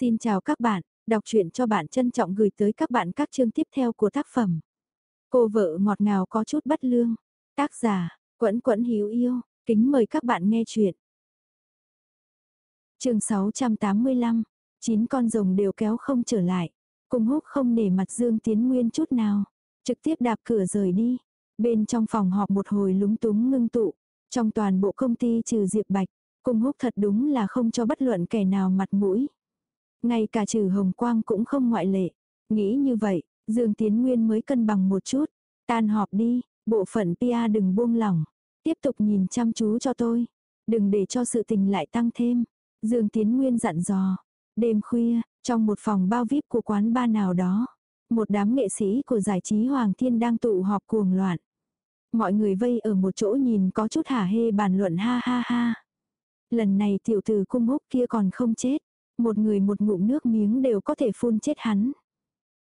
Xin chào các bạn, đọc truyện cho bạn trân trọng gửi tới các bạn các chương tiếp theo của tác phẩm. Cô vợ ngọt ngào có chút bất lương. Tác giả, Quẫn Quẫn Hiếu Yêu, kính mời các bạn nghe truyện. chương 685, chín con rồng đều kéo không trở lại. Cùng húc không để mặt Dương Tiến Nguyên chút nào. Trực tiếp đạp cửa rời đi. Bên trong phòng họp một hồi lúng túng ngưng tụ. Trong toàn bộ công ty trừ Diệp Bạch. Cung húc thật đúng là không cho bất luận kẻ nào mặt mũi. Ngay cả trừ hồng quang cũng không ngoại lệ. Nghĩ như vậy, Dương Tiến Nguyên mới cân bằng một chút. Tan họp đi, bộ phận PA đừng buông lỏng. Tiếp tục nhìn chăm chú cho tôi. Đừng để cho sự tình lại tăng thêm. Dương Tiến Nguyên dặn dò. Đêm khuya, trong một phòng bao vip của quán ba nào đó. Một đám nghệ sĩ của giải trí Hoàng Thiên đang tụ họp cuồng loạn. Mọi người vây ở một chỗ nhìn có chút hả hê bàn luận ha ha ha. Lần này tiểu tử cung húc kia còn không chết. Một người một ngụm nước miếng đều có thể phun chết hắn.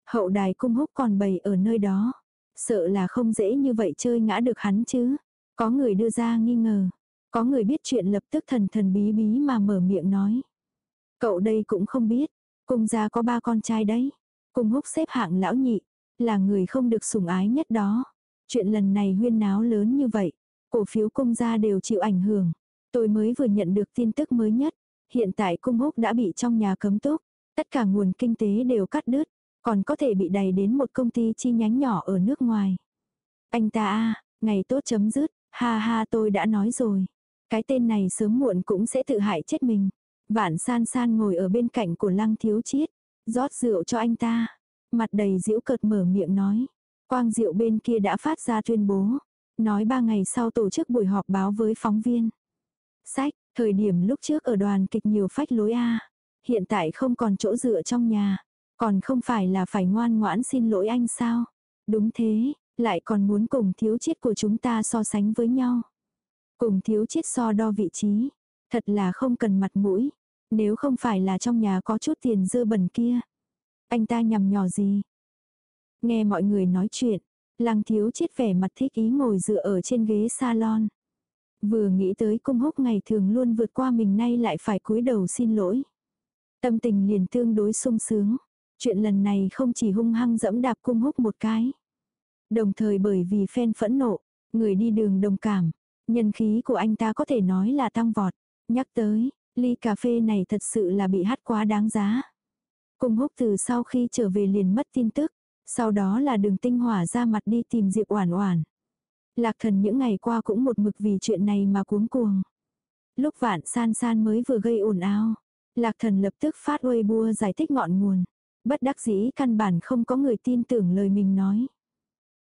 Hậu đài cung húc còn bày ở nơi đó. Sợ là không dễ như vậy chơi ngã được hắn chứ. Có người đưa ra nghi ngờ. Có người biết chuyện lập tức thần thần bí bí mà mở miệng nói. Cậu đây cũng không biết. Cung gia có ba con trai đấy. Cung húc xếp hạng lão nhị. Là người không được sủng ái nhất đó. Chuyện lần này huyên náo lớn như vậy. Cổ phiếu cung gia đều chịu ảnh hưởng. Tôi mới vừa nhận được tin tức mới nhất. Hiện tại cung húc đã bị trong nhà cấm túc, tất cả nguồn kinh tế đều cắt đứt, còn có thể bị đẩy đến một công ty chi nhánh nhỏ ở nước ngoài. Anh ta a, ngày tốt chấm dứt, ha ha tôi đã nói rồi. Cái tên này sớm muộn cũng sẽ tự hại chết mình. Vạn san san ngồi ở bên cạnh của lăng thiếu chiết, rót rượu cho anh ta. Mặt đầy diễu cợt mở miệng nói. Quang diệu bên kia đã phát ra tuyên bố. Nói ba ngày sau tổ chức buổi họp báo với phóng viên. Sách, Thời điểm lúc trước ở đoàn kịch nhiều phách lối a Hiện tại không còn chỗ dựa trong nhà. Còn không phải là phải ngoan ngoãn xin lỗi anh sao? Đúng thế, lại còn muốn cùng thiếu chiết của chúng ta so sánh với nhau. Cùng thiếu chiết so đo vị trí. Thật là không cần mặt mũi. Nếu không phải là trong nhà có chút tiền dơ bẩn kia. Anh ta nhầm nhỏ gì? Nghe mọi người nói chuyện. Lăng thiếu chiết vẻ mặt thích ý ngồi dựa ở trên ghế salon. Vừa nghĩ tới cung húc ngày thường luôn vượt qua mình nay lại phải cúi đầu xin lỗi. Tâm tình liền tương đối sung sướng. Chuyện lần này không chỉ hung hăng dẫm đạp cung húc một cái. Đồng thời bởi vì phen phẫn nộ, người đi đường đồng cảm, nhân khí của anh ta có thể nói là tăng vọt. Nhắc tới, ly cà phê này thật sự là bị hát quá đáng giá. Cung húc từ sau khi trở về liền mất tin tức, sau đó là đường tinh hỏa ra mặt đi tìm Diệp Oản Oản. Lạc thần những ngày qua cũng một mực vì chuyện này mà cuống cuồng. Lúc vạn san san mới vừa gây ồn ào, lạc thần lập tức phát uê bua giải thích ngọn nguồn. Bất đắc dĩ căn bản không có người tin tưởng lời mình nói.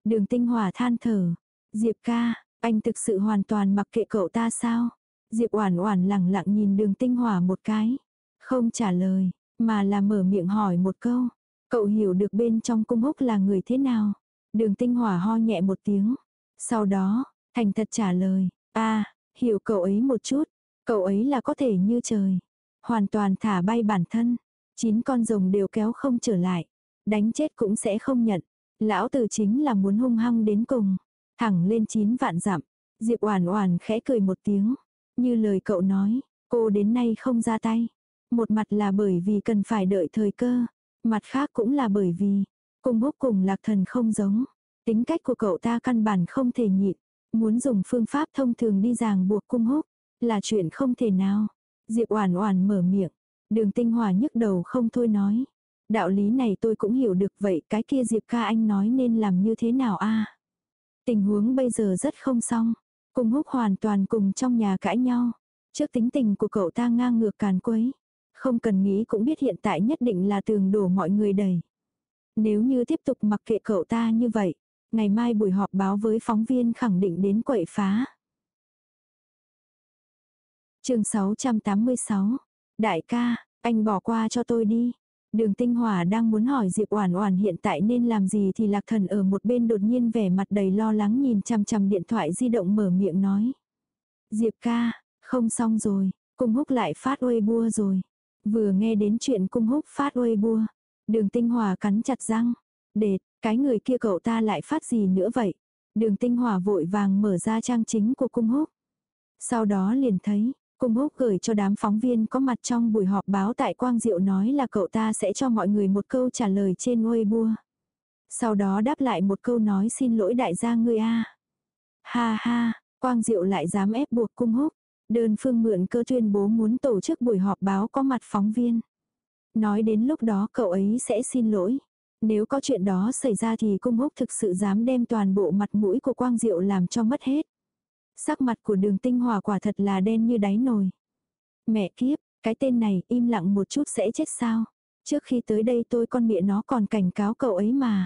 Đường tinh Hòa than thở. Diệp ca, anh thực sự hoàn toàn mặc kệ cậu ta sao? Diệp oản oản lẳng lặng nhìn đường tinh Hòa một cái. Không trả lời, mà là mở miệng hỏi một câu. Cậu hiểu được bên trong cung húc là người thế nào? Đường tinh hỏa ho nhẹ một tiếng. Sau đó, thành thật trả lời, a hiểu cậu ấy một chút, cậu ấy là có thể như trời. Hoàn toàn thả bay bản thân, chín con rồng đều kéo không trở lại, đánh chết cũng sẽ không nhận. Lão tử chính là muốn hung hăng đến cùng, thẳng lên chín vạn dặm. Diệp Oản Oản khẽ cười một tiếng, như lời cậu nói, cô đến nay không ra tay. Một mặt là bởi vì cần phải đợi thời cơ, mặt khác cũng là bởi vì cùng húc cùng Lạc Thần không giống. Tính cách của cậu ta căn bản không thể nhịn. Muốn dùng phương pháp thông thường đi ràng buộc cung húc. Là chuyện không thể nào. Diệp Oản Oản mở miệng. Đường tinh hòa nhức đầu không thôi nói. Đạo lý này tôi cũng hiểu được vậy cái kia Diệp ca anh nói nên làm như thế nào a Tình huống bây giờ rất không xong. Cung húc hoàn toàn cùng trong nhà cãi nhau. Trước tính tình của cậu ta ngang ngược càn quấy. Không cần nghĩ cũng biết hiện tại nhất định là tường đổ mọi người đầy. Nếu như tiếp tục mặc kệ cậu ta như vậy, Ngày mai buổi họp báo với phóng viên khẳng định đến quậy phá. chương 686. Đại ca, anh bỏ qua cho tôi đi. Đường tinh hỏa đang muốn hỏi Diệp Oản Oản hiện tại nên làm gì thì Lạc Thần ở một bên đột nhiên vẻ mặt đầy lo lắng nhìn chằm chằm điện thoại di động mở miệng nói. Diệp ca, không xong rồi, cung húc lại phát uê bua rồi. Vừa nghe đến chuyện cung húc phát uê bua, đường tinh hỏa cắn chặt răng. Đệt, cái người kia cậu ta lại phát gì nữa vậy? Đường tinh hỏa vội vàng mở ra trang chính của cung húc. Sau đó liền thấy, Cung húc gửi cho đám phóng viên có mặt trong buổi họp báo tại Quang Diệu nói là cậu ta sẽ cho mọi người một câu trả lời trên Weibo. Sau đó đáp lại một câu nói xin lỗi đại gia ngươi a. Ha ha, Quang Diệu lại dám ép buộc cung húc. Đơn phương mượn cơ tuyên bố muốn tổ chức buổi họp báo có mặt phóng viên. Nói đến lúc đó cậu ấy sẽ xin lỗi. Nếu có chuyện đó xảy ra thì cung húc thực sự dám đem toàn bộ mặt mũi của Quang Diệu làm cho mất hết. Sắc mặt của đường tinh hòa quả thật là đen như đáy nồi. Mẹ kiếp, cái tên này im lặng một chút sẽ chết sao. Trước khi tới đây tôi con mẹ nó còn cảnh cáo cậu ấy mà.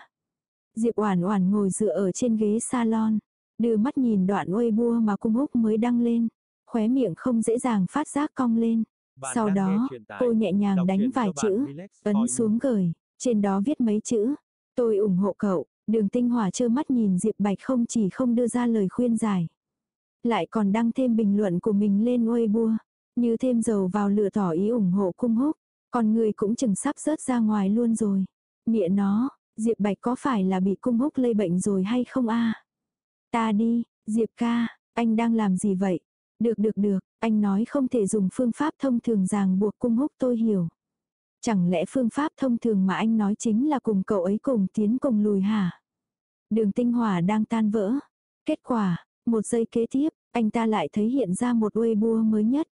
Diệp Oản Oản ngồi dựa ở trên ghế salon, đưa mắt nhìn đoạn Weibo mà cung húc mới đăng lên, khóe miệng không dễ dàng phát giác cong lên. Sau đó, cô nhẹ nhàng đánh vài chữ, ấn xuống gửi, trên đó viết mấy chữ, tôi ủng hộ cậu, đường tinh hỏa trơ mắt nhìn Diệp Bạch không chỉ không đưa ra lời khuyên giải. Lại còn đăng thêm bình luận của mình lên Weibo, như thêm dầu vào lửa tỏ ý ủng hộ cung húc, còn người cũng chừng sắp rớt ra ngoài luôn rồi. Mịa nó, Diệp Bạch có phải là bị cung húc lây bệnh rồi hay không a? Ta đi, Diệp ca, anh đang làm gì vậy? Được được được, anh nói không thể dùng phương pháp thông thường ràng buộc cung húc tôi hiểu. Chẳng lẽ phương pháp thông thường mà anh nói chính là cùng cậu ấy cùng tiến cùng lùi hả? Đường tinh hỏa đang tan vỡ. Kết quả, một giây kế tiếp, anh ta lại thấy hiện ra một Weibo mới nhất.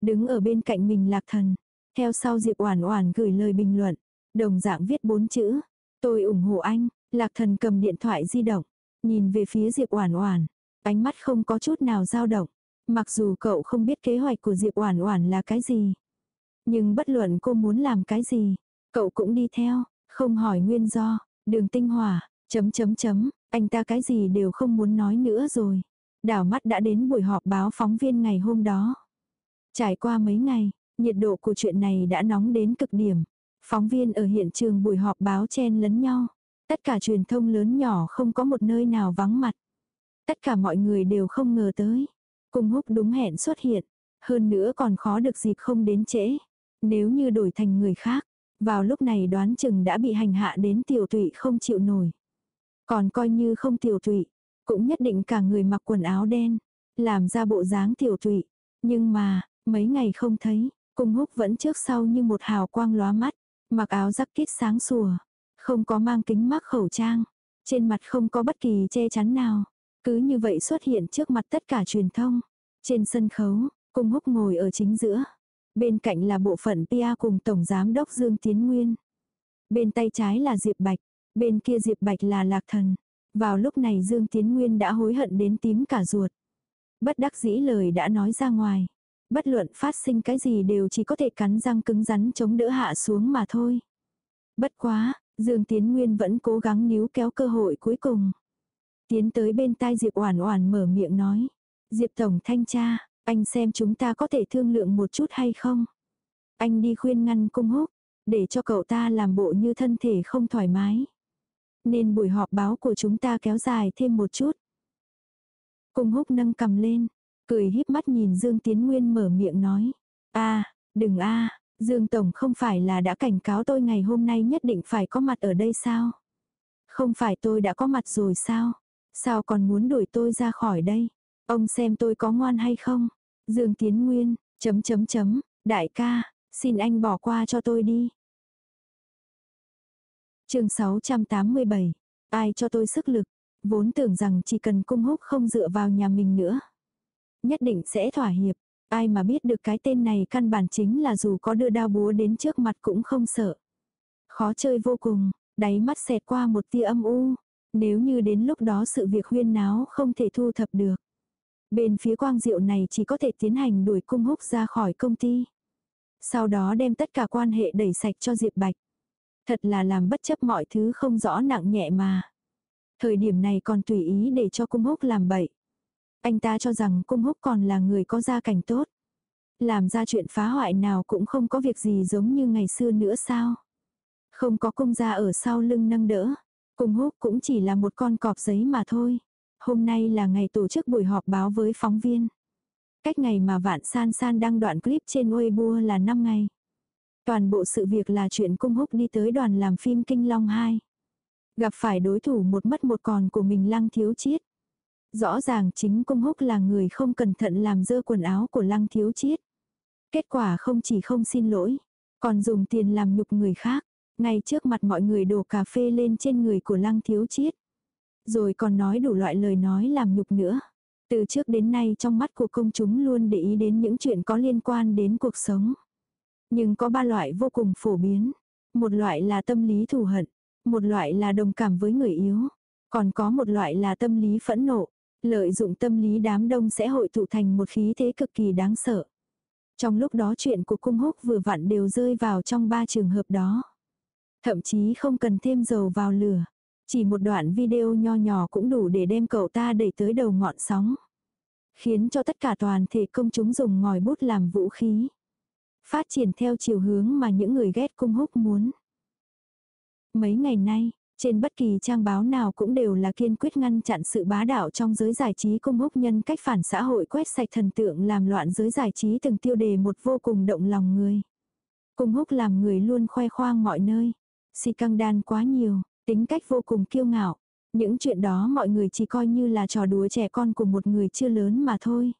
Đứng ở bên cạnh mình lạc thần. Theo sau Diệp Oản Oản gửi lời bình luận. Đồng dạng viết bốn chữ. Tôi ủng hộ anh. Lạc thần cầm điện thoại di động. Nhìn về phía Diệp Oản Oản. Ánh mắt không có chút nào dao động. Mặc dù cậu không biết kế hoạch của Diệp Oản Oản là cái gì. Nhưng bất luận cô muốn làm cái gì. Cậu cũng đi theo. Không hỏi nguyên do. Đường tinh hỏa. Chấm chấm chấm. Anh ta cái gì đều không muốn nói nữa rồi. Đảo mắt đã đến buổi họp báo phóng viên ngày hôm đó. Trải qua mấy ngày, nhiệt độ của chuyện này đã nóng đến cực điểm. Phóng viên ở hiện trường buổi họp báo chen lấn nhau. Tất cả truyền thông lớn nhỏ không có một nơi nào vắng mặt. Tất cả mọi người đều không ngờ tới. Cùng húc đúng hẹn xuất hiện. Hơn nữa còn khó được dịp không đến trễ. Nếu như đổi thành người khác, vào lúc này đoán chừng đã bị hành hạ đến tiểu tụy không chịu nổi. Còn coi như không tiểu tụy, cũng nhất định cả người mặc quần áo đen, làm ra bộ dáng tiểu tụy. Nhưng mà, mấy ngày không thấy, cung húc vẫn trước sau như một hào quang lóa mắt, mặc áo giắc kít sáng sủa, không có mang kính mắc khẩu trang, trên mặt không có bất kỳ che chắn nào. Cứ như vậy xuất hiện trước mặt tất cả truyền thông. Trên sân khấu, cung húc ngồi ở chính giữa. Bên cạnh là bộ phận PA cùng Tổng Giám đốc Dương Tiến Nguyên. Bên tay trái là Diệp Bạch, bên kia Diệp Bạch là Lạc Thần. Vào lúc này Dương Tiến Nguyên đã hối hận đến tím cả ruột. Bất đắc dĩ lời đã nói ra ngoài. Bất luận phát sinh cái gì đều chỉ có thể cắn răng cứng rắn chống đỡ hạ xuống mà thôi. Bất quá, Dương Tiến Nguyên vẫn cố gắng níu kéo cơ hội cuối cùng. Tiến tới bên tai Diệp Oản Oản mở miệng nói. Diệp Tổng Thanh tra, anh xem chúng ta có thể thương lượng một chút hay không? Anh đi khuyên ngăn cung húc, để cho cậu ta làm bộ như thân thể không thoải mái. Nên buổi họp báo của chúng ta kéo dài thêm một chút. Cung húc nâng cầm lên, cười híp mắt nhìn Dương Tiến Nguyên mở miệng nói. a đừng a Dương Tổng không phải là đã cảnh cáo tôi ngày hôm nay nhất định phải có mặt ở đây sao? Không phải tôi đã có mặt rồi sao? Sao còn muốn đuổi tôi ra khỏi đây? Ông xem tôi có ngoan hay không? Dương Tiến Nguyên, chấm chấm chấm, đại ca, xin anh bỏ qua cho tôi đi. chương 687, ai cho tôi sức lực, vốn tưởng rằng chỉ cần cung húc không dựa vào nhà mình nữa. Nhất định sẽ thỏa hiệp, ai mà biết được cái tên này căn bản chính là dù có đưa đao búa đến trước mặt cũng không sợ. Khó chơi vô cùng, đáy mắt xẹt qua một tia âm u, nếu như đến lúc đó sự việc huyên náo không thể thu thập được. Bên phía quang diệu này chỉ có thể tiến hành đuổi cung húc ra khỏi công ty. Sau đó đem tất cả quan hệ đẩy sạch cho Diệp Bạch. Thật là làm bất chấp mọi thứ không rõ nặng nhẹ mà. Thời điểm này còn tùy ý để cho cung húc làm bậy. Anh ta cho rằng cung húc còn là người có gia cảnh tốt. Làm ra chuyện phá hoại nào cũng không có việc gì giống như ngày xưa nữa sao. Không có cung gia ở sau lưng nâng đỡ. Cung húc cũng chỉ là một con cọp giấy mà thôi. Hôm nay là ngày tổ chức buổi họp báo với phóng viên. Cách ngày mà Vạn San San đăng đoạn clip trên Weibo là 5 ngày. Toàn bộ sự việc là chuyện cung húc đi tới đoàn làm phim Kinh Long 2. Gặp phải đối thủ một mất một còn của mình lăng thiếu chiết. Rõ ràng chính cung húc là người không cẩn thận làm dơ quần áo của lăng thiếu chiết. Kết quả không chỉ không xin lỗi, còn dùng tiền làm nhục người khác. Ngay trước mặt mọi người đổ cà phê lên trên người của lăng thiếu chiết. Rồi còn nói đủ loại lời nói làm nhục nữa. Từ trước đến nay trong mắt của công chúng luôn để ý đến những chuyện có liên quan đến cuộc sống. Nhưng có ba loại vô cùng phổ biến. Một loại là tâm lý thù hận. Một loại là đồng cảm với người yếu. Còn có một loại là tâm lý phẫn nộ. Lợi dụng tâm lý đám đông sẽ hội tụ thành một khí thế cực kỳ đáng sợ. Trong lúc đó chuyện của cung húc vừa vặn đều rơi vào trong ba trường hợp đó. Thậm chí không cần thêm dầu vào lửa. Chỉ một đoạn video nho nhỏ cũng đủ để đem cậu ta đẩy tới đầu ngọn sóng. Khiến cho tất cả toàn thể công chúng dùng ngòi bút làm vũ khí. Phát triển theo chiều hướng mà những người ghét cung húc muốn. Mấy ngày nay, trên bất kỳ trang báo nào cũng đều là kiên quyết ngăn chặn sự bá đạo trong giới giải trí cung húc nhân cách phản xã hội quét sạch thần tượng làm loạn giới giải trí từng tiêu đề một vô cùng động lòng người. Cung húc làm người luôn khoe khoang mọi nơi. Si căng đan quá nhiều, tính cách vô cùng kiêu ngạo. Những chuyện đó mọi người chỉ coi như là trò đùa trẻ con của một người chưa lớn mà thôi.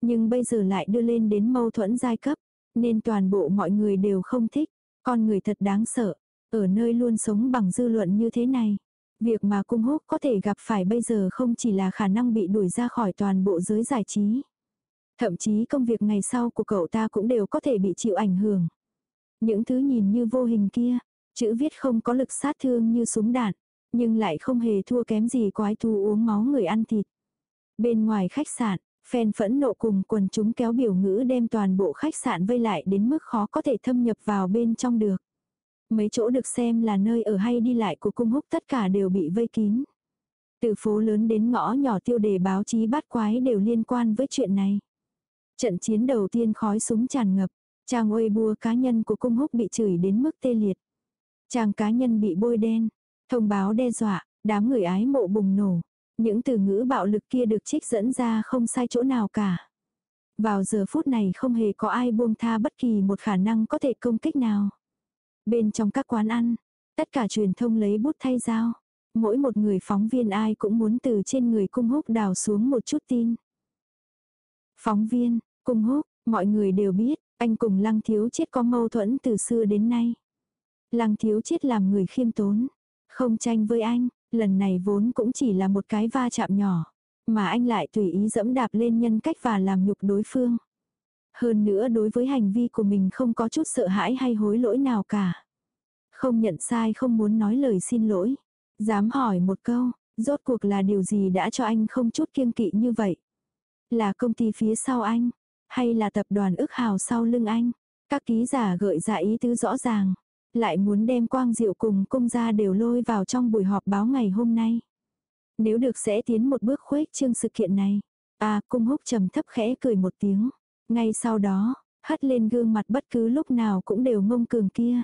Nhưng bây giờ lại đưa lên đến mâu thuẫn giai cấp, nên toàn bộ mọi người đều không thích. Con người thật đáng sợ, ở nơi luôn sống bằng dư luận như thế này. Việc mà cung húc có thể gặp phải bây giờ không chỉ là khả năng bị đuổi ra khỏi toàn bộ giới giải trí. Thậm chí công việc ngày sau của cậu ta cũng đều có thể bị chịu ảnh hưởng. Những thứ nhìn như vô hình kia, chữ viết không có lực sát thương như súng đạn, nhưng lại không hề thua kém gì quái thú uống máu người ăn thịt. Bên ngoài khách sạn, phen phẫn nộ cùng quần chúng kéo biểu ngữ đem toàn bộ khách sạn vây lại đến mức khó có thể thâm nhập vào bên trong được. Mấy chỗ được xem là nơi ở hay đi lại của cung húc tất cả đều bị vây kín. Từ phố lớn đến ngõ nhỏ tiêu đề báo chí bát quái đều liên quan với chuyện này. Trận chiến đầu tiên khói súng tràn ngập, trang uê bua cá nhân của cung húc bị chửi đến mức tê liệt. Trang cá nhân bị bôi đen, thông báo đe dọa, đám người ái mộ bùng nổ. Những từ ngữ bạo lực kia được trích dẫn ra không sai chỗ nào cả. Vào giờ phút này không hề có ai buông tha bất kỳ một khả năng có thể công kích nào. Bên trong các quán ăn, tất cả truyền thông lấy bút thay dao. Mỗi một người phóng viên ai cũng muốn từ trên người cung húc đào xuống một chút tin. Phóng viên, cung húc, mọi người đều biết, anh cùng lăng thiếu chết có mâu thuẫn từ xưa đến nay. Lăng thiếu chết làm người khiêm tốn, không tranh với anh, lần này vốn cũng chỉ là một cái va chạm nhỏ, mà anh lại tùy ý dẫm đạp lên nhân cách và làm nhục đối phương. Hơn nữa đối với hành vi của mình không có chút sợ hãi hay hối lỗi nào cả. Không nhận sai không muốn nói lời xin lỗi. Dám hỏi một câu, rốt cuộc là điều gì đã cho anh không chút kiêng kỵ như vậy? Là công ty phía sau anh? Hay là tập đoàn ức hào sau lưng anh? Các ký giả gợi ra ý tứ rõ ràng. Lại muốn đem quang diệu cùng cung gia đều lôi vào trong buổi họp báo ngày hôm nay. Nếu được sẽ tiến một bước khuếch trương sự kiện này. À, cung húc trầm thấp khẽ cười một tiếng. Ngay sau đó, hất lên gương mặt bất cứ lúc nào cũng đều ngông cường kia.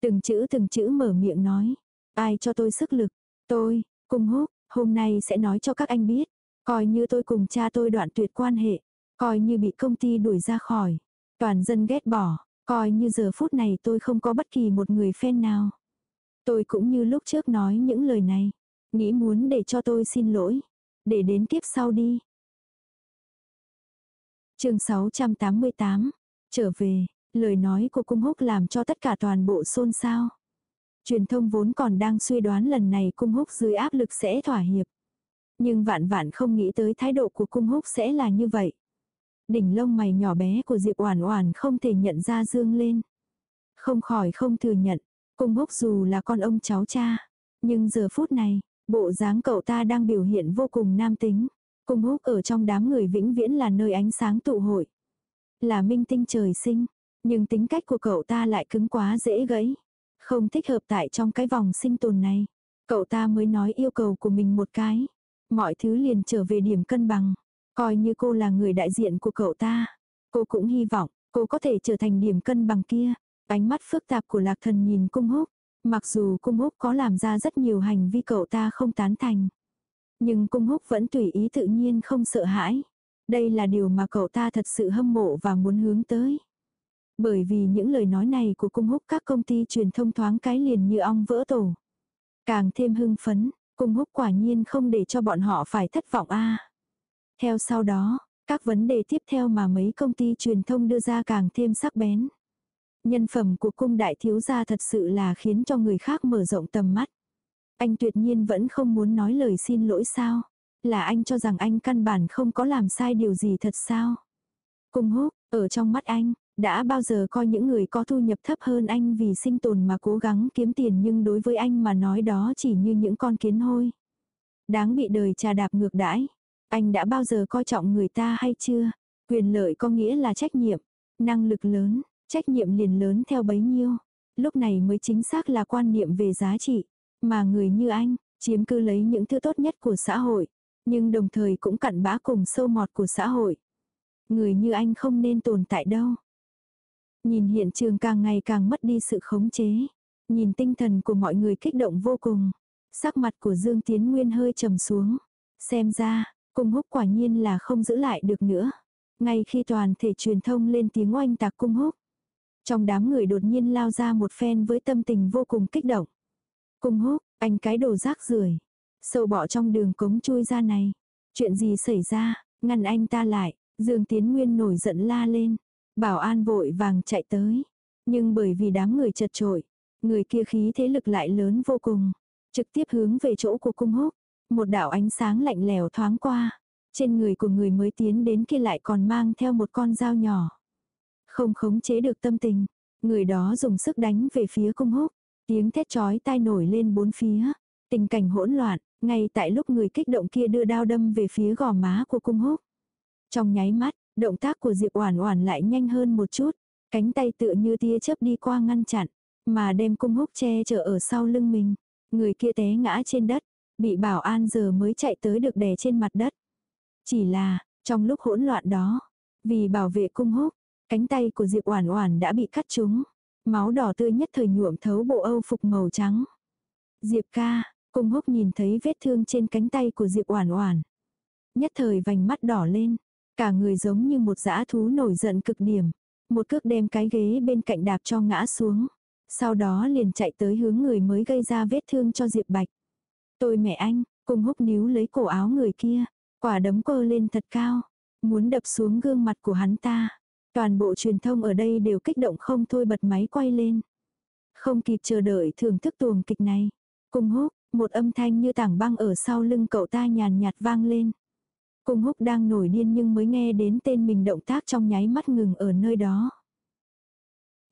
Từng chữ từng chữ mở miệng nói. Ai cho tôi sức lực? Tôi, cung húc, hôm nay sẽ nói cho các anh biết. Coi như tôi cùng cha tôi đoạn tuyệt quan hệ. Coi như bị công ty đuổi ra khỏi. Toàn dân ghét bỏ. Coi như giờ phút này tôi không có bất kỳ một người fan nào. Tôi cũng như lúc trước nói những lời này. Nghĩ muốn để cho tôi xin lỗi. Để đến kiếp sau đi chương 688. Trở về, lời nói của cung húc làm cho tất cả toàn bộ xôn xao. Truyền thông vốn còn đang suy đoán lần này cung húc dưới áp lực sẽ thỏa hiệp. Nhưng vạn vạn không nghĩ tới thái độ của cung húc sẽ là như vậy. Đỉnh lông mày nhỏ bé của Diệp Oản Oản không thể nhận ra dương lên. Không khỏi không thừa nhận, cung húc dù là con ông cháu cha, nhưng giờ phút này, bộ dáng cậu ta đang biểu hiện vô cùng nam tính. Cung húc ở trong đám người vĩnh viễn là nơi ánh sáng tụ hội. Là minh tinh trời sinh, nhưng tính cách của cậu ta lại cứng quá dễ gãy. Không thích hợp tại trong cái vòng sinh tồn này. Cậu ta mới nói yêu cầu của mình một cái. Mọi thứ liền trở về điểm cân bằng. Coi như cô là người đại diện của cậu ta. Cô cũng hy vọng cô có thể trở thành điểm cân bằng kia. Ánh mắt phức tạp của lạc thần nhìn cung húc. Mặc dù cung húc có làm ra rất nhiều hành vi cậu ta không tán thành. Nhưng cung húc vẫn tùy ý tự nhiên không sợ hãi. Đây là điều mà cậu ta thật sự hâm mộ và muốn hướng tới. Bởi vì những lời nói này của cung húc các công ty truyền thông thoáng cái liền như ong vỡ tổ. Càng thêm hưng phấn, Cung húc quả nhiên không để cho bọn họ phải thất vọng a. Theo sau đó, các vấn đề tiếp theo mà mấy công ty truyền thông đưa ra càng thêm sắc bén. Nhân phẩm của cung đại thiếu gia thật sự là khiến cho người khác mở rộng tầm mắt. Anh tuyệt nhiên vẫn không muốn nói lời xin lỗi sao. Là anh cho rằng anh căn bản không có làm sai điều gì thật sao. Cung húc, ở trong mắt anh, đã bao giờ coi những người có thu nhập thấp hơn anh vì sinh tồn mà cố gắng kiếm tiền nhưng đối với anh mà nói đó chỉ như những con kiến hôi. Đáng bị đời trà đạp ngược đãi. Anh đã bao giờ coi trọng người ta hay chưa? Quyền lợi có nghĩa là trách nhiệm, năng lực lớn, trách nhiệm liền lớn theo bấy nhiêu. Lúc này mới chính xác là quan niệm về giá trị. Mà người như anh, chiếm cư lấy những thứ tốt nhất của xã hội, nhưng đồng thời cũng cặn bã cùng sâu mọt của xã hội. Người như anh không nên tồn tại đâu. Nhìn hiện trường càng ngày càng mất đi sự khống chế. Nhìn tinh thần của mọi người kích động vô cùng. Sắc mặt của Dương Tiến Nguyên hơi trầm xuống. Xem ra, cung húc quả nhiên là không giữ lại được nữa. Ngay khi toàn thể truyền thông lên tiếng oanh tạc cung húc. Trong đám người đột nhiên lao ra một phen với tâm tình vô cùng kích động. Cung húc, anh cái đồ rác rưởi Sâu bọ trong đường cống chui ra này. Chuyện gì xảy ra, ngăn anh ta lại. Dương Tiến Nguyên nổi giận la lên. Bảo an vội vàng chạy tới. Nhưng bởi vì đám người chật trội, người kia khí thế lực lại lớn vô cùng. Trực tiếp hướng về chỗ của cung húc. Một đạo ánh sáng lạnh lèo thoáng qua. Trên người của người mới tiến đến kia lại còn mang theo một con dao nhỏ. Không khống chế được tâm tình. Người đó dùng sức đánh về phía cung húc. Tiếng thét chói tai nổi lên bốn phía. Tình cảnh hỗn loạn, ngay tại lúc người kích động kia đưa đao đâm về phía gò má của cung húc. Trong nháy mắt, động tác của Diệp Oản Oản lại nhanh hơn một chút, cánh tay tựa như tia chớp đi qua ngăn chặn, mà đem cung húc che chở ở sau lưng mình. Người kia té ngã trên đất, bị bảo an giờ mới chạy tới được đè trên mặt đất. Chỉ là, trong lúc hỗn loạn đó, vì bảo vệ cung húc, cánh tay của Diệp Oản Oản đã bị cắt trúng, máu đỏ tươi nhất thời nhuộm thấu bộ âu phục màu trắng. Diệp ca, cung húc nhìn thấy vết thương trên cánh tay của Diệp Oản Oản, nhất thời vành mắt đỏ lên, Cả người giống như một dã thú nổi giận cực điểm. Một cước đem cái ghế bên cạnh đạp cho ngã xuống. Sau đó liền chạy tới hướng người mới gây ra vết thương cho Diệp Bạch. Tôi mẹ anh, cùng húc níu lấy cổ áo người kia. Quả đấm cơ lên thật cao. Muốn đập xuống gương mặt của hắn ta. Toàn bộ truyền thông ở đây đều kích động không thôi bật máy quay lên. Không kịp chờ đợi thưởng thức tuồng kịch này. Cùng húc, một âm thanh như tảng băng ở sau lưng cậu ta nhàn nhạt vang lên. Cung húc đang nổi điên nhưng mới nghe đến tên mình động tác trong nháy mắt ngừng ở nơi đó.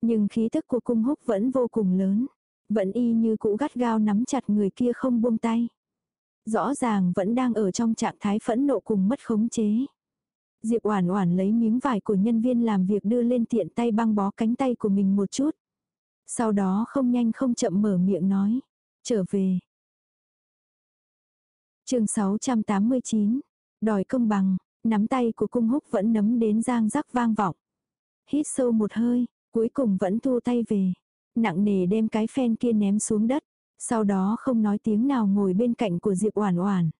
Nhưng khí thức của cung húc vẫn vô cùng lớn. Vẫn y như cũ gắt gao nắm chặt người kia không buông tay. Rõ ràng vẫn đang ở trong trạng thái phẫn nộ cùng mất khống chế. Diệp Oản Oản lấy miếng vải của nhân viên làm việc đưa lên tiện tay băng bó cánh tay của mình một chút. Sau đó không nhanh không chậm mở miệng nói, "Trở về." Chương 689 Đòi công bằng, nắm tay của cung húc vẫn nắm đến giang rắc vang vọng. Hít sâu một hơi, cuối cùng vẫn thu tay về. Nặng nề đem cái phen kia ném xuống đất. Sau đó không nói tiếng nào ngồi bên cạnh của Diệp Oản Oản.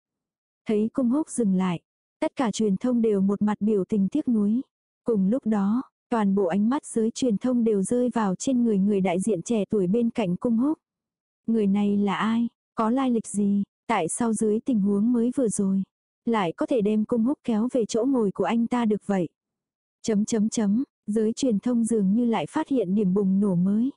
Thấy cung húc dừng lại. Tất cả truyền thông đều một mặt biểu tình tiếc nuối. Cùng lúc đó, toàn bộ ánh mắt giới truyền thông đều rơi vào trên người người đại diện trẻ tuổi bên cạnh cung húc. Người này là ai? Có lai lịch gì? Tại sao dưới tình huống mới vừa rồi? lại có thể đem cung húc kéo về chỗ ngồi của anh ta được vậy. Chấm chấm chấm, giới truyền thông dường như lại phát hiện điểm bùng nổ mới.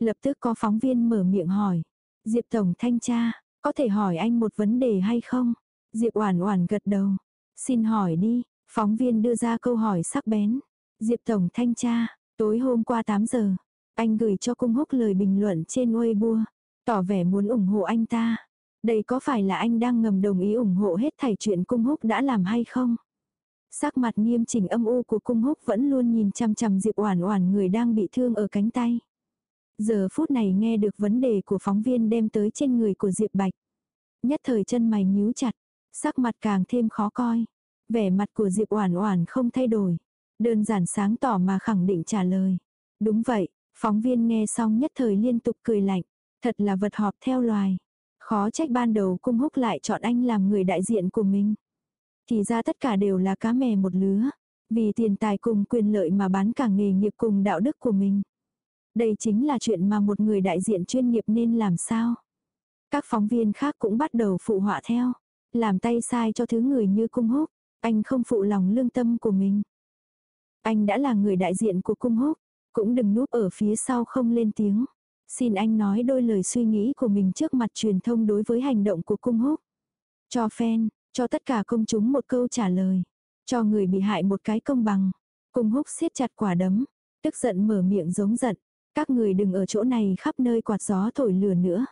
Lập tức có phóng viên mở miệng hỏi. Diệp Tổng thanh tra, có thể hỏi anh một vấn đề hay không? Diệp Oản Oản gật đầu. Xin hỏi đi, phóng viên đưa ra câu hỏi sắc bén. Diệp Tổng thanh tra, tối hôm qua 8 giờ, anh gửi cho cung húc lời bình luận trên Weibo, tỏ vẻ muốn ủng hộ anh ta. Đây có phải là anh đang ngầm đồng ý ủng hộ hết thảy chuyện cung húc đã làm hay không? Sắc mặt nghiêm chỉnh âm u của cung húc vẫn luôn nhìn chăm chăm Diệp Oản Oản người đang bị thương ở cánh tay. Giờ phút này nghe được vấn đề của phóng viên đem tới trên người của Diệp Bạch. Nhất thời chân mày nhíu chặt, sắc mặt càng thêm khó coi. Vẻ mặt của Diệp Oản Oản không thay đổi, đơn giản sáng tỏ mà khẳng định trả lời. Đúng vậy, phóng viên nghe xong nhất thời liên tục cười lạnh, thật là vật họp theo loài. Khó trách ban đầu cung húc lại chọn anh làm người đại diện của mình. Thì ra tất cả đều là cá mè một lứa. Vì tiền tài cùng quyền lợi mà bán cả nghề nghiệp cùng đạo đức của mình. Đây chính là chuyện mà một người đại diện chuyên nghiệp nên làm sao. Các phóng viên khác cũng bắt đầu phụ họa theo. Làm tay sai cho thứ người như cung húc. Anh không phụ lòng lương tâm của mình. Anh đã là người đại diện của cung húc. Cũng đừng núp ở phía sau không lên tiếng. Xin anh nói đôi lời suy nghĩ của mình trước mặt truyền thông đối với hành động của cung húc. Cho fan, cho tất cả công chúng một câu trả lời. Cho người bị hại một cái công bằng. Cung húc siết chặt quả đấm. Tức giận mở miệng giống giận. Các người đừng ở chỗ này khắp nơi quạt gió thổi lửa nữa.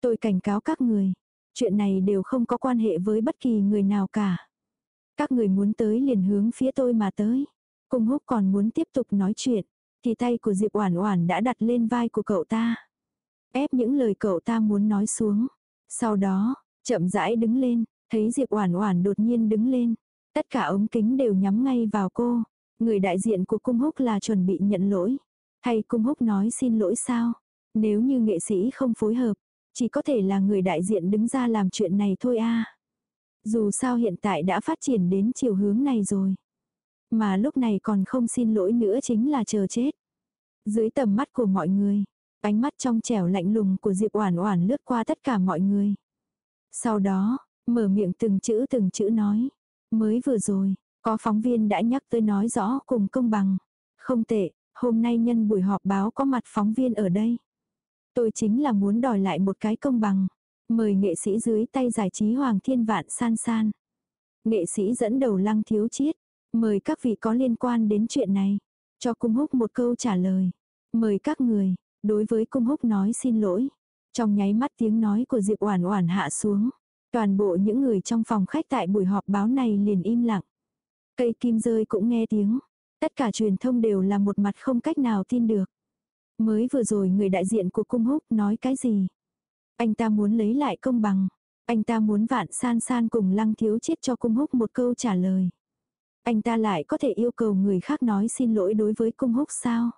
Tôi cảnh cáo các người. Chuyện này đều không có quan hệ với bất kỳ người nào cả. Các người muốn tới liền hướng phía tôi mà tới. Cung húc còn muốn tiếp tục nói chuyện. Thì tay của Diệp Oản Oản đã đặt lên vai của cậu ta. Ép những lời cậu ta muốn nói xuống. Sau đó, chậm rãi đứng lên, thấy Diệp Oản Oản đột nhiên đứng lên. Tất cả ống kính đều nhắm ngay vào cô. Người đại diện của cung húc là chuẩn bị nhận lỗi. Hay cung húc nói xin lỗi sao? Nếu như nghệ sĩ không phối hợp, chỉ có thể là người đại diện đứng ra làm chuyện này thôi a. Dù sao hiện tại đã phát triển đến chiều hướng này rồi. Mà lúc này còn không xin lỗi nữa chính là chờ chết. Dưới tầm mắt của mọi người, ánh mắt trong trẻo lạnh lùng của Diệp Oản Oản lướt qua tất cả mọi người. Sau đó, mở miệng từng chữ từng chữ nói, mới vừa rồi, có phóng viên đã nhắc tới nói rõ cùng công bằng. Không tệ, hôm nay nhân buổi họp báo có mặt phóng viên ở đây. Tôi chính là muốn đòi lại một cái công bằng. Mời nghệ sĩ dưới tay giải trí Hoàng Thiên Vạn san san. Nghệ sĩ dẫn đầu lăng thiếu chiết. Mời các vị có liên quan đến chuyện này. Cho cung húc một câu trả lời. Mời các người, đối với cung húc nói xin lỗi. Trong nháy mắt tiếng nói của Diệp Oản Oản hạ xuống. Toàn bộ những người trong phòng khách tại buổi họp báo này liền im lặng. Cây kim rơi cũng nghe tiếng. Tất cả truyền thông đều là một mặt không cách nào tin được. Mới vừa rồi người đại diện của cung húc nói cái gì? Anh ta muốn lấy lại công bằng. Anh ta muốn vạn san san cùng lăng thiếu chết cho cung húc một câu trả lời. Anh ta lại có thể yêu cầu người khác nói xin lỗi đối với cung húc sao?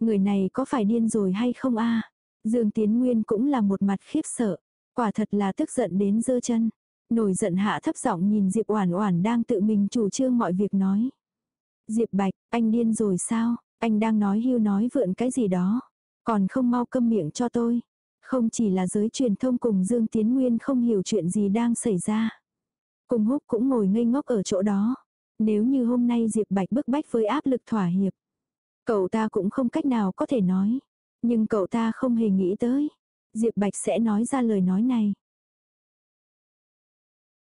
Người này có phải điên rồi hay không a? Dương Tiến Nguyên cũng là một mặt khiếp sợ. Quả thật là tức giận đến dơ chân. Nổi giận hạ thấp giọng nhìn Diệp Oản Oản đang tự mình chủ trương mọi việc nói. Diệp Bạch, anh điên rồi sao? Anh đang nói hưu nói vượn cái gì đó. Còn không mau câm miệng cho tôi. Không chỉ là giới truyền thông cùng Dương Tiến Nguyên không hiểu chuyện gì đang xảy ra. Cùng húc cũng ngồi ngây ngốc ở chỗ đó. Nếu như hôm nay Diệp Bạch bức bách với áp lực thỏa hiệp. Cậu ta cũng không cách nào có thể nói. Nhưng cậu ta không hề nghĩ tới. Diệp Bạch sẽ nói ra lời nói này.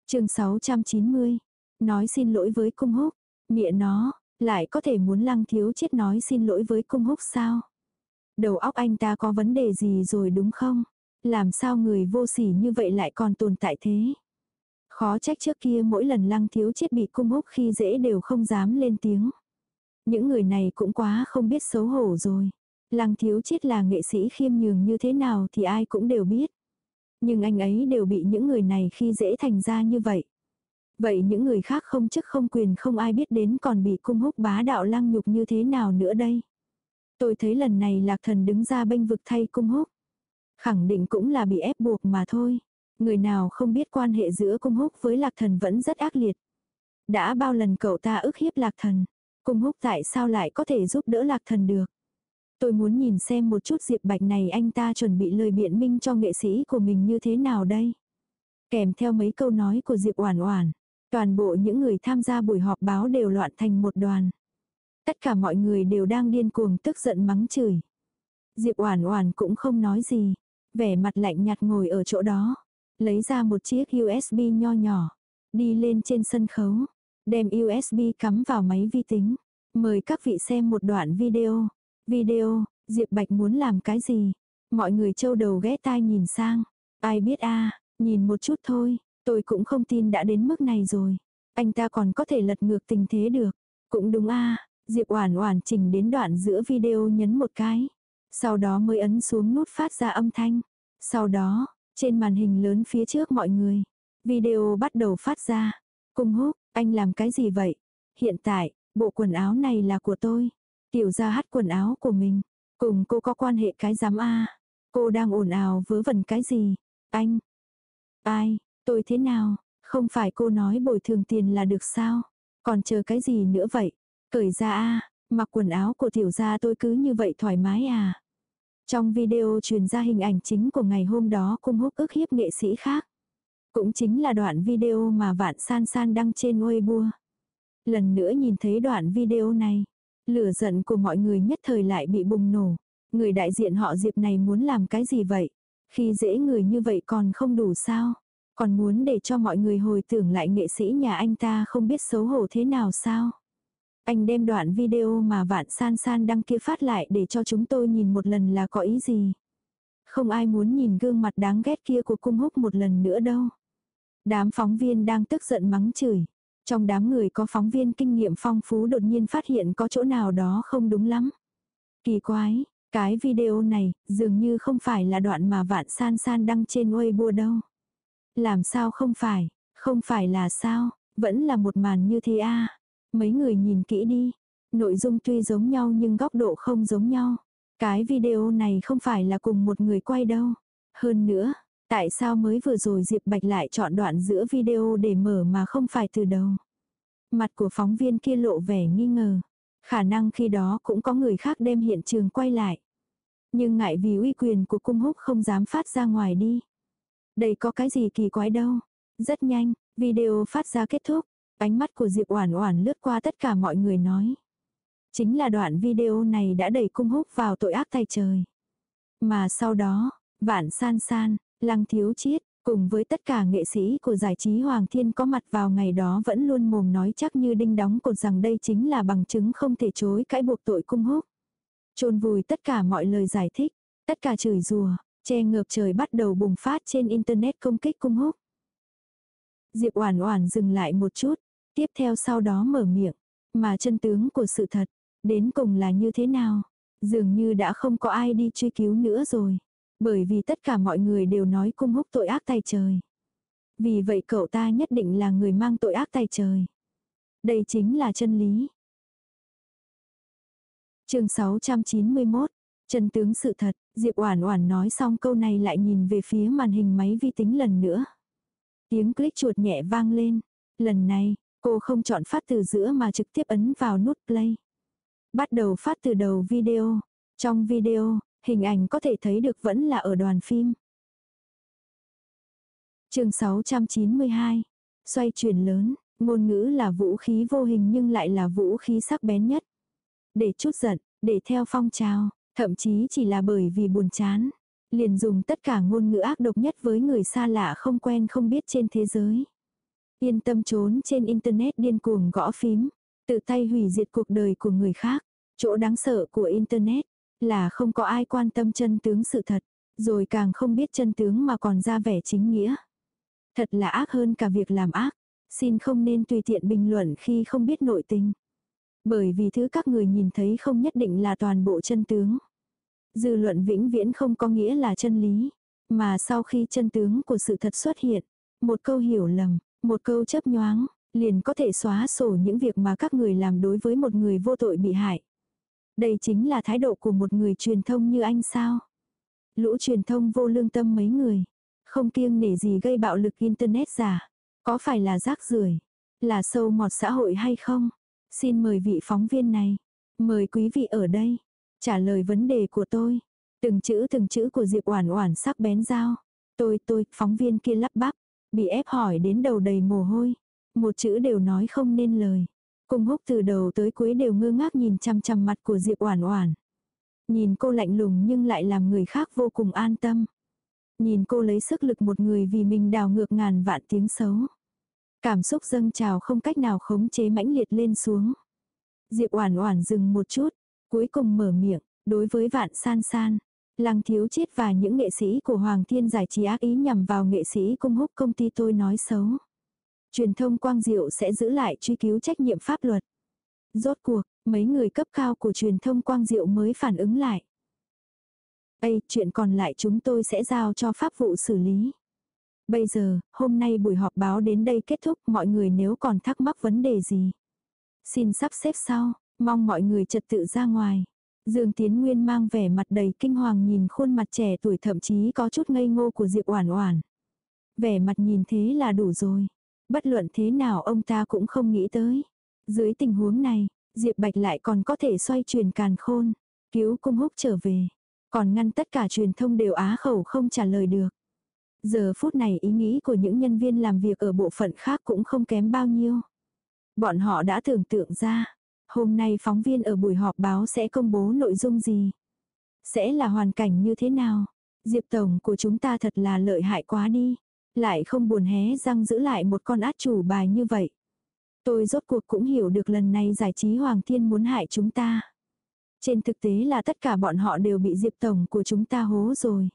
chương 690. Nói xin lỗi với cung húc. Mịa nó, lại có thể muốn lăng thiếu chết nói xin lỗi với cung húc sao? Đầu óc anh ta có vấn đề gì rồi đúng không? Làm sao người vô sỉ như vậy lại còn tồn tại thế? Khó trách trước kia mỗi lần lăng thiếu chết bị cung húc khi dễ đều không dám lên tiếng. Những người này cũng quá không biết xấu hổ rồi. Lăng thiếu chết là nghệ sĩ khiêm nhường như thế nào thì ai cũng đều biết. Nhưng anh ấy đều bị những người này khi dễ thành ra như vậy. Vậy những người khác không chức không quyền không ai biết đến còn bị cung húc bá đạo lăng nhục như thế nào nữa đây. Tôi thấy lần này lạc thần đứng ra bênh vực thay cung húc. Khẳng định cũng là bị ép buộc mà thôi. Người nào không biết quan hệ giữa cung húc với lạc thần vẫn rất ác liệt. Đã bao lần cậu ta ức hiếp lạc thần. Cung húc tại sao lại có thể giúp đỡ lạc thần được. Tôi muốn nhìn xem một chút Diệp Bạch này anh ta chuẩn bị lời biện minh cho nghệ sĩ của mình như thế nào đây. Kèm theo mấy câu nói của Diệp Oản Oản, toàn bộ những người tham gia buổi họp báo đều loạn thành một đoàn. Tất cả mọi người đều đang điên cuồng tức giận mắng chửi. Diệp Oản Oản cũng không nói gì, vẻ mặt lạnh nhạt ngồi ở chỗ đó, lấy ra một chiếc USB nho nhỏ, đi lên trên sân khấu, đem USB cắm vào máy vi tính. Mời các vị xem một đoạn video. Video, Diệp Bạch muốn làm cái gì? Mọi người châu đầu ghé tai nhìn sang. Ai biết a nhìn một chút thôi, tôi cũng không tin đã đến mức này rồi. Anh ta còn có thể lật ngược tình thế được. Cũng đúng a Diệp Oản Oản chỉnh đến đoạn giữa video nhấn một cái. Sau đó mới ấn xuống nút phát ra âm thanh. Sau đó, trên màn hình lớn phía trước mọi người, video bắt đầu phát ra. Cung húc, anh làm cái gì vậy? Hiện tại, bộ quần áo này là của tôi. Tiểu ra hát quần áo của mình. Cùng cô có quan hệ cái giám A. Cô đang ồn ào vớ vẩn cái gì? Anh. Ai, tôi thế nào? Không phải cô nói bồi thường tiền là được sao? Còn chờ cái gì nữa vậy? Cởi ra A, mặc quần áo của tiểu gia tôi cứ như vậy thoải mái à? Trong video truyền ra hình ảnh chính của ngày hôm đó cung húc ức hiếp nghệ sĩ khác. Cũng chính là đoạn video mà Vạn San San đăng trên Weibo. Lần nữa nhìn thấy đoạn video này, lửa giận của mọi người nhất thời lại bị bùng nổ. Người đại diện họ Diệp này muốn làm cái gì vậy? Khi dễ người như vậy còn không đủ sao? Còn muốn để cho mọi người hồi tưởng lại nghệ sĩ nhà anh ta không biết xấu hổ thế nào sao? Anh đem đoạn video mà vạn san san đăng kia phát lại để cho chúng tôi nhìn một lần là có ý gì? Không ai muốn nhìn gương mặt đáng ghét kia của cung húc một lần nữa đâu. Đám phóng viên đang tức giận mắng chửi. Trong đám người có phóng viên kinh nghiệm phong phú đột nhiên phát hiện có chỗ nào đó không đúng lắm. Kỳ quái, cái video này dường như không phải là đoạn mà vạn san san đăng trên Weibo đâu. Làm sao không phải, không phải là sao, vẫn là một màn như thế a Mấy người nhìn kỹ đi, nội dung tuy giống nhau nhưng góc độ không giống nhau. Cái video này không phải là cùng một người quay đâu. Hơn nữa, tại sao mới vừa rồi Diệp Bạch lại chọn đoạn giữa video để mở mà không phải từ đầu. Mặt của phóng viên kia lộ vẻ nghi ngờ. Khả năng khi đó cũng có người khác đem hiện trường quay lại. Nhưng ngại vì uy quyền của cung húc không dám phát ra ngoài đi. Đây có cái gì kỳ quái đâu. Rất nhanh, video phát ra kết thúc. Ánh mắt của Diệp Oản Oản lướt qua tất cả mọi người nói. Chính là đoạn video này đã đẩy cung húc vào tội ác tay trời. Mà sau đó, Vạn San San, Lăng Thiếu Chiết, cùng với tất cả nghệ sĩ của giải trí Hoàng Thiên có mặt vào ngày đó vẫn luôn mồm nói chắc như đinh đóng cột rằng đây chính là bằng chứng không thể chối cãi buộc tội cung húc. Trôn vùi tất cả mọi lời giải thích, tất cả chửi rùa, che ngợp trời bắt đầu bùng phát trên internet công kích cung húc. Diệp Oản Oản dừng lại một chút, tiếp theo sau đó mở miệng, mà chân tướng của sự thật, đến cùng là như thế nào? Dường như đã không có ai đi truy cứu nữa rồi. Bởi vì tất cả mọi người đều nói cung húc tội ác tay trời. Vì vậy cậu ta nhất định là người mang tội ác tay trời. Đây chính là chân lý. chương 691, chân tướng sự thật, Diệp Oản Oản nói xong câu này lại nhìn về phía màn hình máy vi tính lần nữa. Tiếng click chuột nhẹ vang lên. Lần này, cô không chọn phát từ giữa mà trực tiếp ấn vào nút play. Bắt đầu phát từ đầu video. Trong video, hình ảnh có thể thấy được vẫn là ở đoàn phim. chương 692. Xoay chuyển lớn, ngôn ngữ là vũ khí vô hình nhưng lại là vũ khí sắc bén nhất. Để chút giận, để theo phong trào, thậm chí chỉ là bởi vì buồn chán. Liền dùng tất cả ngôn ngữ ác độc nhất với người xa lạ không quen không biết trên thế giới. Yên tâm trốn trên internet điên cuồng gõ phím, tự tay hủy diệt cuộc đời của người khác. Chỗ đáng sợ của internet là không có ai quan tâm chân tướng sự thật, rồi càng không biết chân tướng mà còn ra vẻ chính nghĩa. Thật là ác hơn cả việc làm ác. Xin không nên tùy tiện bình luận khi không biết nội tình. Bởi vì thứ các người nhìn thấy không nhất định là toàn bộ chân tướng. Dư luận vĩnh viễn không có nghĩa là chân lý. Mà sau khi chân tướng của sự thật xuất hiện, một câu hiểu lầm, một câu chấp nhoáng, liền có thể xóa sổ những việc mà các người làm đối với một người vô tội bị hại. Đây chính là thái độ của một người truyền thông như anh sao? Lũ truyền thông vô lương tâm mấy người, không kiêng nể gì gây bạo lực internet giả, có phải là rác rưởi, là sâu mọt xã hội hay không? Xin mời vị phóng viên này, mời quý vị ở đây trả lời vấn đề của tôi. Từng chữ từng chữ của Diệp Oản Oản sắc bén dao. Tôi tôi, phóng viên kia lắp bắp, bị ép hỏi đến đầu đầy mồ hôi, một chữ đều nói không nên lời. Cung húc từ đầu tới cuối đều ngơ ngác nhìn chăm chăm mặt của Diệp Oản Oản. Nhìn cô lạnh lùng nhưng lại làm người khác vô cùng an tâm. Nhìn cô lấy sức lực một người vì mình đào ngược ngàn vạn tiếng xấu. Cảm xúc dâng trào không cách nào khống chế mãnh liệt lên xuống. Diệp Oản Oản dừng một chút, cuối cùng mở miệng, đối với Vạn San San, Lăng Thiếu chết và những nghệ sĩ của Hoàng Thiên giải trí ác ý nhằm vào nghệ sĩ cung húc công ty tôi nói xấu. Truyền thông Quang Diệu sẽ giữ lại truy cứu trách nhiệm pháp luật. Rốt cuộc, mấy người cấp cao của truyền thông Quang Diệu mới phản ứng lại. Ây, chuyện còn lại chúng tôi sẽ giao cho pháp vụ xử lý. Bây giờ, hôm nay buổi họp báo đến đây kết thúc mọi người nếu còn thắc mắc vấn đề gì. Xin sắp xếp sau, mong mọi người trật tự ra ngoài. Dương Tiến Nguyên mang vẻ mặt đầy kinh hoàng nhìn khuôn mặt trẻ tuổi thậm chí có chút ngây ngô của Diệp Oản Oản. Vẻ mặt nhìn thế là đủ rồi. Bất luận thế nào ông ta cũng không nghĩ tới. Dưới tình huống này, Diệp Bạch lại còn có thể xoay chuyển càn khôn, cứu cung húc trở về. Còn ngăn tất cả truyền thông đều á khẩu không trả lời được. Giờ phút này ý nghĩ của những nhân viên làm việc ở bộ phận khác cũng không kém bao nhiêu. Bọn họ đã tưởng tượng ra, hôm nay phóng viên ở buổi họp báo sẽ công bố nội dung gì. Sẽ là hoàn cảnh như thế nào. Diệp Tổng của chúng ta thật là lợi hại quá đi. Lại không buồn hé răng giữ lại một con át chủ bài như vậy. Tôi rốt cuộc cũng hiểu được lần này giải trí Hoàng Thiên muốn hại chúng ta. Trên thực tế là tất cả bọn họ đều bị Diệp Tổng của chúng ta hố rồi.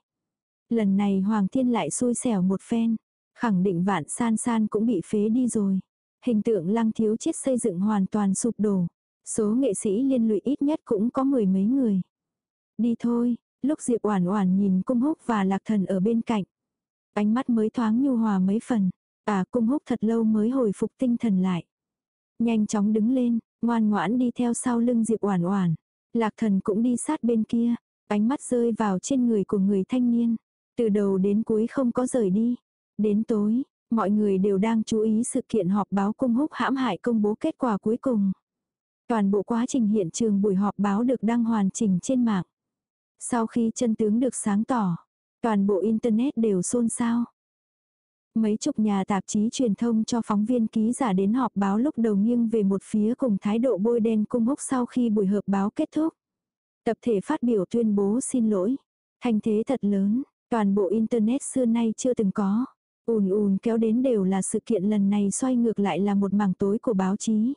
Lần này Hoàng Thiên lại xui xẻo một phen. Khẳng định vạn san san cũng bị phế đi rồi. Hình tượng lăng thiếu chết xây dựng hoàn toàn sụp đổ. Số nghệ sĩ liên lụy ít nhất cũng có mười mấy người. Đi thôi, lúc Diệp Oản Oản nhìn Cung Húc và Lạc Thần ở bên cạnh, ánh mắt mới thoáng nhu hòa mấy phần. À, Cung Húc thật lâu mới hồi phục tinh thần lại. Nhanh chóng đứng lên, ngoan ngoãn đi theo sau lưng Diệp Oản Oản. Lạc Thần cũng đi sát bên kia, ánh mắt rơi vào trên người của người thanh niên, từ đầu đến cuối không có rời đi. Đến tối, mọi người đều đang chú ý sự kiện họp báo cung húc hãm hại công bố kết quả cuối cùng. Toàn bộ quá trình hiện trường buổi họp báo được đăng hoàn chỉnh trên mạng. Sau khi chân tướng được sáng tỏ, toàn bộ Internet đều xôn xao. Mấy chục nhà tạp chí truyền thông cho phóng viên ký giả đến họp báo lúc đầu nghiêng về một phía cùng thái độ bôi đen cung húc sau khi buổi họp báo kết thúc. Tập thể phát biểu tuyên bố xin lỗi. Thành thế thật lớn, toàn bộ Internet xưa nay chưa từng có. ùn ùn kéo đến đều là sự kiện lần này xoay ngược lại là một mảng tối của báo chí.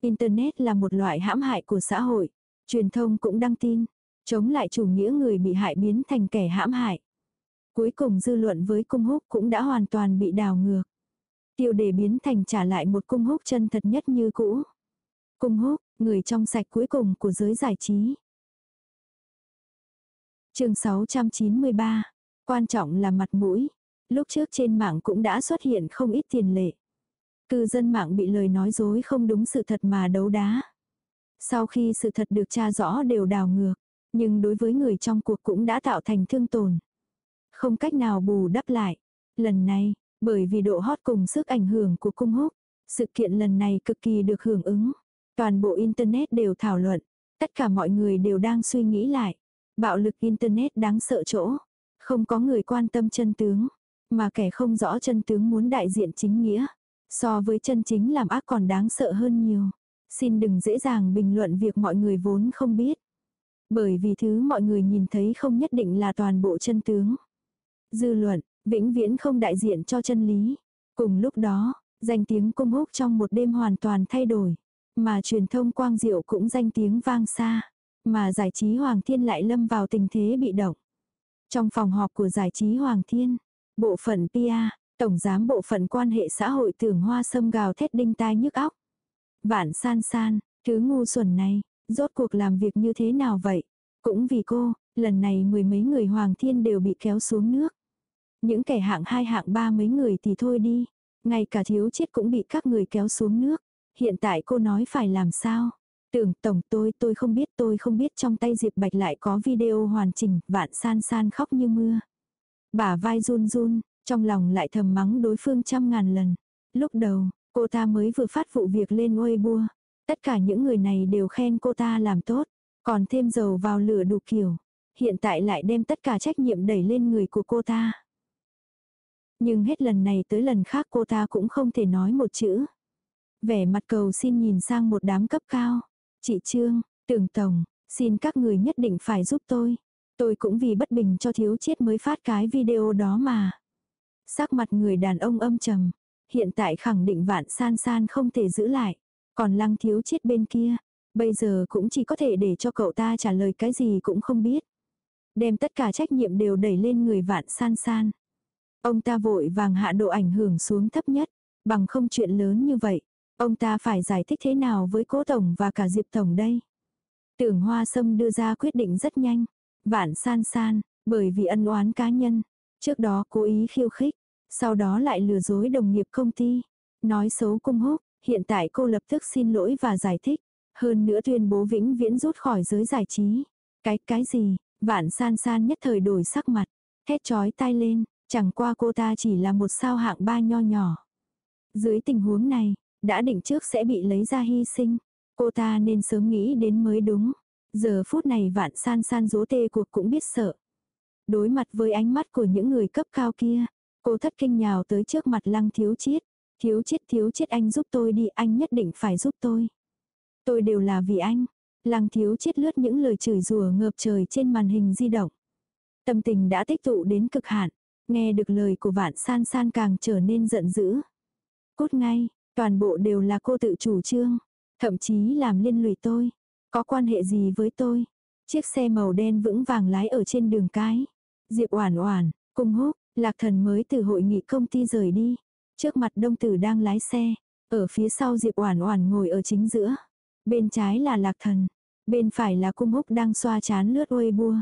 Internet là một loại hãm hại của xã hội. Truyền thông cũng đăng tin, chống lại chủ nghĩa người bị hại biến thành kẻ hãm hại. Cuối cùng dư luận với cung húc cũng đã hoàn toàn bị đào ngược. Tiêu đề biến thành trả lại một cung húc chân thật nhất như cũ. Cung húc, người trong sạch cuối cùng của giới giải trí. chương 693. Quan trọng là mặt mũi. Lúc trước trên mạng cũng đã xuất hiện không ít tiền lệ. Cư dân mạng bị lời nói dối không đúng sự thật mà đấu đá. Sau khi sự thật được tra rõ đều đào ngược. Nhưng đối với người trong cuộc cũng đã tạo thành thương tổn. Không cách nào bù đắp lại. Lần này, bởi vì độ hot cùng sức ảnh hưởng của cung húc, sự kiện lần này cực kỳ được hưởng ứng. Toàn bộ Internet đều thảo luận. Tất cả mọi người đều đang suy nghĩ lại. Bạo lực Internet đáng sợ chỗ. Không có người quan tâm chân tướng. Mà kẻ không rõ chân tướng muốn đại diện chính nghĩa. So với chân chính làm ác còn đáng sợ hơn nhiều. Xin đừng dễ dàng bình luận việc mọi người vốn không biết. Bởi vì thứ mọi người nhìn thấy không nhất định là toàn bộ chân tướng. Dư luận, vĩnh viễn không đại diện cho chân lý. Cùng lúc đó, danh tiếng cung húc trong một đêm hoàn toàn thay đổi. Mà truyền thông quang diệu cũng danh tiếng vang xa. Mà giải trí Hoàng Thiên lại lâm vào tình thế bị động. Trong phòng họp của giải trí Hoàng Thiên, bộ phận PA, tổng giám bộ phận quan hệ xã hội tưởng hoa sâm gào thét đinh tai nhức óc. Vạn san san, thứ ngu xuẩn này, rốt cuộc làm việc như thế nào vậy? Cũng vì cô, lần này mười mấy người Hoàng Thiên đều bị kéo xuống nước. Những kẻ hạng hai hạng ba mấy người thì thôi đi. Ngay cả thiếu chết cũng bị các người kéo xuống nước. Hiện tại cô nói phải làm sao? Tưởng tổng tôi tôi không biết tôi không biết trong tay Diệp Bạch lại có video hoàn chỉnh, vạn san san khóc như mưa. bà vai run run, trong lòng lại thầm mắng đối phương trăm ngàn lần. Lúc đầu, cô ta mới vừa phát vụ việc lên Weibo. Tất cả những người này đều khen cô ta làm tốt, còn thêm dầu vào lửa đủ kiểu. Hiện tại lại đem tất cả trách nhiệm đẩy lên người của cô ta. Nhưng hết lần này tới lần khác cô ta cũng không thể nói một chữ. Vẻ mặt cầu xin nhìn sang một đám cấp cao. Chị Trương, Tưởng Tổng, xin các người nhất định phải giúp tôi. Tôi cũng vì bất bình cho thiếu chết mới phát cái video đó mà. Sắc mặt người đàn ông âm trầm. Hiện tại khẳng định vạn san san không thể giữ lại. Còn lăng thiếu chết bên kia. Bây giờ cũng chỉ có thể để cho cậu ta trả lời cái gì cũng không biết. Đem tất cả trách nhiệm đều đẩy lên người vạn san san. Ông ta vội vàng hạ độ ảnh hưởng xuống thấp nhất, bằng không chuyện lớn như vậy. Ông ta phải giải thích thế nào với cố tổng và cả Diệp tổng đây? Tưởng Hoa Sâm đưa ra quyết định rất nhanh. Vạn san san, bởi vì ân oán cá nhân. Trước đó cố ý khiêu khích, sau đó lại lừa dối đồng nghiệp công ty. Nói xấu cung húc, hiện tại cô lập tức xin lỗi và giải thích. Hơn nữa tuyên bố vĩnh viễn rút khỏi giới giải trí. Cái, cái gì? Vạn san san nhất thời đổi sắc mặt. Hét chói tai lên, Chẳng qua cô ta chỉ là một sao hạng ba nho nhỏ. Dưới tình huống này, đã định trước sẽ bị lấy ra hy sinh. Cô ta nên sớm nghĩ đến mới đúng. Giờ phút này vạn san san dỗ tê cuộc cũng biết sợ. Đối mặt với ánh mắt của những người cấp cao kia, cô thất kinh nhào tới trước mặt lăng thiếu chiết. Thiếu chiết thiếu chiết anh giúp tôi đi, anh nhất định phải giúp tôi. Tôi đều là vì anh. Lăng thiếu chiết lướt những lời chửi rủa ngợp trời trên màn hình di động. Tâm tình đã tích tụ đến cực hạn. Nghe được lời của vạn san san càng trở nên giận dữ. Cút ngay, toàn bộ đều là cô tự chủ trương. Thậm chí làm liên lụy tôi. Có quan hệ gì với tôi? Chiếc xe màu đen vững vàng lái ở trên đường cái. Diệp Oản Oản, Cung Húc, Lạc Thần mới từ hội nghị công ty rời đi. Trước mặt Đông Tử đang lái xe, ở phía sau Diệp Oản Oản ngồi ở chính giữa. Bên trái là Lạc Thần, bên phải là Cung Húc đang xoa chán lướt Weibo.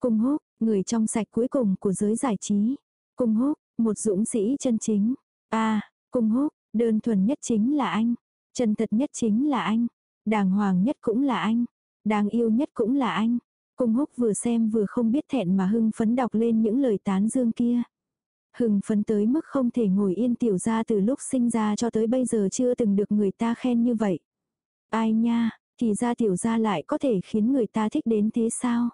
Cung Húc, người trong sạch cuối cùng của giới giải trí. Cung Húc, một dũng sĩ chân chính. A, à, Cung Húc, đơn thuần nhất chính là anh, chân thật nhất chính là anh, đàng hoàng nhất cũng là anh, đáng yêu nhất cũng là anh. Cung húc vừa xem vừa không biết thẹn mà hưng phấn đọc lên những lời tán dương kia. Hưng phấn tới mức không thể ngồi yên tiểu ra từ lúc sinh ra cho tới bây giờ chưa từng được người ta khen như vậy. Ai nha, thì ra tiểu ra lại có thể khiến người ta thích đến thế sao?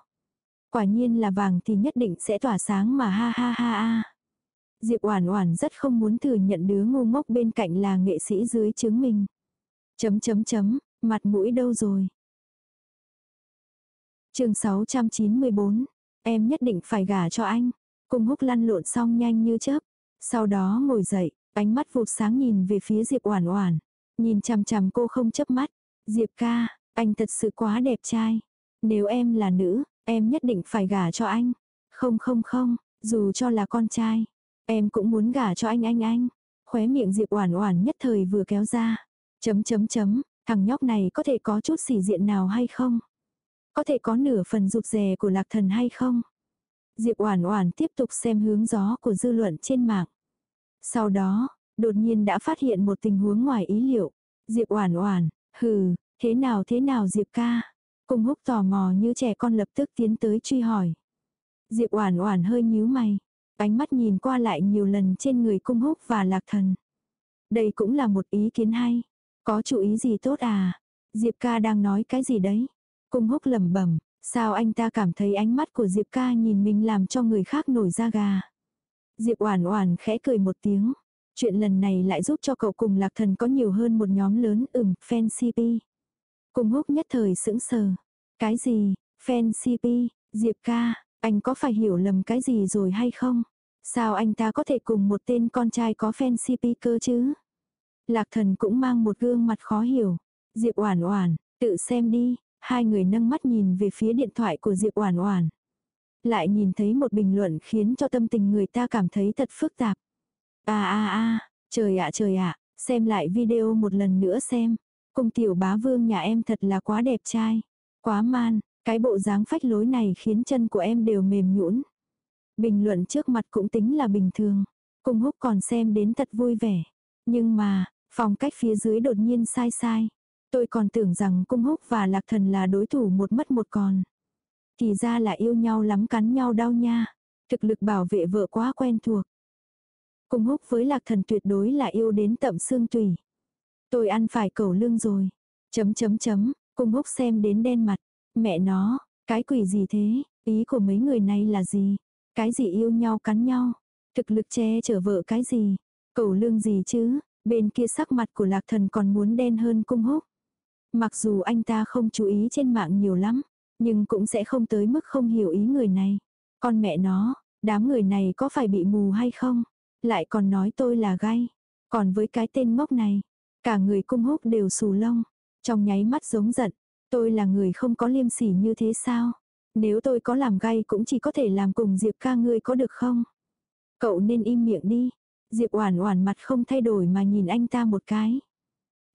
Quả nhiên là vàng thì nhất định sẽ tỏa sáng mà ha ha ha ha. Diệp Oản Oản rất không muốn thừa nhận đứa ngu ngốc bên cạnh là nghệ sĩ dưới chứng mình. Chấm chấm chấm, mặt mũi đâu rồi? Chương 694, em nhất định phải gả cho anh. Cung húc lăn lộn xong nhanh như chớp. Sau đó ngồi dậy, ánh mắt vụt sáng nhìn về phía Diệp Oản Oản. Nhìn chằm chằm cô không chớp mắt. Diệp ca, anh thật sự quá đẹp trai. Nếu em là nữ, em nhất định phải gả cho anh. Không không không, dù cho là con trai. Em cũng muốn gả cho anh anh anh. Khóe miệng Diệp Oản Oản nhất thời vừa kéo ra. Chấm chấm chấm, thằng nhóc này có thể có chút sỉ diện nào hay không? Có thể có nửa phần rụt rè của lạc thần hay không? Diệp Oản Oản tiếp tục xem hướng gió của dư luận trên mạng. Sau đó, đột nhiên đã phát hiện một tình huống ngoài ý liệu. Diệp Oản Oản, hừ, thế nào thế nào Diệp ca? Cung Húc tò mò như trẻ con lập tức tiến tới truy hỏi. Diệp Oản Oản hơi nhíu mày, ánh mắt nhìn qua lại nhiều lần trên người Cung Húc và Lạc Thần. Đây cũng là một ý kiến hay. Có chú ý gì tốt à? Diệp ca đang nói cái gì đấy? Cung húc lẩm bẩm, sao anh ta cảm thấy ánh mắt của Diệp ca nhìn mình làm cho người khác nổi da gà. Diệp oản oản khẽ cười một tiếng. Chuyện lần này lại giúp cho cậu cùng lạc thần có nhiều hơn một nhóm lớn ừm, fan CP. Cung húc nhất thời sững sờ. Cái gì, fan CP, Diệp ca, anh có phải hiểu lầm cái gì rồi hay không? Sao anh ta có thể cùng một tên con trai có fan CP cơ chứ? Lạc thần cũng mang một gương mặt khó hiểu. Diệp oản oản, tự xem đi, Hai người nâng mắt nhìn về phía điện thoại của Diệp Oản Oản. Lại nhìn thấy một bình luận khiến cho tâm tình người ta cảm thấy thật phức tạp. A a a, trời ạ trời ạ, xem lại video một lần nữa xem. Cung tiểu bá vương nhà em thật là quá đẹp trai. Quá man, cái bộ dáng phách lối này khiến chân của em đều mềm nhũn. Bình luận trước mặt cũng tính là bình thường. Cung húc còn xem đến thật vui vẻ. Nhưng mà, phong cách phía dưới đột nhiên sai sai. Tôi còn tưởng rằng cung húc và lạc thần là đối thủ một mất một còn. Thì ra là yêu nhau lắm cắn nhau đau nha. Thực lực bảo vệ vợ quá quen thuộc. Cung húc với lạc thần tuyệt đối là yêu đến tậm xương tùy. Tôi ăn phải cầu lương rồi. Chấm chấm chấm, cung húc xem đến đen mặt. Mẹ nó, cái quỷ gì thế, ý của mấy người này là gì? Cái gì yêu nhau cắn nhau? Thực lực che chở vợ cái gì? Cầu lương gì chứ? Bên kia sắc mặt của lạc thần còn muốn đen hơn cung húc. Mặc dù anh ta không chú ý trên mạng nhiều lắm, nhưng cũng sẽ không tới mức không hiểu ý người này. Con mẹ nó, đám người này có phải bị mù hay không? Lại còn nói tôi là gay. Còn với cái tên ngốc này, cả người cung húc đều xù lông. Trong nháy mắt giống giận, tôi là người không có liêm sỉ như thế sao? Nếu tôi có làm gay cũng chỉ có thể làm cùng Diệp ca ngươi có được không? Cậu nên im miệng đi. Diệp oản oản mặt không thay đổi mà nhìn anh ta một cái.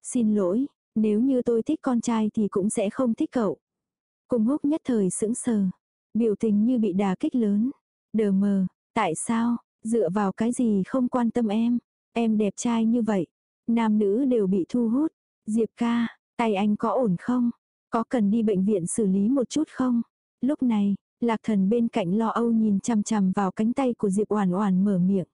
Xin lỗi, nếu như tôi thích con trai thì cũng sẽ không thích cậu. Cùng húc nhất thời sững sờ. Biểu tình như bị đà kích lớn. Đờ mờ, tại sao, dựa vào cái gì không quan tâm em. Em đẹp trai như vậy. Nam nữ đều bị thu hút. Diệp ca, tay anh có ổn không? Có cần đi bệnh viện xử lý một chút không? Lúc này, lạc thần bên cạnh lo âu nhìn chằm chằm vào cánh tay của Diệp Oản Oản mở miệng.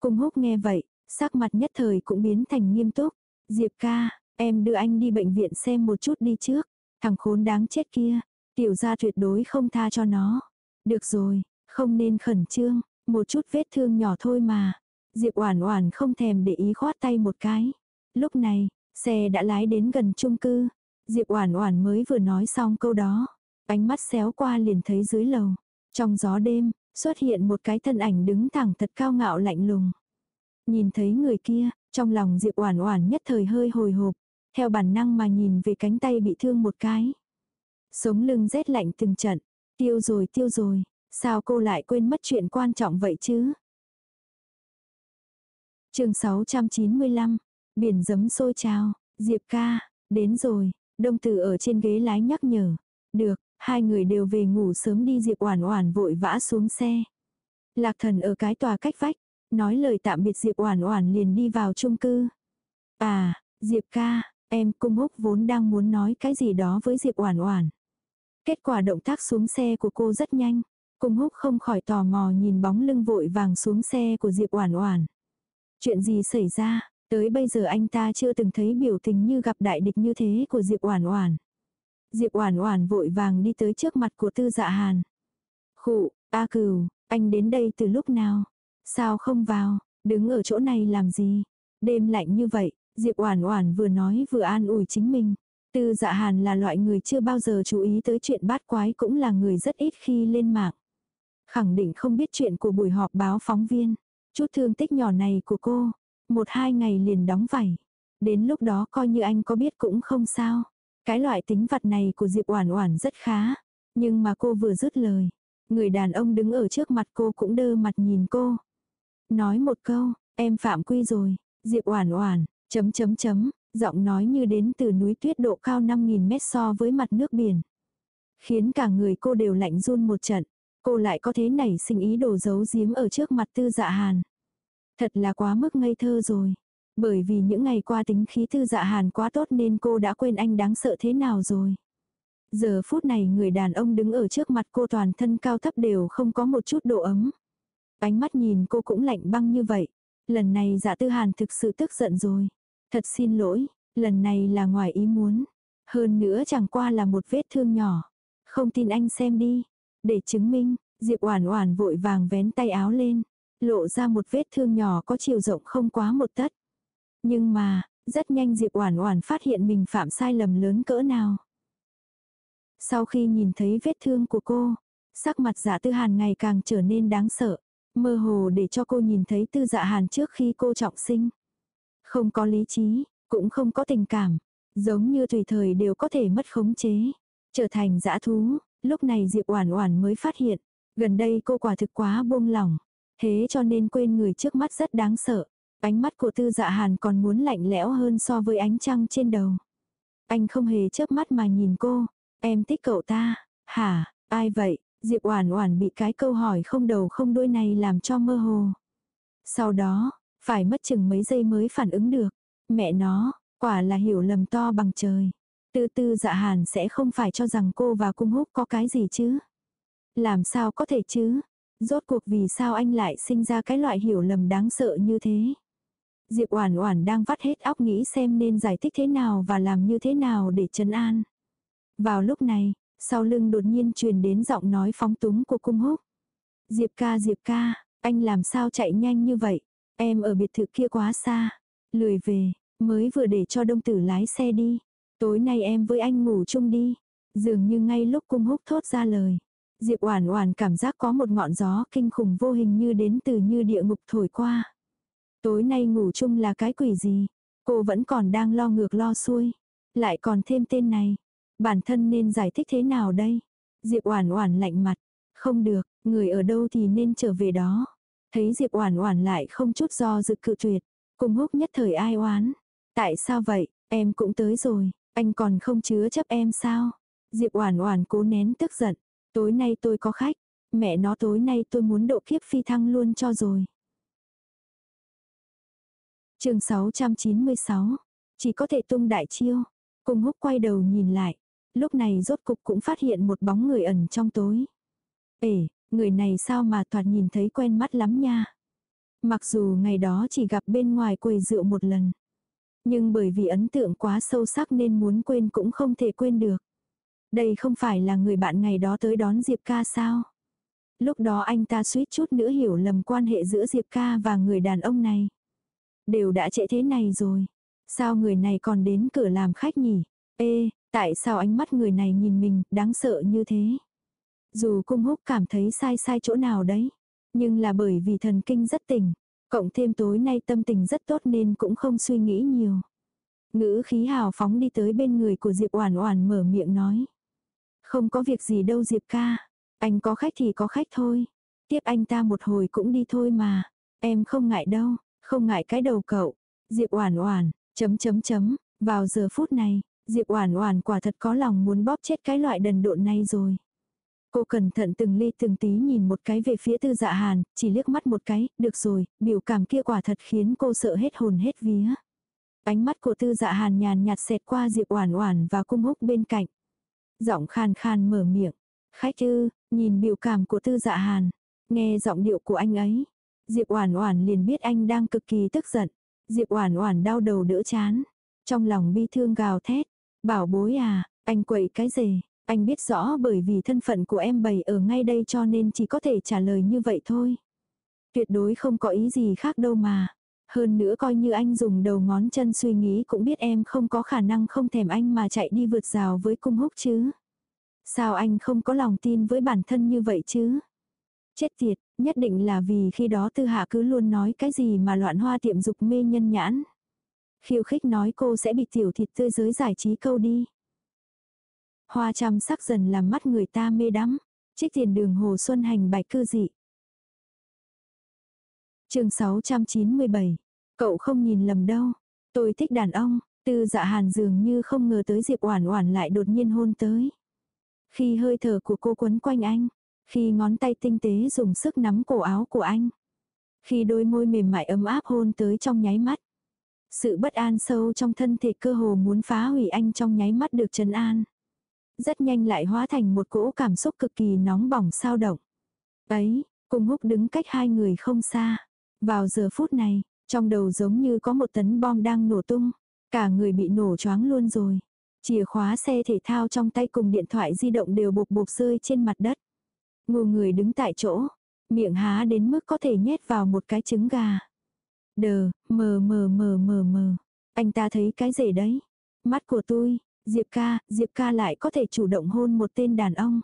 Cung húc nghe vậy, sắc mặt nhất thời cũng biến thành nghiêm túc. Diệp ca, Em đưa anh đi bệnh viện xem một chút đi trước. Thằng khốn đáng chết kia, tiểu gia tuyệt đối không tha cho nó. Được rồi, không nên khẩn trương, một chút vết thương nhỏ thôi mà. Diệp Oản Oản không thèm để ý khoát tay một cái. Lúc này, xe đã lái đến gần chung cư. Diệp Oản Oản mới vừa nói xong câu đó, ánh mắt xéo qua liền thấy dưới lầu, trong gió đêm, xuất hiện một cái thân ảnh đứng thẳng thật cao ngạo lạnh lùng. Nhìn thấy người kia, trong lòng Diệp Oản Oản nhất thời hơi hồi hộp, theo bản năng mà nhìn về cánh tay bị thương một cái. Sống lưng rét lạnh từng trận, tiêu rồi tiêu rồi, sao cô lại quên mất chuyện quan trọng vậy chứ? Chương 695, biển giấm sôi trào, Diệp ca, đến rồi, Đông Tử ở trên ghế lái nhắc nhở. Được, hai người đều về ngủ sớm đi Diệp Oản Oản vội vã xuống xe. Lạc Thần ở cái tòa cách vách, nói lời tạm biệt Diệp Oản Oản liền đi vào chung cư. À, Diệp ca, em cung húc vốn đang muốn nói cái gì đó với Diệp Oản Oản. Kết quả động tác xuống xe của cô rất nhanh. Cung húc không khỏi tò mò nhìn bóng lưng vội vàng xuống xe của Diệp Oản Oản. Chuyện gì xảy ra, tới bây giờ anh ta chưa từng thấy biểu tình như gặp đại địch như thế của Diệp Oản Oản. Diệp Oản Oản vội vàng đi tới trước mặt của Tư Dạ Hàn. "Khụ, A Cửu, anh đến đây từ lúc nào? Sao không vào, đứng ở chỗ này làm gì? Đêm lạnh như vậy." Diệp Oản Oản vừa nói vừa an ủi chính mình. Tư Dạ Hàn là loại người chưa bao giờ chú ý tới chuyện bát quái cũng là người rất ít khi lên mạng. Khẳng định không biết chuyện của buổi họp báo phóng viên. Chút thương tích nhỏ này của cô, một hai ngày liền đóng vảy. Đến lúc đó coi như anh có biết cũng không sao. Cái loại tính vặt này của Diệp Oản Oản rất khá, nhưng mà cô vừa dứt lời, người đàn ông đứng ở trước mặt cô cũng đơ mặt nhìn cô. Nói một câu, em phạm quy rồi, Diệp Oản Oản, chấm chấm chấm, giọng nói như đến từ núi tuyết độ cao 5000 mét so với mặt nước biển. Khiến cả người cô đều lạnh run một trận, cô lại có thế nảy sinh ý đồ giấu giếm ở trước mặt Tư Dạ Hàn. Thật là quá mức ngây thơ rồi. Bởi vì những ngày qua tính khí tư dạ hàn quá tốt nên cô đã quên anh đáng sợ thế nào rồi. Giờ phút này người đàn ông đứng ở trước mặt cô toàn thân cao thấp đều không có một chút độ ấm. Ánh mắt nhìn cô cũng lạnh băng như vậy. Lần này dạ tư hàn thực sự tức giận rồi. Thật xin lỗi, lần này là ngoài ý muốn. Hơn nữa chẳng qua là một vết thương nhỏ. Không tin anh xem đi. Để chứng minh, Diệp Oản Oản vội vàng vén tay áo lên, lộ ra một vết thương nhỏ có chiều rộng không quá một tấc. Nhưng mà, rất nhanh Diệp Oản Oản phát hiện mình phạm sai lầm lớn cỡ nào. Sau khi nhìn thấy vết thương của cô, sắc mặt Dạ Tư Hàn ngày càng trở nên đáng sợ, mơ hồ để cho cô nhìn thấy Tư Dạ Hàn trước khi cô trọng sinh. Không có lý trí, cũng không có tình cảm, giống như tùy thời đều có thể mất khống chế, trở thành dã thú. Lúc này Diệp Oản Oản mới phát hiện, gần đây cô quả thực quá buông lỏng, thế cho nên quên người trước mắt rất đáng sợ. Ánh mắt của tư dạ hàn còn muốn lạnh lẽo hơn so với ánh trăng trên đầu. Anh không hề chớp mắt mà nhìn cô. Em thích cậu ta. Hả, ai vậy? Diệp Oản Oản bị cái câu hỏi không đầu không đuôi này làm cho mơ hồ. Sau đó, phải mất chừng mấy giây mới phản ứng được. Mẹ nó, quả là hiểu lầm to bằng trời. Tư tư dạ hàn sẽ không phải cho rằng cô và cung húc có cái gì chứ. Làm sao có thể chứ? Rốt cuộc vì sao anh lại sinh ra cái loại hiểu lầm đáng sợ như thế? Diệp Oản Oản đang vắt hết óc nghĩ xem nên giải thích thế nào và làm như thế nào để trấn an. Vào lúc này, sau lưng đột nhiên truyền đến giọng nói phóng túng của cung húc. Diệp ca Diệp ca, anh làm sao chạy nhanh như vậy? Em ở biệt thự kia quá xa. Lười về, mới vừa để cho đông tử lái xe đi. Tối nay em với anh ngủ chung đi. Dường như ngay lúc cung húc thốt ra lời. Diệp Oản Oản cảm giác có một ngọn gió kinh khủng vô hình như đến từ như địa ngục thổi qua. Tối nay ngủ chung là cái quỷ gì? Cô vẫn còn đang lo ngược lo xuôi. Lại còn thêm tên này. Bản thân nên giải thích thế nào đây? Diệp Oản Oản lạnh mặt. Không được, người ở đâu thì nên trở về đó. Thấy Diệp Oản Oản lại không chút do dự cự tuyệt. Cùng húc nhất thời ai oán. Tại sao vậy? Em cũng tới rồi. Anh còn không chứa chấp em sao? Diệp Oản Oản cố nén tức giận. Tối nay tôi có khách. Mẹ nó tối nay tôi muốn độ kiếp phi thăng luôn cho rồi chương 696, chỉ có thể tung đại chiêu. Cung húc quay đầu nhìn lại, lúc này rốt cục cũng phát hiện một bóng người ẩn trong tối. Ê, người này sao mà thoạt nhìn thấy quen mắt lắm nha. Mặc dù ngày đó chỉ gặp bên ngoài quầy rượu một lần. Nhưng bởi vì ấn tượng quá sâu sắc nên muốn quên cũng không thể quên được. Đây không phải là người bạn ngày đó tới đón Diệp ca sao? Lúc đó anh ta suýt chút nữa hiểu lầm quan hệ giữa Diệp ca và người đàn ông này. Đều đã trễ thế này rồi. Sao người này còn đến cửa làm khách nhỉ? Ê, tại sao ánh mắt người này nhìn mình đáng sợ như thế? Dù cung húc cảm thấy sai sai chỗ nào đấy. Nhưng là bởi vì thần kinh rất tỉnh. Cộng thêm tối nay tâm tình rất tốt nên cũng không suy nghĩ nhiều. Ngữ khí hào phóng đi tới bên người của Diệp Oản Oản mở miệng nói. Không có việc gì đâu Diệp ca. Anh có khách thì có khách thôi. Tiếp anh ta một hồi cũng đi thôi mà. Em không ngại đâu, không ngại cái đầu cậu. Diệp Oản Oản, chấm chấm chấm, vào giờ phút này, Diệp Oản Oản quả thật có lòng muốn bóp chết cái loại đần độn này rồi. Cô cẩn thận từng ly từng tí nhìn một cái về phía tư dạ hàn, chỉ liếc mắt một cái, được rồi, biểu cảm kia quả thật khiến cô sợ hết hồn hết vía. Ánh mắt của tư dạ hàn nhàn nhạt xẹt qua Diệp Oản Oản và cung húc bên cạnh. Giọng khan khan mở miệng. Khách ư, nhìn biểu cảm của tư dạ hàn. Nghe giọng điệu của anh ấy. Diệp Oản Oản liền biết anh đang cực kỳ tức giận. Diệp Oản Oản đau đầu đỡ chán. Trong lòng bi thương gào thét. Bảo bối à, anh quậy cái gì? Anh biết rõ bởi vì thân phận của em bày ở ngay đây cho nên chỉ có thể trả lời như vậy thôi. Tuyệt đối không có ý gì khác đâu mà. Hơn nữa coi như anh dùng đầu ngón chân suy nghĩ cũng biết em không có khả năng không thèm anh mà chạy đi vượt rào với cung húc chứ. Sao anh không có lòng tin với bản thân như vậy chứ? Chết tiệt, nhất định là vì khi đó tư hạ cứ luôn nói cái gì mà loạn hoa tiệm dục mê nhân nhãn. Khiêu khích nói cô sẽ bị tiểu thịt tươi giới giải trí câu đi. Hoa trăm sắc dần làm mắt người ta mê đắm. Trích tiền đường hồ xuân hành bạch cư dị. chương 697. Cậu không nhìn lầm đâu. Tôi thích đàn ông. Tư dạ hàn dường như không ngờ tới Diệp Oản Oản lại đột nhiên hôn tới. Khi hơi thở của cô quấn quanh anh, khi ngón tay tinh tế dùng sức nắm cổ áo của anh, khi đôi môi mềm mại ấm áp hôn tới trong nháy mắt. Sự bất an sâu trong thân thể cơ hồ muốn phá hủy anh trong nháy mắt được trấn an. Rất nhanh lại hóa thành một cỗ cảm xúc cực kỳ nóng bỏng sao động. Ấy, cùng húc đứng cách hai người không xa. Vào giờ phút này, trong đầu giống như có một tấn bom đang nổ tung. Cả người bị nổ choáng luôn rồi. Chìa khóa xe thể thao trong tay cùng điện thoại di động đều bột bột rơi trên mặt đất. Ngô người đứng tại chỗ, miệng há đến mức có thể nhét vào một cái trứng gà. Đờ, mờ mờ mờ mờ mờ. Anh ta thấy cái gì đấy? Mắt của tôi, Diệp ca, Diệp ca lại có thể chủ động hôn một tên đàn ông.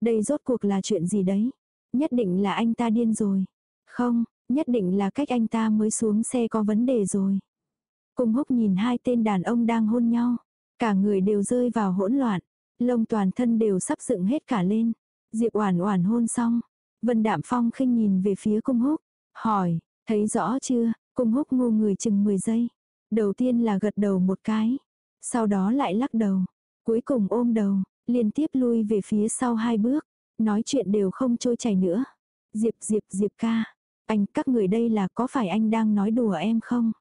Đây rốt cuộc là chuyện gì đấy? Nhất định là anh ta điên rồi. Không, nhất định là cách anh ta mới xuống xe có vấn đề rồi. Cùng húc nhìn hai tên đàn ông đang hôn nhau. Cả người đều rơi vào hỗn loạn. Lông toàn thân đều sắp dựng hết cả lên. Diệp oản oản hôn xong. Vân Đạm Phong khinh nhìn về phía cung húc. Hỏi, thấy rõ chưa? Cung húc ngu người chừng 10 giây. Đầu tiên là gật đầu một cái. Sau đó lại lắc đầu. Cuối cùng ôm đầu, liên tiếp lui về phía sau hai bước. Nói chuyện đều không trôi chảy nữa. Diệp Diệp Diệp ca. Anh các người đây là có phải anh đang nói đùa em không?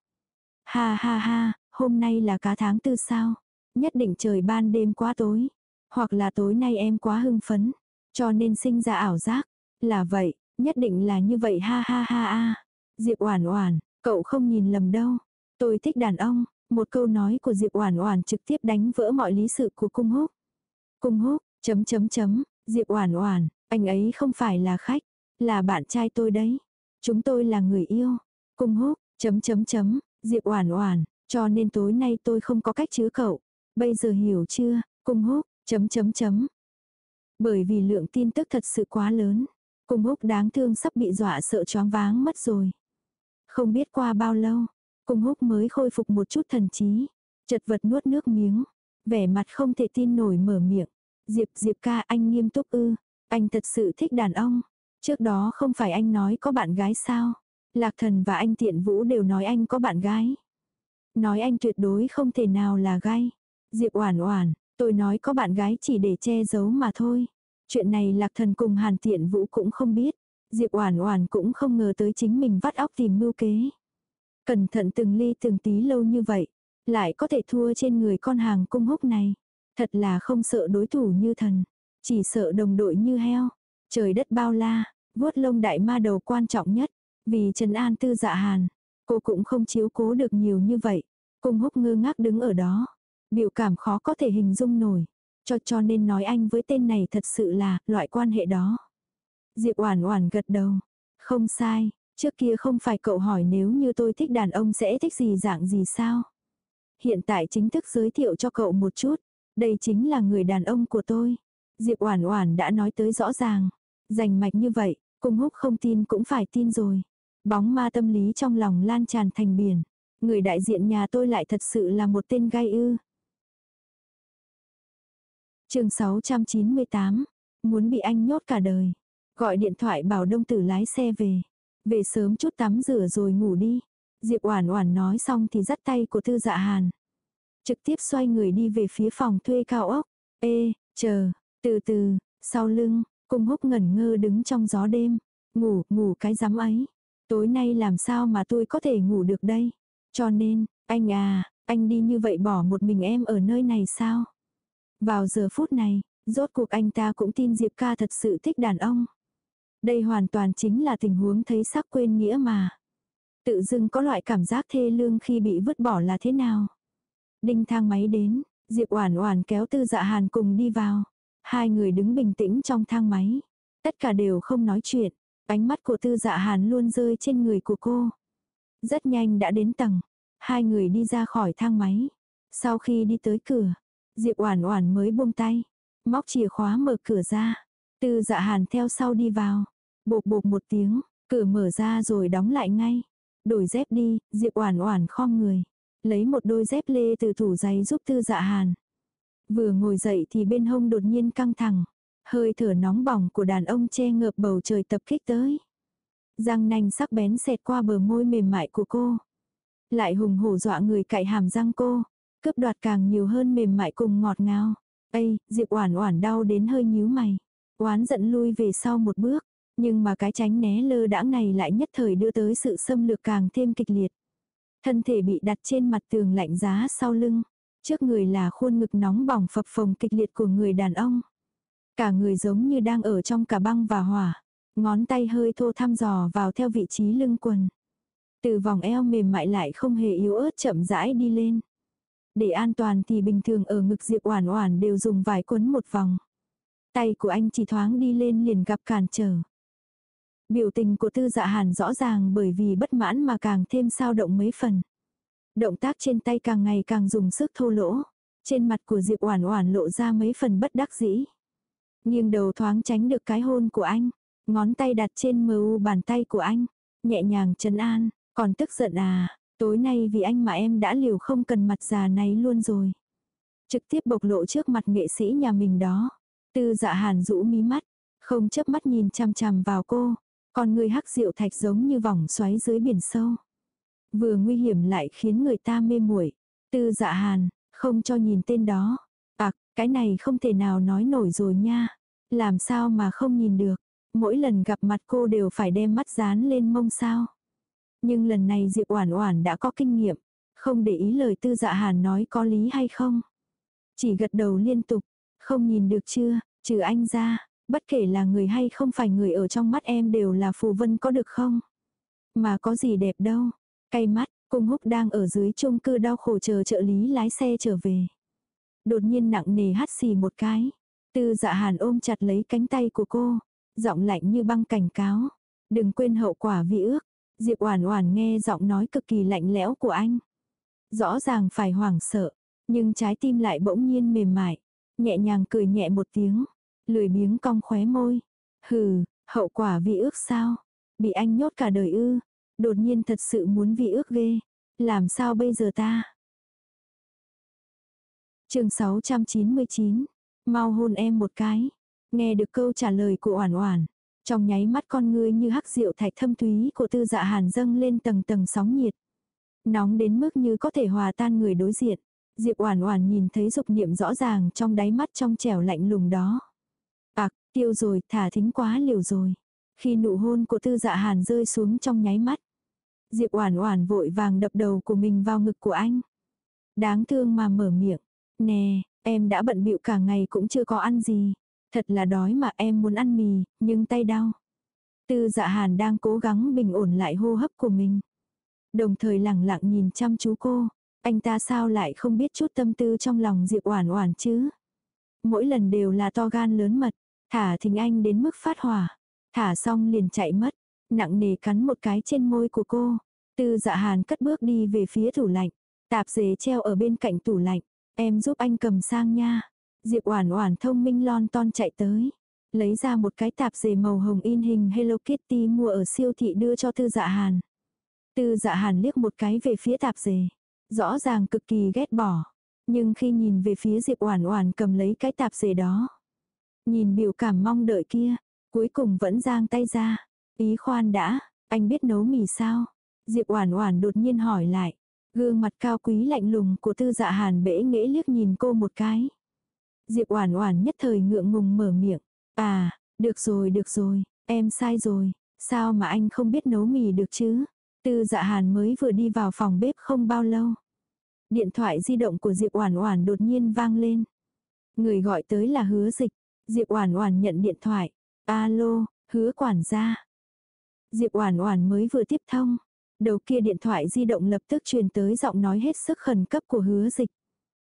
Ha ha ha, hôm nay là cá tháng tư sao? Nhất định trời ban đêm quá tối. Hoặc là tối nay em quá hưng phấn. Cho nên sinh ra ảo giác. Là vậy, nhất định là như vậy ha ha ha a. Diệp Oản Oản, cậu không nhìn lầm đâu. Tôi thích đàn ông. Một câu nói của Diệp Oản Oản trực tiếp đánh vỡ mọi lý sự của Cung Húc. Cung Húc, chấm chấm chấm, Diệp Oản Oản, anh ấy không phải là khách, là bạn trai tôi đấy. Chúng tôi là người yêu. Cung Húc, chấm chấm chấm, Diệp Oản Oản, cho nên tối nay tôi không có cách chứa cậu. Bây giờ hiểu chưa? Cung Húc, chấm chấm chấm. Bởi vì lượng tin tức thật sự quá lớn, Cung Húc đáng thương sắp bị dọa sợ choáng váng mất rồi. Không biết qua bao lâu, Cung húc mới khôi phục một chút thần trí. Chật vật nuốt nước miếng. Vẻ mặt không thể tin nổi mở miệng. Diệp Diệp ca anh nghiêm túc ư. Anh thật sự thích đàn ông. Trước đó không phải anh nói có bạn gái sao. Lạc thần và anh tiện vũ đều nói anh có bạn gái. Nói anh tuyệt đối không thể nào là gay. Diệp oản oản, tôi nói có bạn gái chỉ để che giấu mà thôi. Chuyện này lạc thần cùng hàn tiện vũ cũng không biết. Diệp oản oản cũng không ngờ tới chính mình vắt óc tìm mưu kế. Cẩn thận từng ly từng tí lâu như vậy, lại có thể thua trên người con hàng cung húc này. Thật là không sợ đối thủ như thần, chỉ sợ đồng đội như heo. Trời đất bao la, vuốt lông đại ma đầu quan trọng nhất, vì Trần An tư dạ hàn, cô cũng không chiếu cố được nhiều như vậy. Cung húc ngơ ngác đứng ở đó, biểu cảm khó có thể hình dung nổi. Cho cho nên nói anh với tên này thật sự là loại quan hệ đó. Diệp Oản Oản gật đầu. Không sai, trước kia không phải cậu hỏi nếu như tôi thích đàn ông sẽ thích gì dạng gì sao? Hiện tại chính thức giới thiệu cho cậu một chút, đây chính là người đàn ông của tôi. Diệp Oản Oản đã nói tới rõ ràng, rành mạch như vậy, Cung Húc không tin cũng phải tin rồi. Bóng ma tâm lý trong lòng lan tràn thành biển. Người đại diện nhà tôi lại thật sự là một tên gai ư. chương 698. Muốn bị anh nhốt cả đời. Gọi điện thoại bảo đông tử lái xe về. Về sớm chút tắm rửa rồi ngủ đi. Diệp Oản Oản nói xong thì dắt tay của Tư Dạ Hàn. Trực tiếp xoay người đi về phía phòng thuê cao ốc. Ê, chờ, từ từ, sau lưng, cung húc ngẩn ngơ đứng trong gió đêm. Ngủ, ngủ cái rắm ấy. Tối nay làm sao mà tôi có thể ngủ được đây? Cho nên, anh à, anh đi như vậy bỏ một mình em ở nơi này sao? Vào giờ phút này, rốt cuộc anh ta cũng tin Diệp ca thật sự thích đàn ông. Đây hoàn toàn chính là tình huống thấy sắc quên nghĩa mà. Tự dưng có loại cảm giác thê lương khi bị vứt bỏ là thế nào? Đinh thang máy đến, Diệp Oản Oản kéo Tư Dạ Hàn cùng đi vào. Hai người đứng bình tĩnh trong thang máy, tất cả đều không nói chuyện, ánh mắt của Tư Dạ Hàn luôn rơi trên người của cô. Rất nhanh đã đến tầng, hai người đi ra khỏi thang máy. Sau khi đi tới cửa, Diệp Oản Oản mới buông tay, móc chìa khóa mở cửa ra. Tư Dạ Hàn theo sau đi vào. Bộp bộp một tiếng, cửa mở ra rồi đóng lại ngay. Đổi dép đi, Diệp Oản Oản khom người, lấy một đôi dép lê từ tủ giày giúp Tư Dạ Hàn. Vừa ngồi dậy thì bên hông đột nhiên căng thẳng, hơi thở nóng bỏng của đàn ông che ngợp bầu trời tập kích tới. Răng nanh sắc bén xẹt qua bờ môi mềm mại của cô. Lại hùng hổ dọa người cạy hàm răng cô, cướp đoạt càng nhiều hơn mềm mại cùng ngọt ngào. Ây, Diệp Oản Oản đau đến hơi nhíu mày, oán giận lui về sau một bước, nhưng mà cái tránh né lơ đãng này lại nhất thời đưa tới sự xâm lược càng thêm kịch liệt. Thân thể bị đặt trên mặt tường lạnh giá sau lưng. Trước người là khuôn ngực nóng bỏng phập phồng kịch liệt của người đàn ông. Cả người giống như đang ở trong cả băng và hỏa. Ngón tay hơi thô thăm dò vào theo vị trí lưng quần. Từ vòng eo mềm mại lại không hề yếu ớt chậm rãi đi lên. Để an toàn thì bình thường ở ngực Diệp Oản Oản đều dùng vải quấn một vòng. Tay của anh chỉ thoáng đi lên liền gặp cản trở. Biểu tình của tư dạ hàn rõ ràng bởi vì bất mãn mà càng thêm sao động mấy phần. Động tác trên tay càng ngày càng dùng sức thô lỗ. Trên mặt của Diệp Oản Oản lộ ra mấy phần bất đắc dĩ. Nghiêng đầu thoáng tránh được cái hôn của anh, ngón tay đặt trên mu bàn tay của anh, nhẹ nhàng trấn an, còn tức giận à, tối nay vì anh mà em đã liều không cần mặt già này luôn rồi. Trực tiếp bộc lộ trước mặt nghệ sĩ nhà mình đó. Tư dạ hàn rũ mí mắt, không chớp mắt nhìn chằm chằm vào cô, con người hắc diệu thạch giống như vòng xoáy dưới biển sâu. Vừa nguy hiểm lại khiến người ta mê muội. Tư dạ hàn, không cho nhìn tên đó. À, cái này không thể nào nói nổi rồi nha. Làm sao mà không nhìn được. Mỗi lần gặp mặt cô đều phải đem mắt dán lên mông sao. Nhưng lần này Diệp Oản Oản đã có kinh nghiệm, không để ý lời Tư Dạ Hàn nói có lý hay không. Chỉ gật đầu liên tục, không nhìn được chưa, trừ anh ra, Bất kể là người hay không phải người ở trong mắt em đều là phù vân có được không? Mà có gì đẹp đâu. Cay mắt, cung húc đang ở dưới chung cư đau khổ chờ trợ lý lái xe trở về. Đột nhiên nặng nề hắt xì một cái. Tư dạ hàn ôm chặt lấy cánh tay của cô. Giọng lạnh như băng cảnh cáo. Đừng quên hậu quả vi ước. Diệp Oản Oản nghe giọng nói cực kỳ lạnh lẽo của anh. Rõ ràng phải hoảng sợ, nhưng trái tim lại bỗng nhiên mềm mại, nhẹ nhàng cười nhẹ một tiếng, Lười biếng cong khóe môi. Hừ, hậu quả vì ước sao? Bị anh nhốt cả đời ư? Đột nhiên thật sự muốn vì ước ghê. Làm sao bây giờ ta? chương 699. Mau hôn em một cái. Nghe được câu trả lời của Oản Oản, trong nháy mắt con ngươi như hắc rượu thạch thâm thúy của Tư Dạ Hàn dâng lên tầng tầng sóng nhiệt. Nóng đến mức như có thể hòa tan người đối diện. Diệp Oản Oản nhìn thấy dục niệm rõ ràng trong đáy mắt trong trẻo lạnh lùng đó. Tiêu rồi, thả thính quá liều rồi. Khi nụ hôn của tư dạ hàn rơi xuống trong nháy mắt. Diệp Oản Oản vội vàng đập đầu của mình vào ngực của anh. Đáng thương mà mở miệng. Nè, em đã bận bịu cả ngày cũng chưa có ăn gì. Thật là đói mà em muốn ăn mì, nhưng tay đau. Tư dạ hàn đang cố gắng bình ổn lại hô hấp của mình. Đồng thời lặng lặng nhìn chăm chú cô. Anh ta sao lại không biết chút tâm tư trong lòng Diệp Oản Oản chứ? Mỗi lần đều là to gan lớn mật, thả thình anh đến mức phát hỏa. Thả xong liền chạy mất, nặng nề cắn một cái trên môi của cô. Tư dạ hàn cất bước đi về phía tủ lạnh. Tạp dề treo ở bên cạnh tủ lạnh. Em giúp anh cầm sang nha. Diệp Oản Oản thông minh lon ton chạy tới, lấy ra một cái tạp dề màu hồng in hình Hello Kitty mua ở siêu thị đưa cho Tư Dạ Hàn. Tư Dạ Hàn liếc một cái về phía tạp dề, rõ ràng cực kỳ ghét bỏ, nhưng khi nhìn về phía Diệp Oản Oản cầm lấy cái tạp dề đó, nhìn biểu cảm mong đợi kia, cuối cùng vẫn giang tay ra, "Ý khoan đã, anh biết nấu mì sao?" Diệp Oản Oản đột nhiên hỏi lại. Gương mặt cao quý lạnh lùng của Tư Dạ Hàn bẽ nghễ liếc nhìn cô một cái. Diệp Oản Oản nhất thời ngượng ngùng mở miệng. À, được rồi được rồi, em sai rồi, sao mà anh không biết nấu mì được chứ? Tư dạ hàn mới vừa đi vào phòng bếp không bao lâu. Điện thoại di động của Diệp Oản Oản đột nhiên vang lên. Người gọi tới là hứa dịch. Diệp Oản Oản nhận điện thoại. Alo, hứa quản gia. Diệp Oản Oản mới vừa tiếp thông. Đầu kia điện thoại di động lập tức truyền tới giọng nói hết sức khẩn cấp của hứa dịch.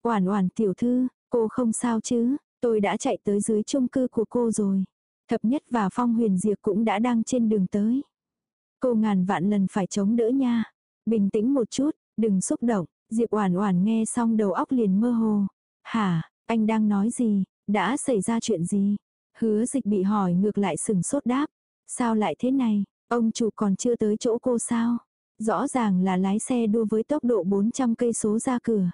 Oản Oản tiểu thư, Cô không sao chứ, tôi đã chạy tới dưới chung cư của cô rồi. Thập nhất và phong huyền diệp cũng đã đang trên đường tới. Cô ngàn vạn lần phải chống đỡ nha. Bình tĩnh một chút, đừng xúc động. Diệp Oản Oản nghe xong đầu óc liền mơ hồ. "Hả, anh đang nói gì? Đã xảy ra chuyện gì?" Hứa Dịch bị hỏi ngược lại sừng sốt đáp, "Sao lại thế này? Ông chủ còn chưa tới chỗ cô sao?" Rõ ràng là lái xe đua với tốc độ 400 cây số ra cửa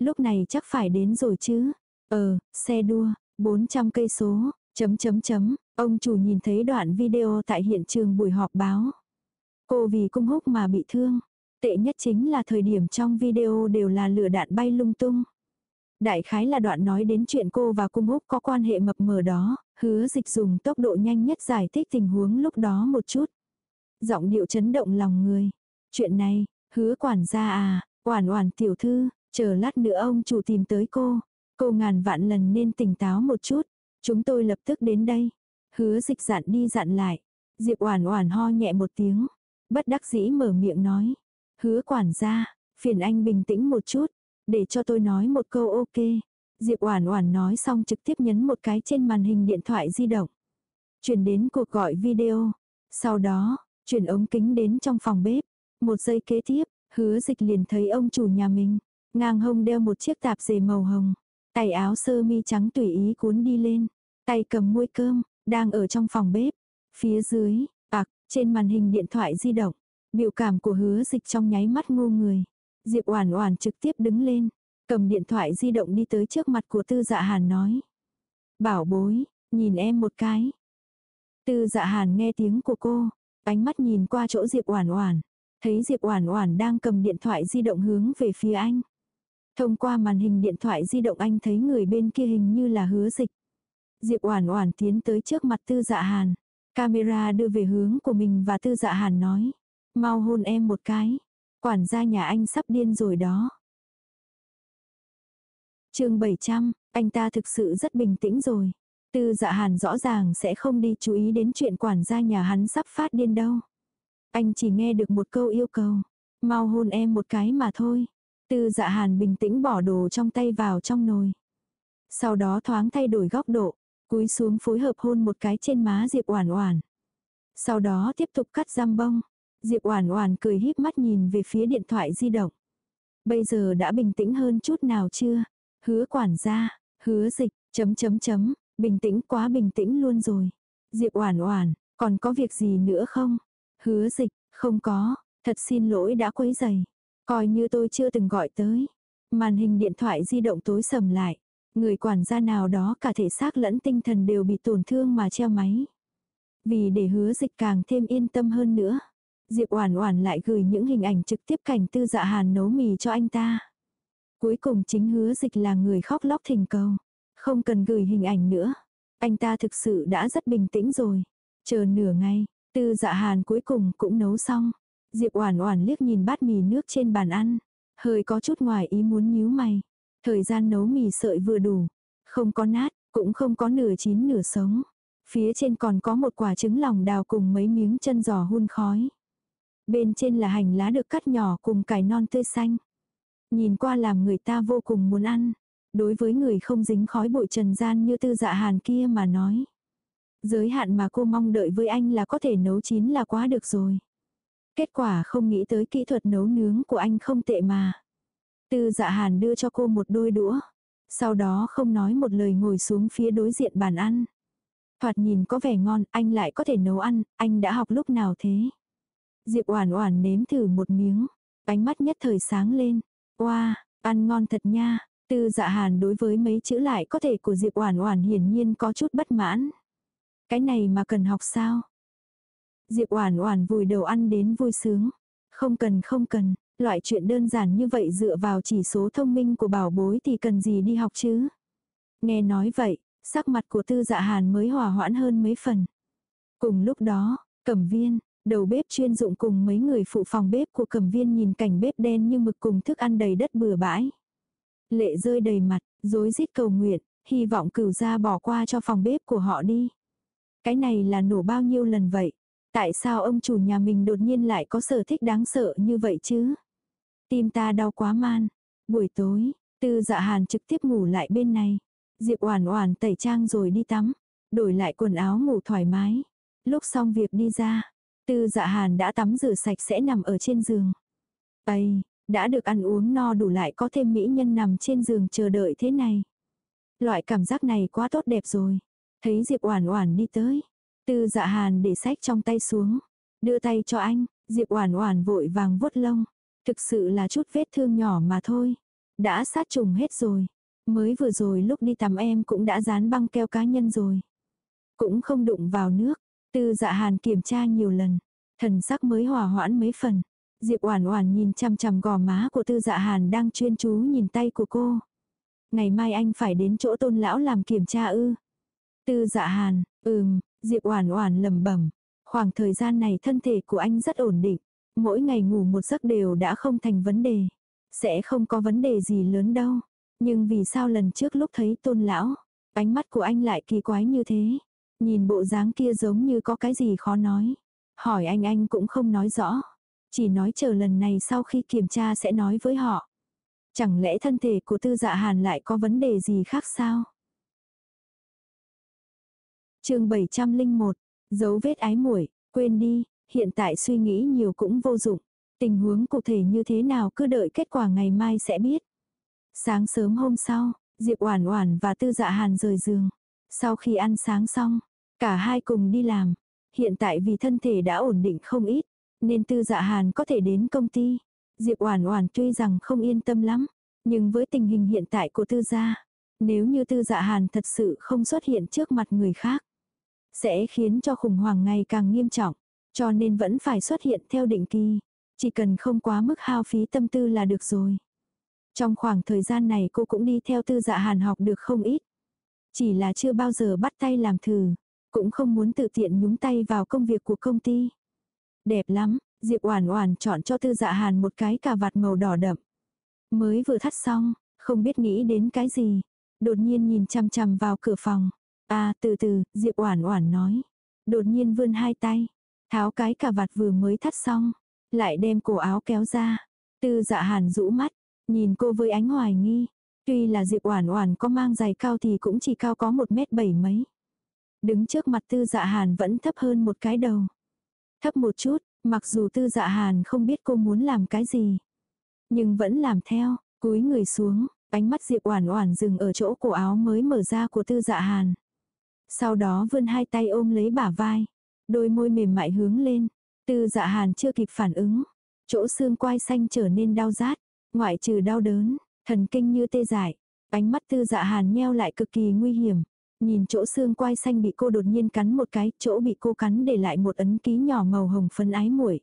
lúc này chắc phải đến rồi chứ. Ờ, xe đua, 400 cây số, chấm chấm chấm, ông chủ nhìn thấy đoạn video tại hiện trường buổi họp báo. Cô vì cung húc mà bị thương. Tệ nhất chính là thời điểm trong video đều là lửa đạn bay lung tung. Đại khái là đoạn nói đến chuyện cô và cung húc có quan hệ mập mờ đó, hứa dịch dùng tốc độ nhanh nhất giải thích tình huống lúc đó một chút. Giọng điệu chấn động lòng người. Chuyện này, hứa quản gia à, quản oản tiểu thư, Chờ lát nữa ông chủ tìm tới cô. Cô ngàn vạn lần nên tỉnh táo một chút. Chúng tôi lập tức đến đây. Hứa dịch dặn đi dặn lại. Diệp Oản Oản ho nhẹ một tiếng. Bất đắc dĩ mở miệng nói. Hứa quản gia, phiền anh bình tĩnh một chút. Để cho tôi nói một câu ok. Diệp Oản Oản nói xong trực tiếp nhấn một cái trên màn hình điện thoại di động. Chuyển đến cuộc gọi video. Sau đó, chuyển ống kính đến trong phòng bếp. Một giây kế tiếp, hứa dịch liền thấy ông chủ nhà mình. Ngang hông đeo một chiếc tạp dề màu hồng. Tay áo sơ mi trắng tùy ý cuốn đi lên. Tay cầm muôi cơm, đang ở trong phòng bếp. Phía dưới, bạc, trên màn hình điện thoại di động. Biểu cảm của hứa dịch trong nháy mắt ngu người. Diệp Oản Oản trực tiếp đứng lên, cầm điện thoại di động đi tới trước mặt của Tư Dạ Hàn nói: "Bảo bối, nhìn em một cái." Tư Dạ Hàn nghe tiếng của cô, ánh mắt nhìn qua chỗ Diệp Oản Oản, thấy Diệp Oản Oản đang cầm điện thoại di động hướng về phía anh. Thông qua màn hình điện thoại di động anh thấy người bên kia hình như là hứa dịch. Diệp Oản Oản tiến tới trước mặt Tư Dạ Hàn. Camera đưa về hướng của mình và Tư Dạ Hàn nói. Mau hôn em một cái. Quản gia nhà anh sắp điên rồi đó. chương 700, anh ta thực sự rất bình tĩnh rồi. Tư dạ hàn rõ ràng sẽ không đi chú ý đến chuyện quản gia nhà hắn sắp phát điên đâu. Anh chỉ nghe được một câu yêu cầu. Mau hôn em một cái mà thôi. Tư dạ hàn bình tĩnh bỏ đồ trong tay vào trong nồi. Sau đó thoáng thay đổi góc độ, cúi xuống phối hợp hôn một cái trên má Diệp Oản Oản. Sau đó tiếp tục cắt giam bông. Diệp Oản Oản cười híp mắt nhìn về phía điện thoại di động. Bây giờ đã bình tĩnh hơn chút nào chưa? Hứa quản gia, hứa dịch, chấm chấm chấm, bình tĩnh quá bình tĩnh luôn rồi. Diệp Oản Oản, còn có việc gì nữa không? Hứa dịch, không có, thật xin lỗi đã quấy rầy. Coi như tôi chưa từng gọi tới. Màn hình điện thoại di động tối sầm lại. Người quản gia nào đó cả thể xác lẫn tinh thần đều bị tổn thương mà treo máy. Vì để hứa dịch càng thêm yên tâm hơn nữa. Diệp Oản Oản lại gửi những hình ảnh trực tiếp cảnh Tư Dạ Hàn nấu mì cho anh ta. Cuối cùng chính hứa dịch là người khóc lóc thỉnh cầu. Không cần gửi hình ảnh nữa. Anh ta thực sự đã rất bình tĩnh rồi. Chờ nửa ngày, Tư Dạ Hàn cuối cùng cũng nấu xong. Diệp Oản Oản liếc nhìn bát mì nước trên bàn ăn, hơi có chút ngoài ý muốn nhíu mày. Thời gian nấu mì sợi vừa đủ, không có nát, cũng không có nửa chín nửa sống. Phía trên còn có một quả trứng lòng đào cùng mấy miếng chân giò hun khói. Bên trên là hành lá được cắt nhỏ cùng cải non tươi xanh. Nhìn qua làm người ta vô cùng muốn ăn. Đối với người không dính khói bụi trần gian như tư dạ hàn kia mà nói. Giới hạn mà cô mong đợi với anh là có thể nấu chín là quá được rồi. Kết quả không nghĩ tới kỹ thuật nấu nướng của anh không tệ mà. Tư dạ hàn đưa cho cô một đôi đũa. Sau đó không nói một lời ngồi xuống phía đối diện bàn ăn. Thoạt nhìn có vẻ ngon, anh lại có thể nấu ăn, anh đã học lúc nào thế? Diệp Oản Oản nếm thử một miếng, ánh mắt nhất thời sáng lên. Oa, wow, ăn ngon thật nha. Tư Dạ Hàn đối với mấy chữ lại có thể của Diệp Oản Oản hiển nhiên có chút bất mãn. Cái này mà cần học sao? Diệp Oản Oản vùi đầu ăn đến vui sướng. Không cần không cần, loại chuyện đơn giản như vậy dựa vào chỉ số thông minh của bảo bối thì cần gì đi học chứ? Nghe nói vậy, sắc mặt của Tư Dạ Hàn mới hòa hoãn hơn mấy phần. Cùng lúc đó, Cẩm Viên, đầu bếp chuyên dụng cùng mấy người phụ phòng bếp của Cẩm Viên nhìn cảnh bếp đen như mực cùng thức ăn đầy đất bừa bãi. Lệ rơi đầy mặt, rối rít cầu nguyện, hy vọng cửu gia bỏ qua cho phòng bếp của họ đi. Cái này là nổ bao nhiêu lần vậy? Tại sao ông chủ nhà mình đột nhiên lại có sở thích đáng sợ như vậy chứ? Tim ta đau quá man. Buổi tối, tư dạ hàn trực tiếp ngủ lại bên này. Diệp Oản Oản tẩy trang rồi đi tắm, đổi lại quần áo ngủ thoải mái. Lúc xong việc đi ra, Tư Dạ Hàn đã tắm rửa sạch sẽ nằm ở trên giường. Ây, đã được ăn uống no đủ lại có thêm mỹ nhân nằm trên giường chờ đợi thế này. Loại cảm giác này quá tốt đẹp rồi. Thấy Diệp Oản Oản đi tới, Tư Dạ Hàn để sách trong tay xuống, đưa tay cho anh, Diệp Oản Oản vội vàng vuốt lông, thực sự là chút vết thương nhỏ mà thôi, đã sát trùng hết rồi. Mới vừa rồi lúc đi tắm em cũng đã dán băng keo cá nhân rồi. Cũng không đụng vào nước. Tư dạ hàn kiểm tra nhiều lần. Thần sắc mới hòa hoãn mấy phần. Diệp Oản Oản nhìn chằm chằm gò má của Tư Dạ Hàn đang chuyên chú nhìn tay của cô. Ngày mai anh phải đến chỗ Tôn lão làm kiểm tra ư? Tư Dạ Hàn, ừm, Diệp Oản Oản lẩm bẩm, khoảng thời gian này thân thể của anh rất ổn định, mỗi ngày ngủ một giấc đều đã không thành vấn đề, sẽ không có vấn đề gì lớn đâu. Nhưng vì sao lần trước lúc thấy tôn lão, ánh mắt của anh lại kỳ quái như thế. Nhìn bộ dáng kia giống như có cái gì khó nói. Hỏi anh anh cũng không nói rõ. Chỉ nói chờ lần này sau khi kiểm tra sẽ nói với họ. Chẳng lẽ thân thể của tư dạ hàn lại có vấn đề gì khác sao? chương 701, dấu vết ái muội quên đi, hiện tại suy nghĩ nhiều cũng vô dụng. Tình huống cụ thể như thế nào cứ đợi kết quả ngày mai sẽ biết. Sáng sớm hôm sau, Diệp Oản Oản và Tư Dạ Hàn rời giường. Sau khi ăn sáng xong, cả hai cùng đi làm. Hiện tại vì thân thể đã ổn định không ít, nên Tư Dạ Hàn có thể đến công ty. Diệp Oản Oản tuy rằng không yên tâm lắm, nhưng với tình hình hiện tại của Tư gia, nếu như Tư Dạ Hàn thật sự không xuất hiện trước mặt người khác, sẽ khiến cho khủng hoảng ngày càng nghiêm trọng, cho nên vẫn phải xuất hiện theo định kỳ, chỉ cần không quá mức hao phí tâm tư là được rồi. Trong khoảng thời gian này cô cũng đi theo tư dạ hàn học được không ít. Chỉ là chưa bao giờ bắt tay làm thử. Cũng không muốn tự tiện nhúng tay vào công việc của công ty. Đẹp lắm, Diệp Oản Oản chọn cho Tư Dạ Hàn một cái cà vạt màu đỏ đậm. Mới vừa thắt xong, không biết nghĩ đến cái gì, đột nhiên nhìn chằm chằm vào cửa phòng. "A, à, từ từ." Diệp Oản Oản nói. Đột nhiên vươn hai tay, tháo cái cà vạt vừa mới thắt xong, lại đem cổ áo kéo ra. Tư Dạ Hàn rũ mắt, Nhìn cô với ánh hoài nghi, tuy là Diệp Oản Oản có mang giày cao thì cũng chỉ cao có một mét bảy mấy. Đứng trước mặt Tư Dạ Hàn vẫn thấp hơn một cái đầu. Thấp một chút, mặc dù Tư Dạ Hàn không biết cô muốn làm cái gì, nhưng vẫn làm theo, cúi người xuống, ánh mắt Diệp Oản Oản dừng ở chỗ cổ áo mới mở ra của Tư Dạ Hàn. Sau đó vươn hai tay ôm lấy bả vai, đôi môi mềm mại hướng lên. Tư Dạ Hàn chưa kịp phản ứng, chỗ xương quai xanh trở nên đau rát, Ngoại trừ đau đớn, thần kinh như tê dại, ánh mắt tư dạ hàn nheo lại cực kỳ nguy hiểm. Nhìn chỗ xương quai xanh bị cô đột nhiên cắn một cái, chỗ bị cô cắn để lại một ấn ký nhỏ màu hồng phấn ái muội.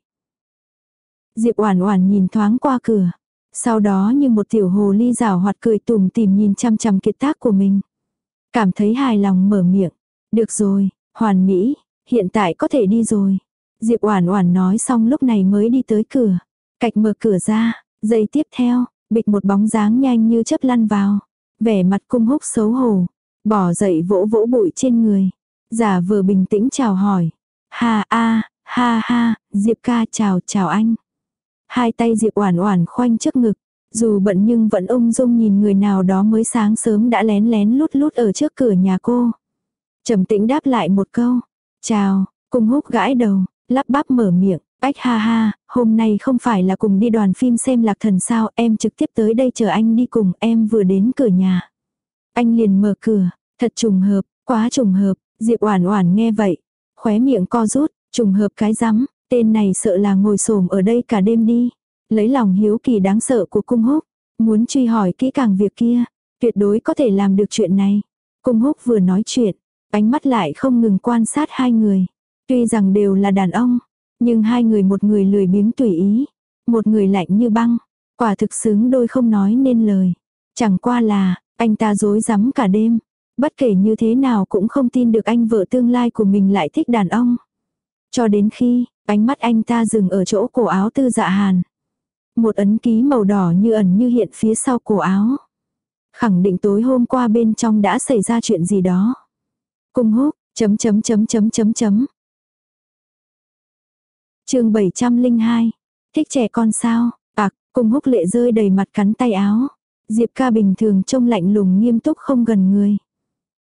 Diệp Oản Oản nhìn thoáng qua cửa, sau đó như một tiểu hồ ly rảo hoạt cười tủm tỉm nhìn chăm chăm kiệt tác của mình. Cảm thấy hài lòng mở miệng, "Được rồi, hoàn mỹ, hiện tại có thể đi rồi." Diệp Oản Oản nói xong lúc này mới đi tới cửa, cạch mở cửa ra, Giây tiếp theo, bịch một bóng dáng nhanh như chớp lăn vào. Vẻ mặt cung húc xấu hổ. Bỏ dậy vỗ vỗ bụi trên người. Giả vừa bình tĩnh chào hỏi. Ha a, ha ha, Diệp ca chào chào anh. Hai tay Diệp oản oản khoanh trước ngực. Dù bận nhưng vẫn ung dung nhìn người nào đó mới sáng sớm đã lén lén lút lút ở trước cửa nhà cô. Trầm tĩnh đáp lại một câu. Chào, cùng húc gãi đầu, lắp bắp mở miệng. Ách ha ha, hôm nay không phải là cùng đi đoàn phim xem lạc thần sao, em trực tiếp tới đây chờ anh đi cùng, em vừa đến cửa nhà. Anh liền mở cửa, thật trùng hợp, quá trùng hợp, Diệp Oản Oản nghe vậy, khóe miệng co rút, trùng hợp cái rắm, tên này sợ là ngồi xổm ở đây cả đêm đi. Lấy lòng hiếu kỳ đáng sợ của cung húc, muốn truy hỏi kỹ càng việc kia, tuyệt đối có thể làm được chuyện này. Cung húc vừa nói chuyện, ánh mắt lại không ngừng quan sát hai người. Tuy rằng đều là đàn ông, nhưng hai người một người lười biếng tùy ý, một người lạnh như băng, quả thực xứng đôi không nói nên lời. Chẳng qua là, anh ta dối rắm cả đêm, bất kể như thế nào cũng không tin được anh vợ tương lai của mình lại thích đàn ông. Cho đến khi, ánh mắt anh ta dừng ở chỗ cổ áo tư dạ hàn. Một ấn ký màu đỏ như ẩn như hiện phía sau cổ áo. Khẳng định tối hôm qua bên trong đã xảy ra chuyện gì đó. Cung húc, chấm chấm chấm chấm chấm chấm. chương 702. Thích trẻ con sao? Ảc, cung húc lệ rơi đầy mặt cắn tay áo. Diệp ca bình thường trông lạnh lùng nghiêm túc không gần người.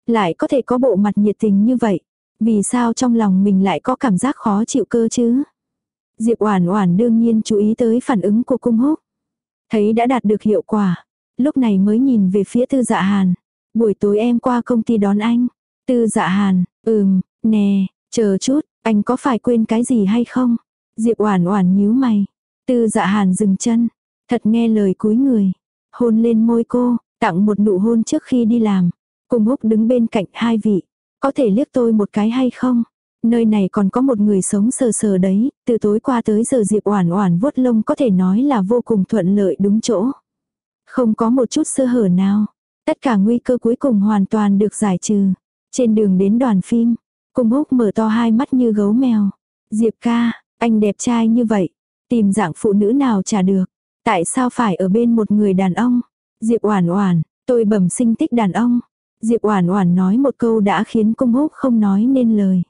Lại có thể có bộ mặt nhiệt tình như vậy. Vì sao trong lòng mình lại có cảm giác khó chịu cơ chứ? Diệp Oản Oản đương nhiên chú ý tới phản ứng của cung húc. Thấy đã đạt được hiệu quả, lúc này mới nhìn về phía Tư Dạ Hàn. Buổi tối em qua công ty đón anh. Tư Dạ Hàn, ừm, nè, chờ chút, anh có phải quên cái gì hay không? Diệp Oản Oản nhíu mày. Tư Dạ Hàn dừng chân, thật nghe lời cúi người, hôn lên môi cô, tặng một nụ hôn trước khi đi làm. Cung húc đứng bên cạnh hai vị, có thể liếc tôi một cái hay không? Nơi này còn có một người sống sờ sờ đấy, từ tối qua tới giờ Diệp Oản Oản vuốt lông có thể nói là vô cùng thuận lợi đúng chỗ. Không có một chút sơ hở nào. Tất cả nguy cơ cuối cùng hoàn toàn được giải trừ. Trên đường đến đoàn phim, Cung Húc mở to hai mắt như gấu mèo. Diệp ca, anh đẹp trai như vậy, tìm dạng phụ nữ nào trả được. Tại sao phải ở bên một người đàn ông? Diệp Oản Oản, tôi bẩm sinh thích đàn ông. Diệp Oản Oản nói một câu đã khiến Cung Húc không nói nên lời.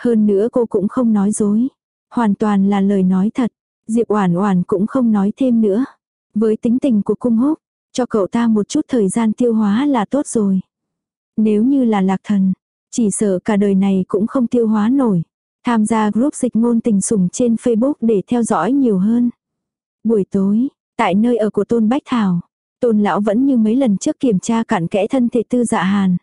Hơn nữa cô cũng không nói dối. Hoàn toàn là lời nói thật. Diệp Oản Oản cũng không nói thêm nữa. Với tính tình của cung húc, cho cậu ta một chút thời gian tiêu hóa là tốt rồi. Nếu như là lạc thần, chỉ sợ cả đời này cũng không tiêu hóa nổi. Tham gia group dịch ngôn tình sủng trên Facebook để theo dõi nhiều hơn. Buổi tối, tại nơi ở của Tôn Bách Thảo, Tôn lão vẫn như mấy lần trước kiểm tra cặn kẽ thân thể Tư Dạ Hàn.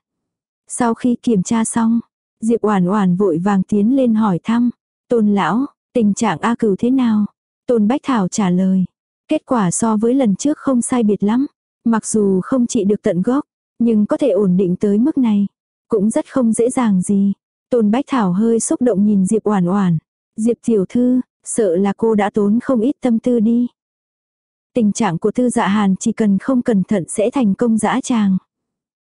Sau khi kiểm tra xong, Diệp Oản Oản vội vàng tiến lên hỏi thăm, "Tôn lão, tình trạng A Cửu thế nào?" Tôn Bách Thảo trả lời, "Kết quả so với lần trước không sai biệt lắm, mặc dù không trị được tận gốc, nhưng có thể ổn định tới mức này, cũng rất không dễ dàng gì." Tôn Bách Thảo hơi xúc động nhìn Diệp Oản Oản, "Diệp tiểu thư, sợ là cô đã tốn không ít tâm tư đi." Tình trạng của Tư Dạ Hàn chỉ cần không cẩn thận sẽ thành công dã tràng.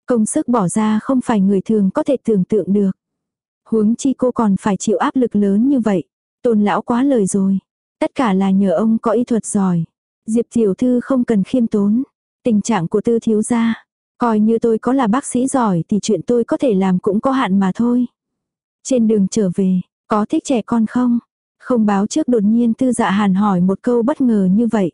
Công sức bỏ ra không phải người thường có thể tưởng tượng được. Huống chi cô còn phải chịu áp lực lớn như vậy. Tôn lão quá lời rồi. Tất cả là nhờ ông có y thuật giỏi. Diệp tiểu thư không cần khiêm tốn. Tình trạng của tư thiếu gia. Coi như tôi có là bác sĩ giỏi thì chuyện tôi có thể làm cũng có hạn mà thôi. Trên đường trở về, có thích trẻ con không? Không báo trước đột nhiên tư dạ hàn hỏi một câu bất ngờ như vậy.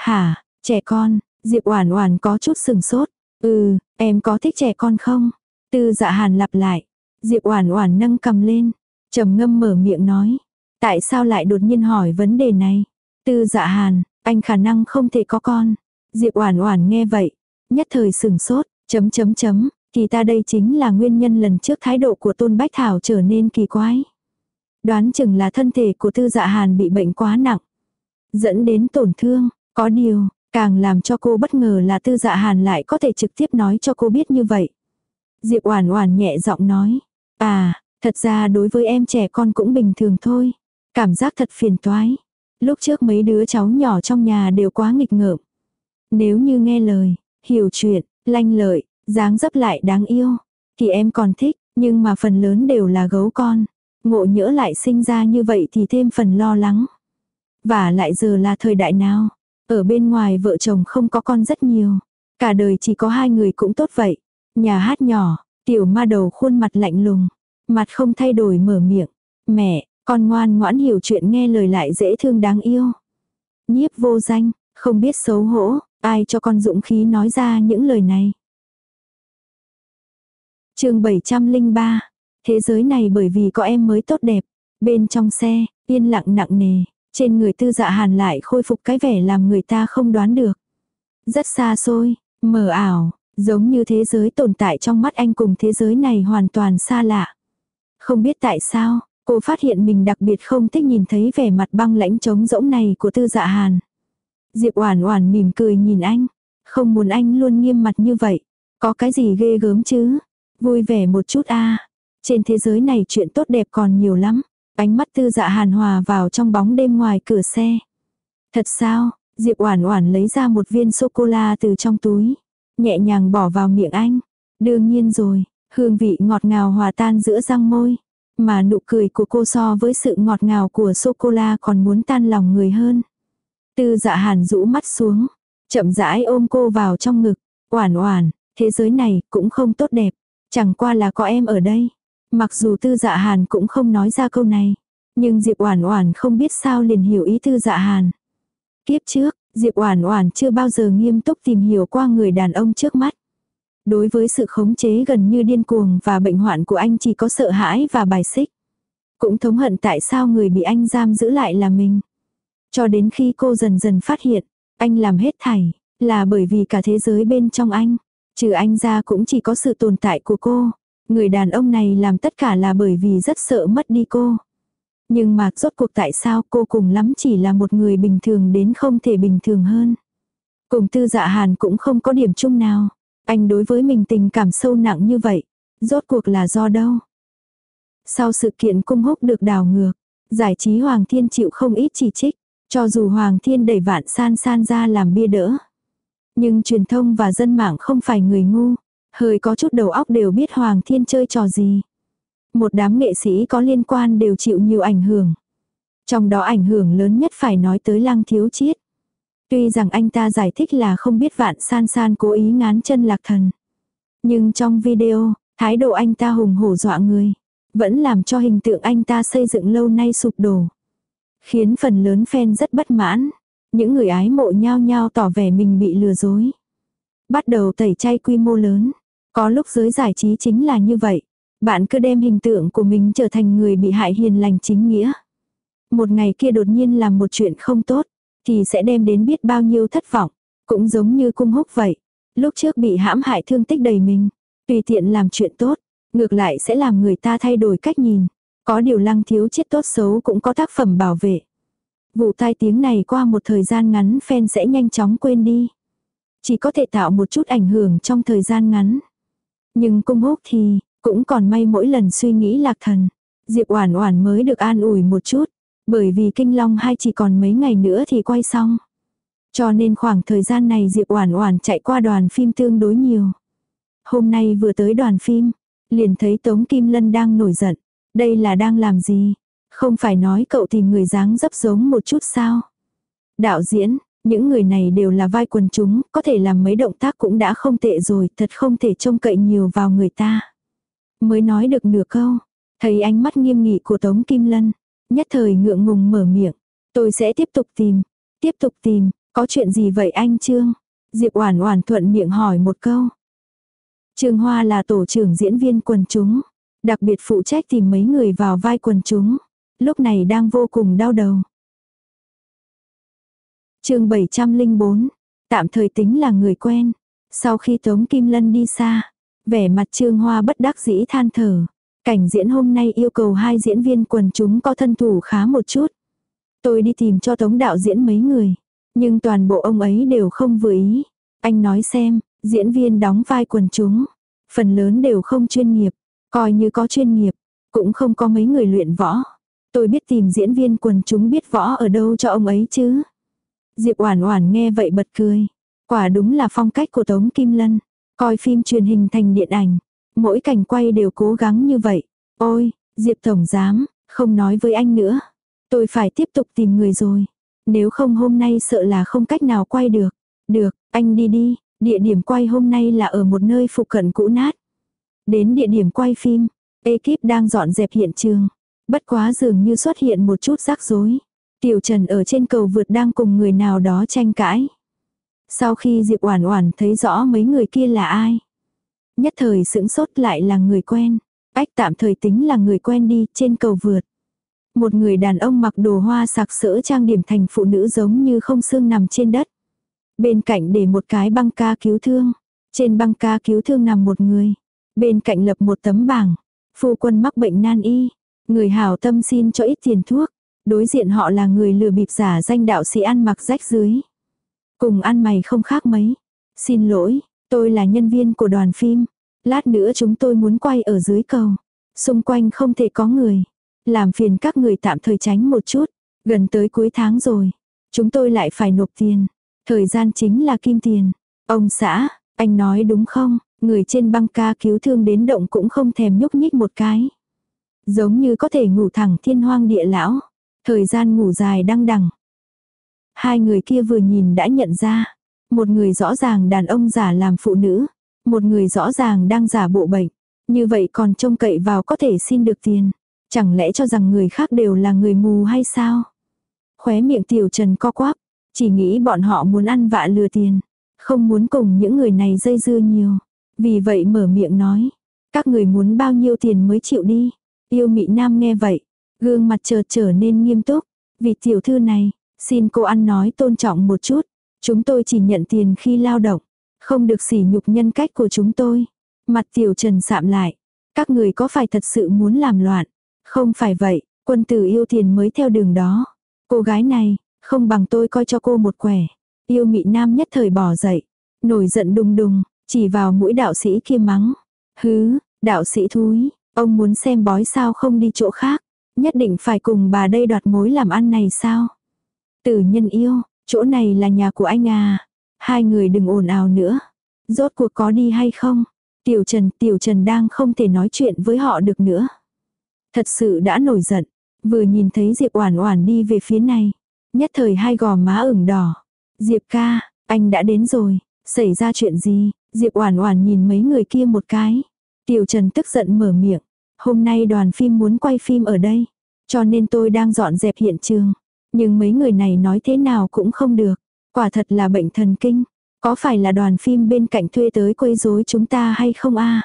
Hả, trẻ con, Diệp Oản Oản có chút sừng sốt. Ừ, em có thích trẻ con không? Tư dạ hàn lặp lại. Diệp Oản Oản nâng cầm lên, trầm ngâm mở miệng nói, tại sao lại đột nhiên hỏi vấn đề này? Tư Dạ Hàn, anh khả năng không thể có con. Diệp Oản Oản nghe vậy, nhất thời sừng sốt, chấm chấm chấm, thì ta đây chính là nguyên nhân lần trước thái độ của Tôn Bách Thảo trở nên kỳ quái. Đoán chừng là thân thể của Tư Dạ Hàn bị bệnh quá nặng, dẫn đến tổn thương, có điều, càng làm cho cô bất ngờ là Tư Dạ Hàn lại có thể trực tiếp nói cho cô biết như vậy. Diệp Oản Oản nhẹ giọng nói, À, thật ra đối với em trẻ con cũng bình thường thôi. Cảm giác thật phiền toái. Lúc trước mấy đứa cháu nhỏ trong nhà đều quá nghịch ngợm. Nếu như nghe lời, hiểu chuyện, lanh lợi, dáng dấp lại đáng yêu, thì em còn thích, nhưng mà phần lớn đều là gấu con. Ngộ nhỡ lại sinh ra như vậy thì thêm phần lo lắng. Và lại giờ là thời đại nào, ở bên ngoài vợ chồng không có con rất nhiều. Cả đời chỉ có hai người cũng tốt vậy. Nhà hát nhỏ, Tiểu ma đầu khuôn mặt lạnh lùng, mặt không thay đổi mở miệng. Mẹ, con ngoan ngoãn hiểu chuyện nghe lời lại dễ thương đáng yêu. Nhiếp vô danh, Không biết xấu hổ, ai cho con dũng khí nói ra những lời này. chương 703. Thế giới này bởi vì có em mới tốt đẹp. Bên trong xe, yên lặng nặng nề. Trên người tư dạ hàn lại khôi phục cái vẻ làm người ta không đoán được. Rất xa xôi, mờ ảo, giống như thế giới tồn tại trong mắt anh cùng thế giới này hoàn toàn xa lạ. Không biết tại sao, cô phát hiện mình đặc biệt không thích nhìn thấy vẻ mặt băng lãnh trống rỗng này của tư dạ hàn. Diệp Oản Oản mỉm cười nhìn anh, không muốn anh luôn nghiêm mặt như vậy, có cái gì ghê gớm chứ? Vui vẻ một chút a. Trên thế giới này chuyện tốt đẹp còn nhiều lắm. Ánh mắt Tư Dạ Hàn hòa vào trong bóng đêm ngoài cửa xe. Thật sao? Diệp Oản Oản lấy ra một viên sô cô la từ trong túi, nhẹ nhàng bỏ vào miệng anh. Đương nhiên rồi, hương vị ngọt ngào hòa tan giữa răng môi, mà nụ cười của cô so với sự ngọt ngào của sô cô la còn muốn tan lòng người hơn. Tư dạ hàn rũ mắt xuống, chậm rãi ôm cô vào trong ngực, oản oản, thế giới này cũng không tốt đẹp, chẳng qua là có em ở đây. Mặc dù tư dạ hàn cũng không nói ra câu này, nhưng Diệp oản oản không biết sao liền hiểu ý tư dạ hàn. Kiếp trước, Diệp oản oản chưa bao giờ nghiêm túc tìm hiểu qua người đàn ông trước mắt. Đối với sự khống chế gần như điên cuồng và bệnh hoạn của anh chỉ có sợ hãi và bài xích. Cũng thống hận tại sao người bị anh giam giữ lại là mình. Cho đến khi cô dần dần phát hiện, anh làm hết thảy, là bởi vì cả thế giới bên trong anh. Trừ anh ra cũng chỉ có sự tồn tại của cô. Người đàn ông này làm tất cả là bởi vì rất sợ mất đi cô. Nhưng mà rốt cuộc tại sao cô cùng lắm chỉ là một người bình thường đến không thể bình thường hơn. Cùng tư dạ hàn cũng không có điểm chung nào. Anh đối với mình tình cảm sâu nặng như vậy. Rốt cuộc là do đâu? Sau sự kiện cung húc được đào ngược, giải trí Hoàng Thiên chịu không ít chỉ trích. Cho dù Hoàng Thiên đẩy vạn san san ra làm bia đỡ. Nhưng truyền thông và dân mạng không phải người ngu. Hơi có chút đầu óc đều biết Hoàng Thiên chơi trò gì. Một đám nghệ sĩ có liên quan đều chịu nhiều ảnh hưởng. Trong đó ảnh hưởng lớn nhất phải nói tới Lăng Thiếu Chiết. Tuy rằng anh ta giải thích là không biết vạn san san cố ý ngán chân lạc thần. Nhưng trong video, thái độ anh ta hùng hổ dọa người. Vẫn làm cho hình tượng anh ta xây dựng lâu nay sụp đổ. Khiến phần lớn fan rất bất mãn. Những người ái mộ nhau nhau tỏ vẻ mình bị lừa dối. Bắt đầu tẩy chay quy mô lớn. Có lúc giới giải trí chính là như vậy. Bạn cứ đem hình tượng của mình trở thành người bị hại hiền lành chính nghĩa. Một ngày kia đột nhiên làm một chuyện không tốt, thì sẽ đem đến biết bao nhiêu thất vọng. Cũng giống như cung húc vậy. Lúc trước bị hãm hại thương tích đầy mình. Tùy tiện làm chuyện tốt, ngược lại sẽ làm người ta thay đổi cách nhìn. Có điều lăng thiếu chết tốt xấu cũng có tác phẩm bảo vệ. Vụ tai tiếng này qua một thời gian ngắn fan sẽ nhanh chóng quên đi. Chỉ có thể tạo một chút ảnh hưởng trong thời gian ngắn. Nhưng cung húc thì, cũng còn may mỗi lần suy nghĩ lạc thần. Diệp Oản Oản mới được an ủi một chút, bởi vì Kinh Long hai chỉ còn mấy ngày nữa thì quay xong. Cho nên khoảng thời gian này Diệp Oản Oản chạy qua đoàn phim tương đối nhiều. Hôm nay vừa tới đoàn phim, liền thấy Tống Kim Lân đang nổi giận. Đây là đang làm gì? Không phải nói cậu tìm người dáng dấp giống một chút sao? Đạo diễn, những người này đều là vai quần chúng, có thể làm mấy động tác cũng đã không tệ rồi, thật không thể trông cậy nhiều vào người ta. Mới nói được nửa câu, thấy ánh mắt nghiêm nghị của Tống Kim Lân, nhất thời ngượng ngùng mở miệng. Tôi sẽ tiếp tục tìm, tiếp tục tìm, có chuyện gì vậy anh Trương? Diệp Oản Oản thuận miệng hỏi một câu. Trương Hoa là tổ trưởng diễn viên quần chúng, đặc biệt phụ trách tìm mấy người vào vai quần chúng, lúc này đang vô cùng đau đầu. Chương 704, tạm thời tính là người quen. Sau khi Tống Kim Lân đi xa, vẻ mặt Trương Hoa bất đắc dĩ than thở. Cảnh diễn hôm nay yêu cầu hai diễn viên quần chúng có thân thủ khá một chút. Tôi đi tìm cho Tống đạo diễn mấy người, nhưng toàn bộ ông ấy đều không vừa ý. Anh nói xem, diễn viên đóng vai quần chúng, phần lớn đều không chuyên nghiệp, coi như có chuyên nghiệp, cũng không có mấy người luyện võ. Tôi biết tìm diễn viên quần chúng biết võ ở đâu cho ông ấy chứ. Diệp Oản Oản nghe vậy bật cười. Quả đúng là phong cách của Tống Kim Lân. Coi phim truyền hình thành điện ảnh. Mỗi cảnh quay đều cố gắng như vậy. Ôi, Diệp Tổng Giám, không nói với anh nữa. Tôi phải tiếp tục tìm người rồi. Nếu không hôm nay sợ là không cách nào quay được. Được, anh đi đi. Địa điểm quay hôm nay là ở một nơi phụ cận cũ nát. Đến địa điểm quay phim, ekip đang dọn dẹp hiện trường. Bất quá dường như xuất hiện một chút rắc rối. Tiểu Trần ở trên cầu vượt đang cùng người nào đó tranh cãi. Sau khi Diệp Oản Oản thấy rõ mấy người kia là ai, nhất thời sững sốt lại là người quen. Ách tạm thời tính là người quen đi trên cầu vượt. Một người đàn ông mặc đồ hoa sặc sỡ trang điểm thành phụ nữ giống như không xương nằm trên đất. Bên cạnh để một cái băng ca cứu thương. Trên băng ca cứu thương nằm một người. Bên cạnh lập một tấm bảng. Phu quân mắc bệnh nan y. Người hảo tâm xin cho ít tiền thuốc. Đối diện họ là người lừa bịp giả danh đạo sĩ ăn mặc rách dưới. Cùng ăn mày không khác mấy. Xin lỗi, tôi là nhân viên của đoàn phim. Lát nữa chúng tôi muốn quay ở dưới cầu. Xung quanh không thể có người. Làm phiền các người tạm thời tránh một chút. Gần tới cuối tháng rồi. Chúng tôi lại phải nộp tiền. Thời gian chính là kim tiền. Ông xã, anh nói đúng không? Người trên băng ca cứu thương đến động cũng không thèm nhúc nhích một cái. Giống như có thể ngủ thẳng thiên hoang địa lão. Thời gian ngủ dài đăng đẳng. Hai người kia vừa nhìn đã nhận ra. Một người rõ ràng đàn ông giả làm phụ nữ. Một người rõ ràng đang giả bộ bệnh. Như vậy còn trông cậy vào có thể xin được tiền. Chẳng lẽ cho rằng người khác đều là người mù hay sao? Khóe miệng tiểu trần co quắp. Chỉ nghĩ bọn họ muốn ăn vạ lừa tiền. Không muốn cùng những người này dây dưa nhiều. Vì vậy mở miệng nói. Các người muốn bao nhiêu tiền mới chịu đi. Yêu mị nam nghe vậy. Gương mặt chợt trở nên nghiêm túc. Vì tiểu thư này, xin cô ăn nói tôn trọng một chút. Chúng tôi chỉ nhận tiền khi lao động. Không được sỉ nhục nhân cách của chúng tôi. Mặt tiểu trần sạm lại. Các người có phải thật sự muốn làm loạn? Không phải vậy, quân tử yêu tiền mới theo đường đó. Cô gái này, không bằng tôi coi cho cô một quẻ. Yêu mị nam nhất thời bỏ dậy. Nổi giận đùng đùng, chỉ vào mũi đạo sĩ kia mắng. Hứ, đạo sĩ thúi, ông muốn xem bói sao không đi chỗ khác. Nhất định phải cùng bà đây đoạt mối làm ăn này sao? Tử nhân yêu, chỗ này là nhà của anh à. Hai người đừng ồn ào nữa. Rốt cuộc có đi hay không? Tiểu Trần, Tiểu Trần đang không thể nói chuyện với họ được nữa. Thật sự đã nổi giận. Vừa nhìn thấy Diệp Oản Oản đi về phía này. Nhất thời hai gò má ửng đỏ. Diệp ca, anh đã đến rồi. Xảy ra chuyện gì? Diệp Oản Oản nhìn mấy người kia một cái. Tiểu Trần tức giận mở miệng. Hôm nay đoàn phim muốn quay phim ở đây. Cho nên tôi đang dọn dẹp hiện trường. Nhưng mấy người này nói thế nào cũng không được. Quả thật là bệnh thần kinh. Có phải là đoàn phim bên cạnh thuê tới quấy rối chúng ta hay không a?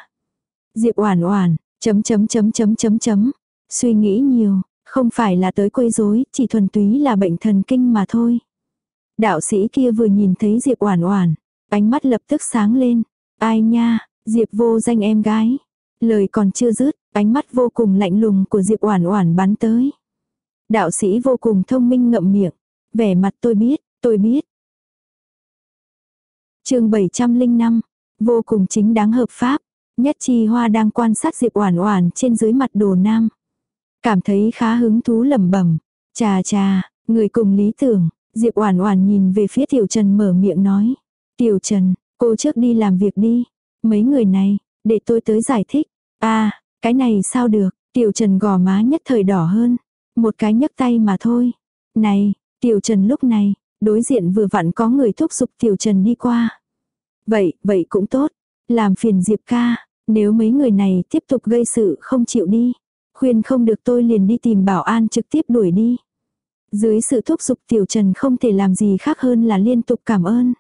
Diệp Oản Oản, chấm chấm chấm chấm chấm chấm. Suy nghĩ nhiều, không phải là tới quấy rối, chỉ thuần túy là bệnh thần kinh mà thôi. Đạo sĩ kia vừa nhìn thấy Diệp Oản Oản, ánh mắt lập tức sáng lên. Ai nha, Diệp vô danh em gái. Lời còn chưa dứt, ánh mắt vô cùng lạnh lùng của Diệp Oản Oản bắn tới. Đạo sĩ vô cùng thông minh ngậm miệng, vẻ mặt tôi biết, tôi biết. Chương 705, vô cùng chính đáng hợp pháp. Nhất Chi Hoa đang quan sát Diệp Oản Oản trên dưới mặt đồ nam. Cảm thấy khá hứng thú lẩm bẩm, "Chà chà, người cùng lý tưởng." Diệp Oản Oản nhìn về phía Tiểu Trần mở miệng nói, "Tiểu Trần, cô trước đi làm việc đi, mấy người này, để tôi tới giải thích." "A, à, cái này sao được?" Tiểu Trần gò má nhất thời đỏ hơn, một cái nhấc tay mà thôi. "Này." Tiểu Trần lúc này, đối diện vừa vặn có người thúc giục Tiểu Trần đi qua. "Vậy, vậy cũng tốt, làm phiền Diệp ca, nếu mấy người này tiếp tục gây sự không chịu đi, khuyên không được tôi liền đi tìm bảo an trực tiếp đuổi đi." Dưới sự thúc giục Tiểu Trần không thể làm gì khác hơn là liên tục cảm ơn.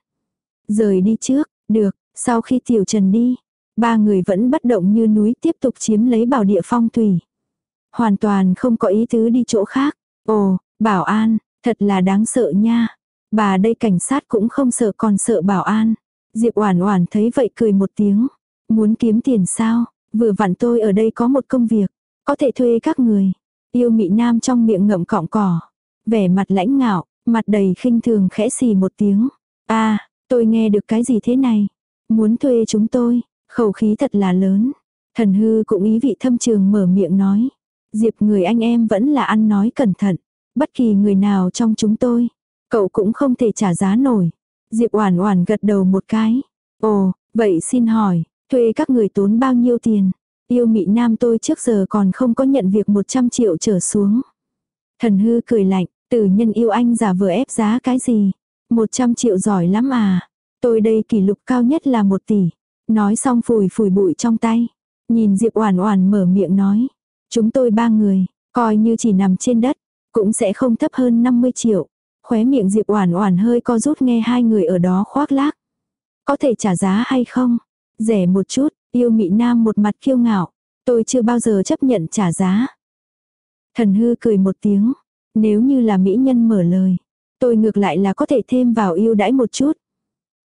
Rời đi trước, được, sau khi Tiểu Trần đi, ba người vẫn bất động như núi tiếp tục chiếm lấy bảo địa phong thủy. Hoàn toàn không có ý tứ đi chỗ khác. Ồ, bảo an, thật là đáng sợ nha. Bà đây cảnh sát cũng không sợ còn sợ bảo an. Diệp Oản Oản thấy vậy cười một tiếng. Muốn kiếm tiền sao? Vừa vặn tôi ở đây có một công việc, có thể thuê các người. Yêu Mị Nam trong miệng ngậm cọng cỏ, vẻ mặt lãnh ngạo, mặt đầy khinh thường khẽ xì một tiếng. a tôi nghe được cái gì thế này? Muốn thuê chúng tôi, khẩu khí thật là lớn. Thần hư cũng ý vị thâm trường mở miệng nói. Diệp người anh em vẫn là ăn nói cẩn thận. Bất kỳ người nào trong chúng tôi, cậu cũng không thể trả giá nổi. Diệp oản oản gật đầu một cái. Ồ, vậy xin hỏi, thuê các người tốn bao nhiêu tiền? Yêu mị nam tôi trước giờ còn không có nhận việc 100 triệu trở xuống. Thần hư cười lạnh, Tử nhân yêu anh giả vừa ép giá cái gì? 100 triệu giỏi lắm à? Tôi đây kỷ lục cao nhất là 1 tỷ. Nói xong phủi phủi bụi trong tay. Nhìn Diệp Oản Oản mở miệng nói. Chúng tôi ba người, coi như chỉ nằm trên đất. cũng sẽ không thấp hơn 50 triệu. Khóe miệng Diệp Oản Oản hơi co rút nghe hai người ở đó khoác lác. Có thể trả giá hay không? Rẻ một chút, yêu mị nam một mặt kiêu ngạo. Tôi chưa bao giờ chấp nhận trả giá. Thần hư cười một tiếng. Nếu như là mỹ nhân mở lời. Tôi ngược lại là có thể thêm vào yêu đãi một chút.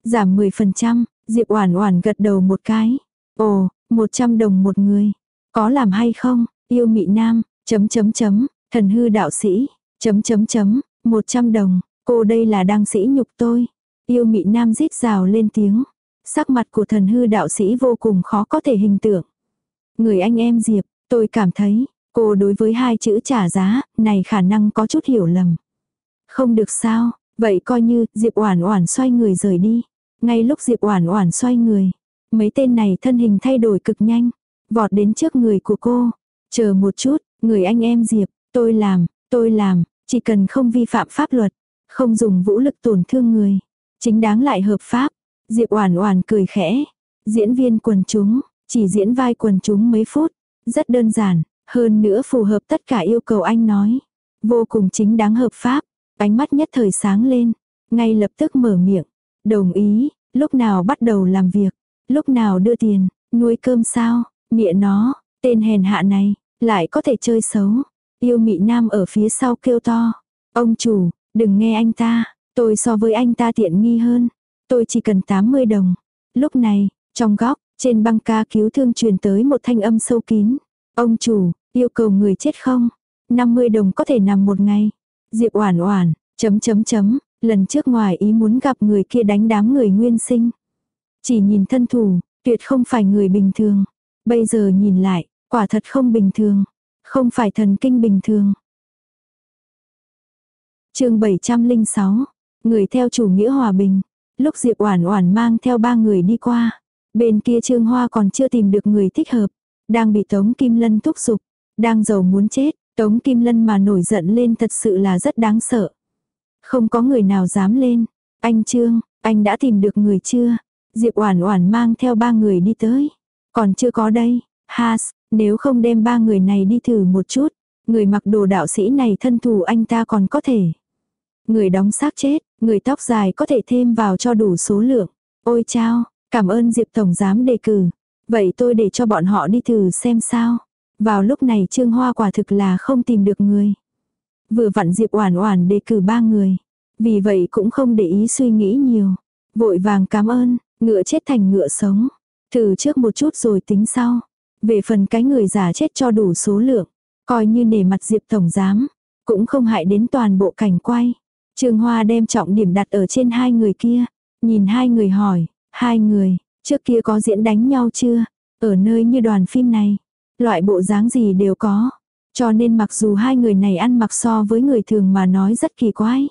Giảm 10%, Diệp Oản Oản gật đầu một cái. Ồ, 100 đồng một người. Có làm hay không? Yêu mị nam, chấm chấm chấm, thần hư đạo sĩ, chấm chấm chấm, 100 đồng, cô đây là đang sĩ nhục tôi. Yêu mị nam rít rào lên tiếng. Sắc mặt của thần hư đạo sĩ vô cùng khó có thể hình tượng. Người anh em Diệp, tôi cảm thấy, cô đối với hai chữ trả giá, này khả năng có chút hiểu lầm. Không được sao, vậy coi như Diệp Oản Oản xoay người rời đi. Ngay lúc Diệp Oản Oản xoay người, mấy tên này thân hình thay đổi cực nhanh, vọt đến trước người của cô. Chờ một chút, người anh em Diệp, tôi làm, tôi làm, chỉ cần không vi phạm pháp luật, không dùng vũ lực tổn thương người, chính đáng lại hợp pháp. Diệp Oản Oản cười khẽ, diễn viên quần chúng, chỉ diễn vai quần chúng mấy phút, rất đơn giản, hơn nữa phù hợp tất cả yêu cầu anh nói. Vô cùng chính đáng hợp pháp, ánh mắt nhất thời sáng lên, ngay lập tức mở miệng, đồng ý, lúc nào bắt đầu làm việc, lúc nào đưa tiền, nuôi cơm sao, mẹ nó, tên hèn hạ này, lại có thể chơi xấu. Yêu mị nam ở phía sau kêu to, ông chủ, đừng nghe anh ta, tôi so với anh ta tiện nghi hơn, tôi chỉ cần 80 đồng. Lúc này, trong góc, trên băng ca cứu thương truyền tới một thanh âm sâu kín. Ông chủ, yêu cầu người chết không? 50 đồng có thể nằm một ngày. Diệp oản oản, chấm chấm chấm, lần trước ngoài ý muốn gặp người kia đánh đám người nguyên sinh. Chỉ nhìn thân thủ, tuyệt không phải người bình thường. Bây giờ nhìn lại, quả thật không bình thường. Không phải thần kinh bình thường. chương 706, người theo chủ nghĩa hòa bình. Lúc Diệp Oản Oản mang theo ba người đi qua, bên kia Trương Hoa còn chưa tìm được người thích hợp, đang bị Tống Kim Lân thúc giục, đang giàu muốn chết, Tống Kim Lân mà nổi giận lên thật sự là rất đáng sợ. Không có người nào dám lên. Anh Trương, anh đã tìm được người chưa? Diệp Oản Oản mang theo ba người đi tới. Còn chưa có đây. Has, nếu không đem ba người này đi thử một chút, người mặc đồ đạo sĩ này thân thủ anh ta còn có thể. Người đóng xác chết, người tóc dài có thể thêm vào cho đủ số lượng. Ôi chao, cảm ơn Diệp Tổng Giám đề cử. Vậy tôi để cho bọn họ đi thử xem sao. Vào lúc này Trương Hoa quả thực là không tìm được người. Vừa vặn Diệp Oản Oản đề cử ba người. Vì vậy cũng không để ý suy nghĩ nhiều. Vội vàng cảm ơn, ngựa chết thành ngựa sống. Thử trước một chút rồi tính sau. Về phần cái người giả chết cho đủ số lượng. Coi như nể mặt Diệp Tổng Giám. Cũng không hại đến toàn bộ cảnh quay. Trương Hoa đem trọng điểm đặt ở trên hai người kia. Nhìn hai người hỏi, hai người, trước kia có diễn đánh nhau chưa? Ở nơi như đoàn phim này, loại bộ dáng gì đều có. Cho nên mặc dù hai người này ăn mặc so với người thường mà nói rất kỳ quái.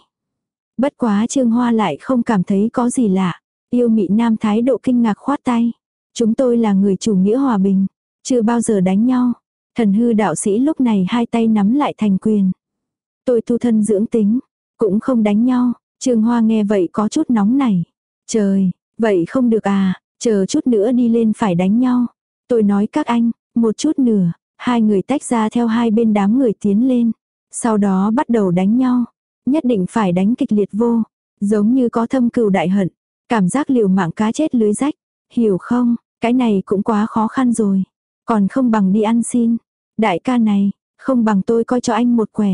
Bất quá Trương Hoa lại không cảm thấy có gì lạ. Yêu mị nam thái độ kinh ngạc khoát tay. Chúng tôi là người chủ nghĩa hòa bình. Chưa bao giờ đánh nhau. Thần hư đạo sĩ lúc này hai tay nắm lại thành quyền. Tôi tu thân dưỡng tính. Cũng không đánh nhau. Trương Hoa nghe vậy có chút nóng này. Trời, vậy không được à, chờ chút nữa đi lên phải đánh nhau. Tôi nói các anh, một chút nửa, hai người tách ra theo hai bên đám người tiến lên. Sau đó bắt đầu đánh nhau. Nhất định phải đánh kịch liệt vô. Giống như có thâm cừu đại hận. Cảm giác liều mạng cá chết lưới rách. Hiểu không, cái này cũng quá khó khăn rồi. Còn không bằng đi ăn xin. Đại ca này, không bằng tôi coi cho anh một quẻ.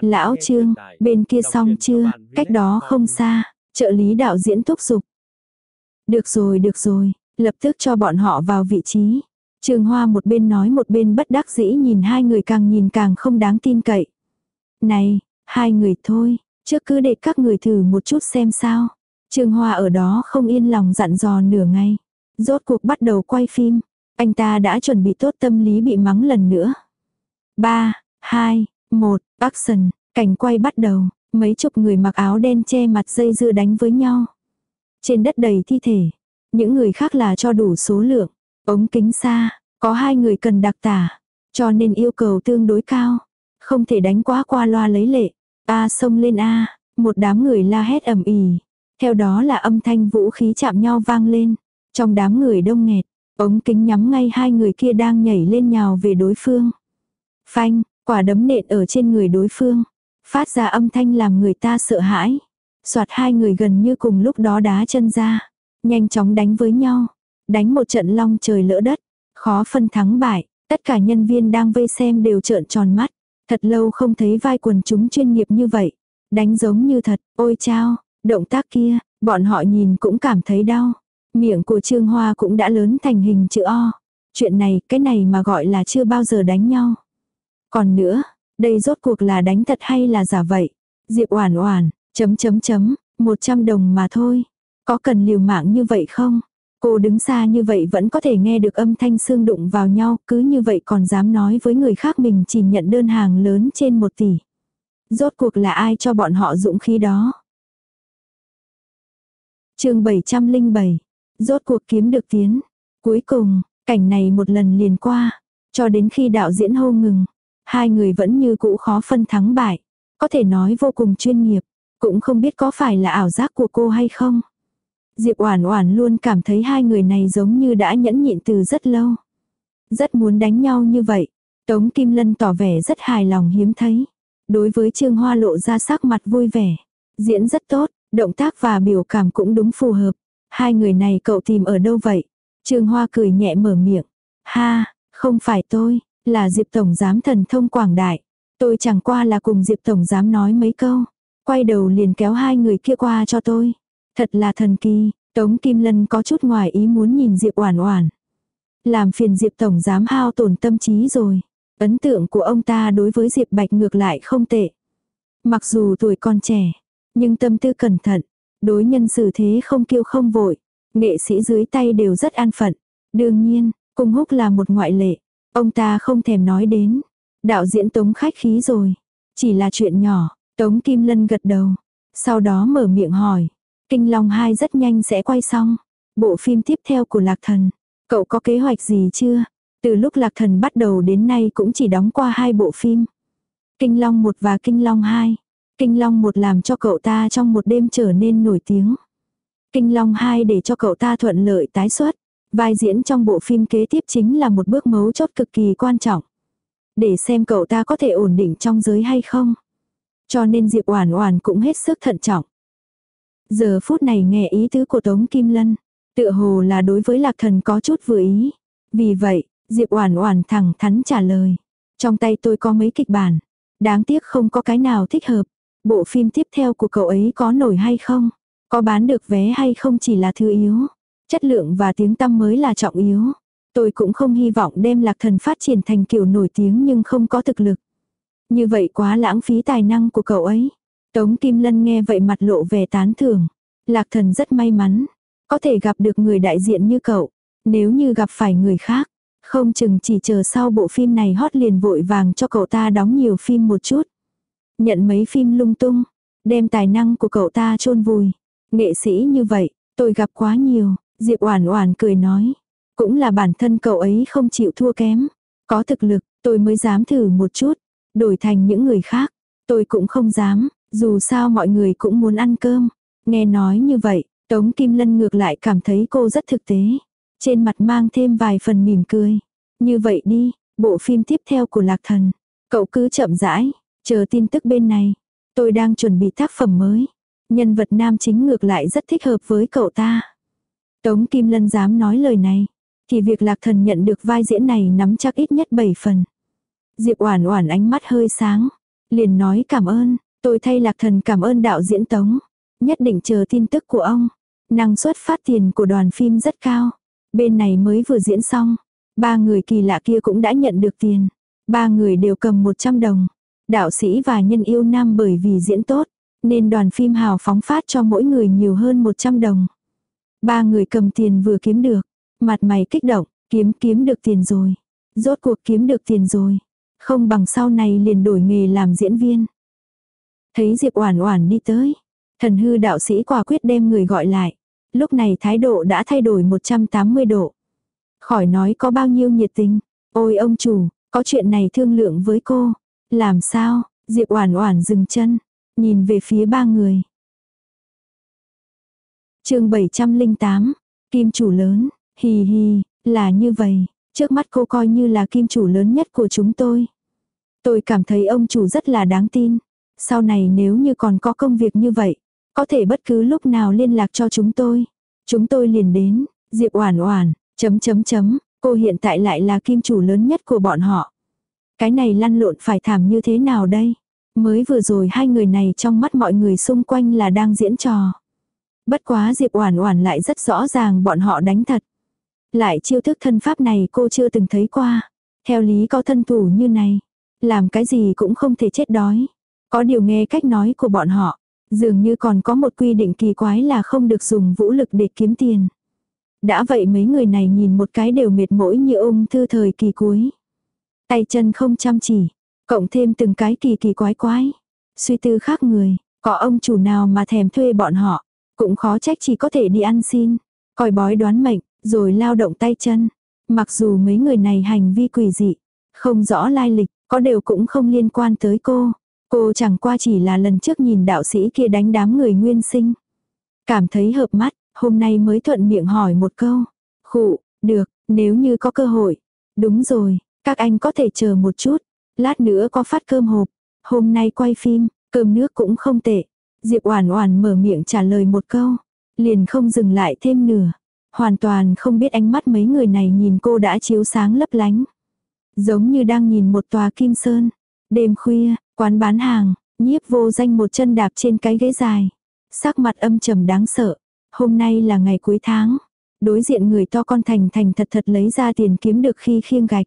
Lão Trương, bên kia xong chưa, cách đó không xa, trợ lý đạo diễn thúc giục. Được rồi, được rồi, lập tức cho bọn họ vào vị trí. Trường Hoa một bên nói một bên bất đắc dĩ nhìn hai người càng nhìn càng không đáng tin cậy. Này, hai người thôi, trước cứ để các người thử một chút xem sao. Trường Hoa ở đó không yên lòng dặn dò nửa ngày. Rốt cuộc bắt đầu quay phim. Anh ta đã chuẩn bị tốt tâm lý bị mắng lần nữa. 3, 2, 1, action, cảnh quay bắt đầu. Mấy chục người mặc áo đen che mặt dây dưa đánh với nhau. Trên đất đầy thi thể. Những người khác là cho đủ số lượng. Ống kính xa, có hai người cần đặc tả. Cho nên yêu cầu tương đối cao. Không thể đánh quá qua loa lấy lệ. A xông lên A, một đám người la hét ầm ĩ. Theo đó là âm thanh vũ khí chạm nhau vang lên. Trong đám người đông nghẹt, ống kính nhắm ngay hai người kia đang nhảy lên nhào về đối phương. Phanh, quả đấm nện ở trên người đối phương. Phát ra âm thanh làm người ta sợ hãi. Soạt hai người gần như cùng lúc đó đá chân ra. Nhanh chóng đánh với nhau. Đánh một trận long trời lỡ đất. Khó phân thắng bại. Tất cả nhân viên đang vây xem đều trợn tròn mắt. Thật lâu không thấy vai quần chúng chuyên nghiệp như vậy. Đánh giống như thật, ôi chao, động tác kia, bọn họ nhìn cũng cảm thấy đau. Miệng của Trương Hoa cũng đã lớn thành hình chữ O. Chuyện này, cái này mà gọi là chưa bao giờ đánh nhau. Còn nữa, đây rốt cuộc là đánh thật hay là giả vậy? Diệp Oản Oản, chấm chấm chấm, 100 đồng mà thôi. Có cần liều mạng như vậy không? Cô đứng xa như vậy vẫn có thể nghe được âm thanh xương đụng vào nhau, cứ như vậy còn dám nói với người khác mình chỉ nhận đơn hàng lớn trên một tỷ. Rốt cuộc là ai cho bọn họ dũng khí đó? chương 707. Rốt cuộc kiếm được tiến. Cuối cùng, cảnh này một lần liền qua. Cho đến khi đạo diễn hô ngừng. Hai người vẫn như cũ khó phân thắng bại. Có thể nói vô cùng chuyên nghiệp. Cũng không biết có phải là ảo giác của cô hay không. Diệp Oản Oản luôn cảm thấy hai người này giống như đã nhẫn nhịn từ rất lâu. Rất muốn đánh nhau như vậy. Tống Kim Lân tỏ vẻ rất hài lòng hiếm thấy. Đối với Trương Hoa lộ ra sắc mặt vui vẻ. Diễn rất tốt, động tác và biểu cảm cũng đúng phù hợp. Hai người này cậu tìm ở đâu vậy? Trương Hoa cười nhẹ mở miệng. Ha, không phải tôi, là Diệp Tổng Giám thần thông quảng đại. Tôi chẳng qua là cùng Diệp Tổng Giám nói mấy câu. Quay đầu liền kéo hai người kia qua cho tôi. Thật là thần kỳ, Tống Kim Lân có chút ngoài ý muốn nhìn Diệp Oản Oản. Làm phiền Diệp Tổng Giám hao tổn tâm trí rồi. Ấn tượng của ông ta đối với Diệp Bạch ngược lại không tệ. Mặc dù tuổi còn trẻ, nhưng tâm tư cẩn thận, đối nhân xử thế không kiêu không vội, nghệ sĩ dưới tay đều rất an phận. Đương nhiên, cung húc là một ngoại lệ, ông ta không thèm nói đến. Đạo diễn Tống khách khí rồi, chỉ là chuyện nhỏ, Tống Kim Lân gật đầu, sau đó mở miệng hỏi. Kinh Long 2 rất nhanh sẽ quay xong, bộ phim tiếp theo của Lạc Thần, cậu có kế hoạch gì chưa? Từ lúc Lạc Thần bắt đầu đến nay cũng chỉ đóng qua hai bộ phim. Kinh Long 1 và Kinh Long 2. Kinh Long 1 làm cho cậu ta trong một đêm trở nên nổi tiếng. Kinh Long 2 để cho cậu ta thuận lợi tái xuất. Vai diễn trong bộ phim kế tiếp chính là một bước mấu chốt cực kỳ quan trọng. Để xem cậu ta có thể ổn định trong giới hay không. Cho nên Diệp Oản Oản cũng hết sức thận trọng. Giờ phút này nghe ý tứ của Tống Kim Lân, tựa hồ là đối với Lạc Thần có chút vừa ý. Vì vậy, Diệp Oản Oản thẳng thắn trả lời. Trong tay tôi có mấy kịch bản. Đáng tiếc không có cái nào thích hợp. Bộ phim tiếp theo của cậu ấy có nổi hay không? Có bán được vé hay không chỉ là thứ yếu. Chất lượng và tiếng tăm mới là trọng yếu. Tôi cũng không hy vọng đem lạc thần phát triển thành kiểu nổi tiếng nhưng không có thực lực. Như vậy quá lãng phí tài năng của cậu ấy. Tống Kim Lân nghe vậy mặt lộ vẻ tán thưởng. Lạc thần rất may mắn. Có thể gặp được người đại diện như cậu. Nếu như gặp phải người khác, không chừng chỉ chờ sau bộ phim này hot liền vội vàng cho cậu ta đóng nhiều phim một chút. Nhận mấy phim lung tung, đem tài năng của cậu ta chôn vùi. Nghệ sĩ như vậy, tôi gặp quá nhiều, Diệp Oản Oản cười nói. Cũng là bản thân cậu ấy không chịu thua kém. Có thực lực, tôi mới dám thử một chút. Đổi thành những người khác, tôi cũng không dám, dù sao mọi người cũng muốn ăn cơm. Nghe nói như vậy, Tống Kim Lân ngược lại cảm thấy cô rất thực tế. Trên mặt mang thêm vài phần mỉm cười. Như vậy đi, bộ phim tiếp theo của Lạc Thần. Cậu cứ chậm rãi, chờ tin tức bên này. Tôi đang chuẩn bị tác phẩm mới. Nhân vật nam chính ngược lại rất thích hợp với cậu ta. Tống Kim Lân dám nói lời này. Thì việc Lạc Thần nhận được vai diễn này nắm chắc ít nhất 7 phần. Diệp Oản Oản ánh mắt hơi sáng, liền nói cảm ơn, tôi thay Lạc Thần cảm ơn đạo diễn Tống, nhất định chờ tin tức của ông. Năng suất phát tiền của đoàn phim rất cao. Bên này mới vừa diễn xong, ba người kỳ lạ kia cũng đã nhận được tiền. Ba người đều cầm 100 đồng. Đạo sĩ và nhân yêu nam bởi vì diễn tốt, nên đoàn phim hào phóng phát cho mỗi người nhiều hơn 100 đồng. Ba người cầm tiền vừa kiếm được, mặt mày kích động, kiếm kiếm được tiền rồi. Rốt cuộc kiếm được tiền rồi. Không bằng sau này liền đổi nghề làm diễn viên. Thấy Diệp Oản Oản đi tới, thần hư đạo sĩ quả quyết đem người gọi lại. Lúc này thái độ đã thay đổi 180 độ. Khỏi nói có bao nhiêu nhiệt tình. Ôi ông chủ, có chuyện này thương lượng với cô. Làm sao? Diệp Oản Oản dừng chân, nhìn về phía ba người. Chương 708, kim chủ lớn, hì hì, là như vậy, trước mắt cô coi như là kim chủ lớn nhất của chúng tôi. Tôi cảm thấy ông chủ rất là đáng tin. Sau này nếu như còn có công việc như vậy, có thể bất cứ lúc nào liên lạc cho chúng tôi. Chúng tôi liền đến, Diệp Oản Oản, chấm chấm chấm, cô hiện tại lại là kim chủ lớn nhất của bọn họ. Cái này lăn lộn phải thảm như thế nào đây? Mới vừa rồi hai người này trong mắt mọi người xung quanh là đang diễn trò. Bất quá Diệp Oản Oản lại rất rõ ràng bọn họ đánh thật. Lại chiêu thức thân pháp này cô chưa từng thấy qua. Theo lý có thân thủ như này, làm cái gì cũng không thể chết đói. Có điều nghe cách nói của bọn họ, dường như còn có một quy định kỳ quái là không được dùng vũ lực để kiếm tiền. Đã vậy mấy người này nhìn một cái đều mệt mỏi như ung thư thời kỳ cuối. Tay chân không chăm chỉ, cộng thêm từng cái kỳ kỳ quái quái. Suy tư khác người, có ông chủ nào mà thèm thuê bọn họ, cũng khó trách chỉ có thể đi ăn xin, coi bói đoán mệnh, rồi lao động tay chân. Mặc dù mấy người này hành vi quỷ dị, không rõ lai lịch, có đều cũng không liên quan tới cô. Cô chẳng qua chỉ là lần trước nhìn đạo sĩ kia đánh đám người nguyên sinh. Cảm thấy hợp mắt, hôm nay mới thuận miệng hỏi một câu. Khụ, được, nếu như có cơ hội. Đúng rồi, các anh có thể chờ một chút. Lát nữa có phát cơm hộp. Hôm nay quay phim, cơm nước cũng không tệ. Diệp Oản Oản mở miệng trả lời một câu, liền không dừng lại thêm nửa. Hoàn toàn không biết ánh mắt mấy người này nhìn cô đã chiếu sáng lấp lánh. Giống như đang nhìn một tòa kim sơn. Đêm khuya, quán bán hàng, nhiếp vô danh một chân đạp trên cái ghế dài. Sắc mặt âm trầm đáng sợ. Hôm nay là ngày cuối tháng. Đối diện người to con thành thành thật thật lấy ra tiền kiếm được khi khiêng gạch.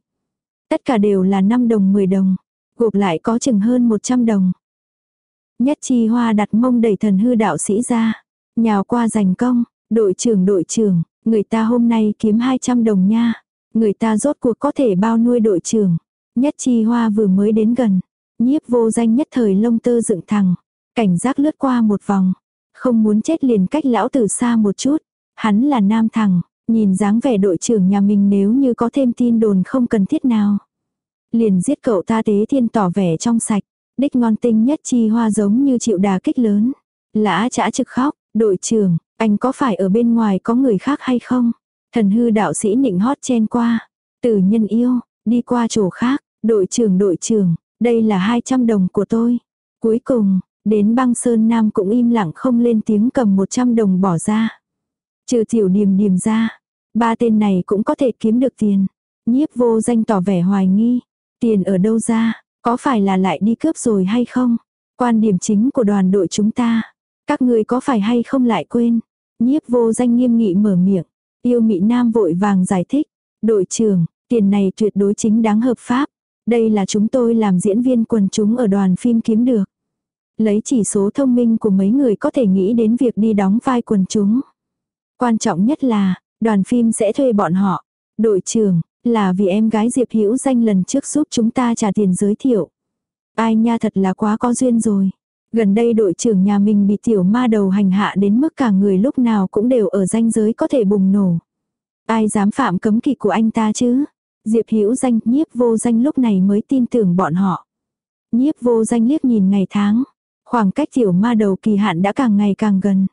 Tất cả đều là 5 đồng 10 đồng. Gộp lại có chừng hơn 100 đồng. Nhất chi hoa đặt mông đẩy thần hư đạo sĩ ra. Nhào qua giành công. Đội trưởng đội trưởng, người ta hôm nay kiếm 200 đồng nha. Người ta rốt cuộc có thể bao nuôi đội trưởng. Nhất chi hoa vừa mới đến gần. Nhiếp vô danh nhất thời lông tơ dựng thẳng. Cảnh giác lướt qua một vòng. Không muốn chết liền cách lão tử xa một chút. Hắn là nam thằng, nhìn dáng vẻ đội trưởng nhà mình nếu như có thêm tin đồn không cần thiết nào. Liền giết cậu ta tế thiên tỏ vẻ trong sạch. Đích ngon tinh nhất chi hoa giống như chịu đà kích lớn. Lã chả trực khóc, đội trưởng, anh có phải ở bên ngoài có người khác hay không? Thần hư đạo sĩ nịnh hót chen qua. Tử nhân yêu, đi qua chỗ khác, đội trưởng đội trưởng, đây là 200 đồng của tôi. Cuối cùng, đến băng sơn nam cũng im lặng không lên tiếng cầm 100 đồng bỏ ra. Trừ tiểu điềm điềm ra, ba tên này cũng có thể kiếm được tiền. Nhiếp vô danh tỏ vẻ hoài nghi. Tiền ở đâu ra, có phải là lại đi cướp rồi hay không? Quan điểm chính của đoàn đội chúng ta. Các người có phải hay không lại quên? Nhiếp vô danh nghiêm nghị mở miệng. Yêu mị nam vội vàng giải thích. Đội trưởng, tiền này tuyệt đối chính đáng hợp pháp. Đây là chúng tôi làm diễn viên quần chúng ở đoàn phim kiếm được. Lấy chỉ số thông minh của mấy người có thể nghĩ đến việc đi đóng vai quần chúng. Quan trọng nhất là, đoàn phim sẽ thuê bọn họ. Đội trưởng, là vì em gái Diệp Hữu danh lần trước giúp chúng ta trả tiền giới thiệu. Ai nha thật là quá có duyên rồi. Gần đây đội trưởng nhà mình bị tiểu ma đầu hành hạ đến mức cả người lúc nào cũng đều ở danh giới có thể bùng nổ. Ai dám phạm cấm kỵ của anh ta chứ? Diệp Hữu danh, nhiếp vô danh lúc này mới tin tưởng bọn họ. Nhiếp vô danh liếc nhìn ngày tháng. Khoảng cách tiểu ma đầu kỳ hạn đã càng ngày càng gần.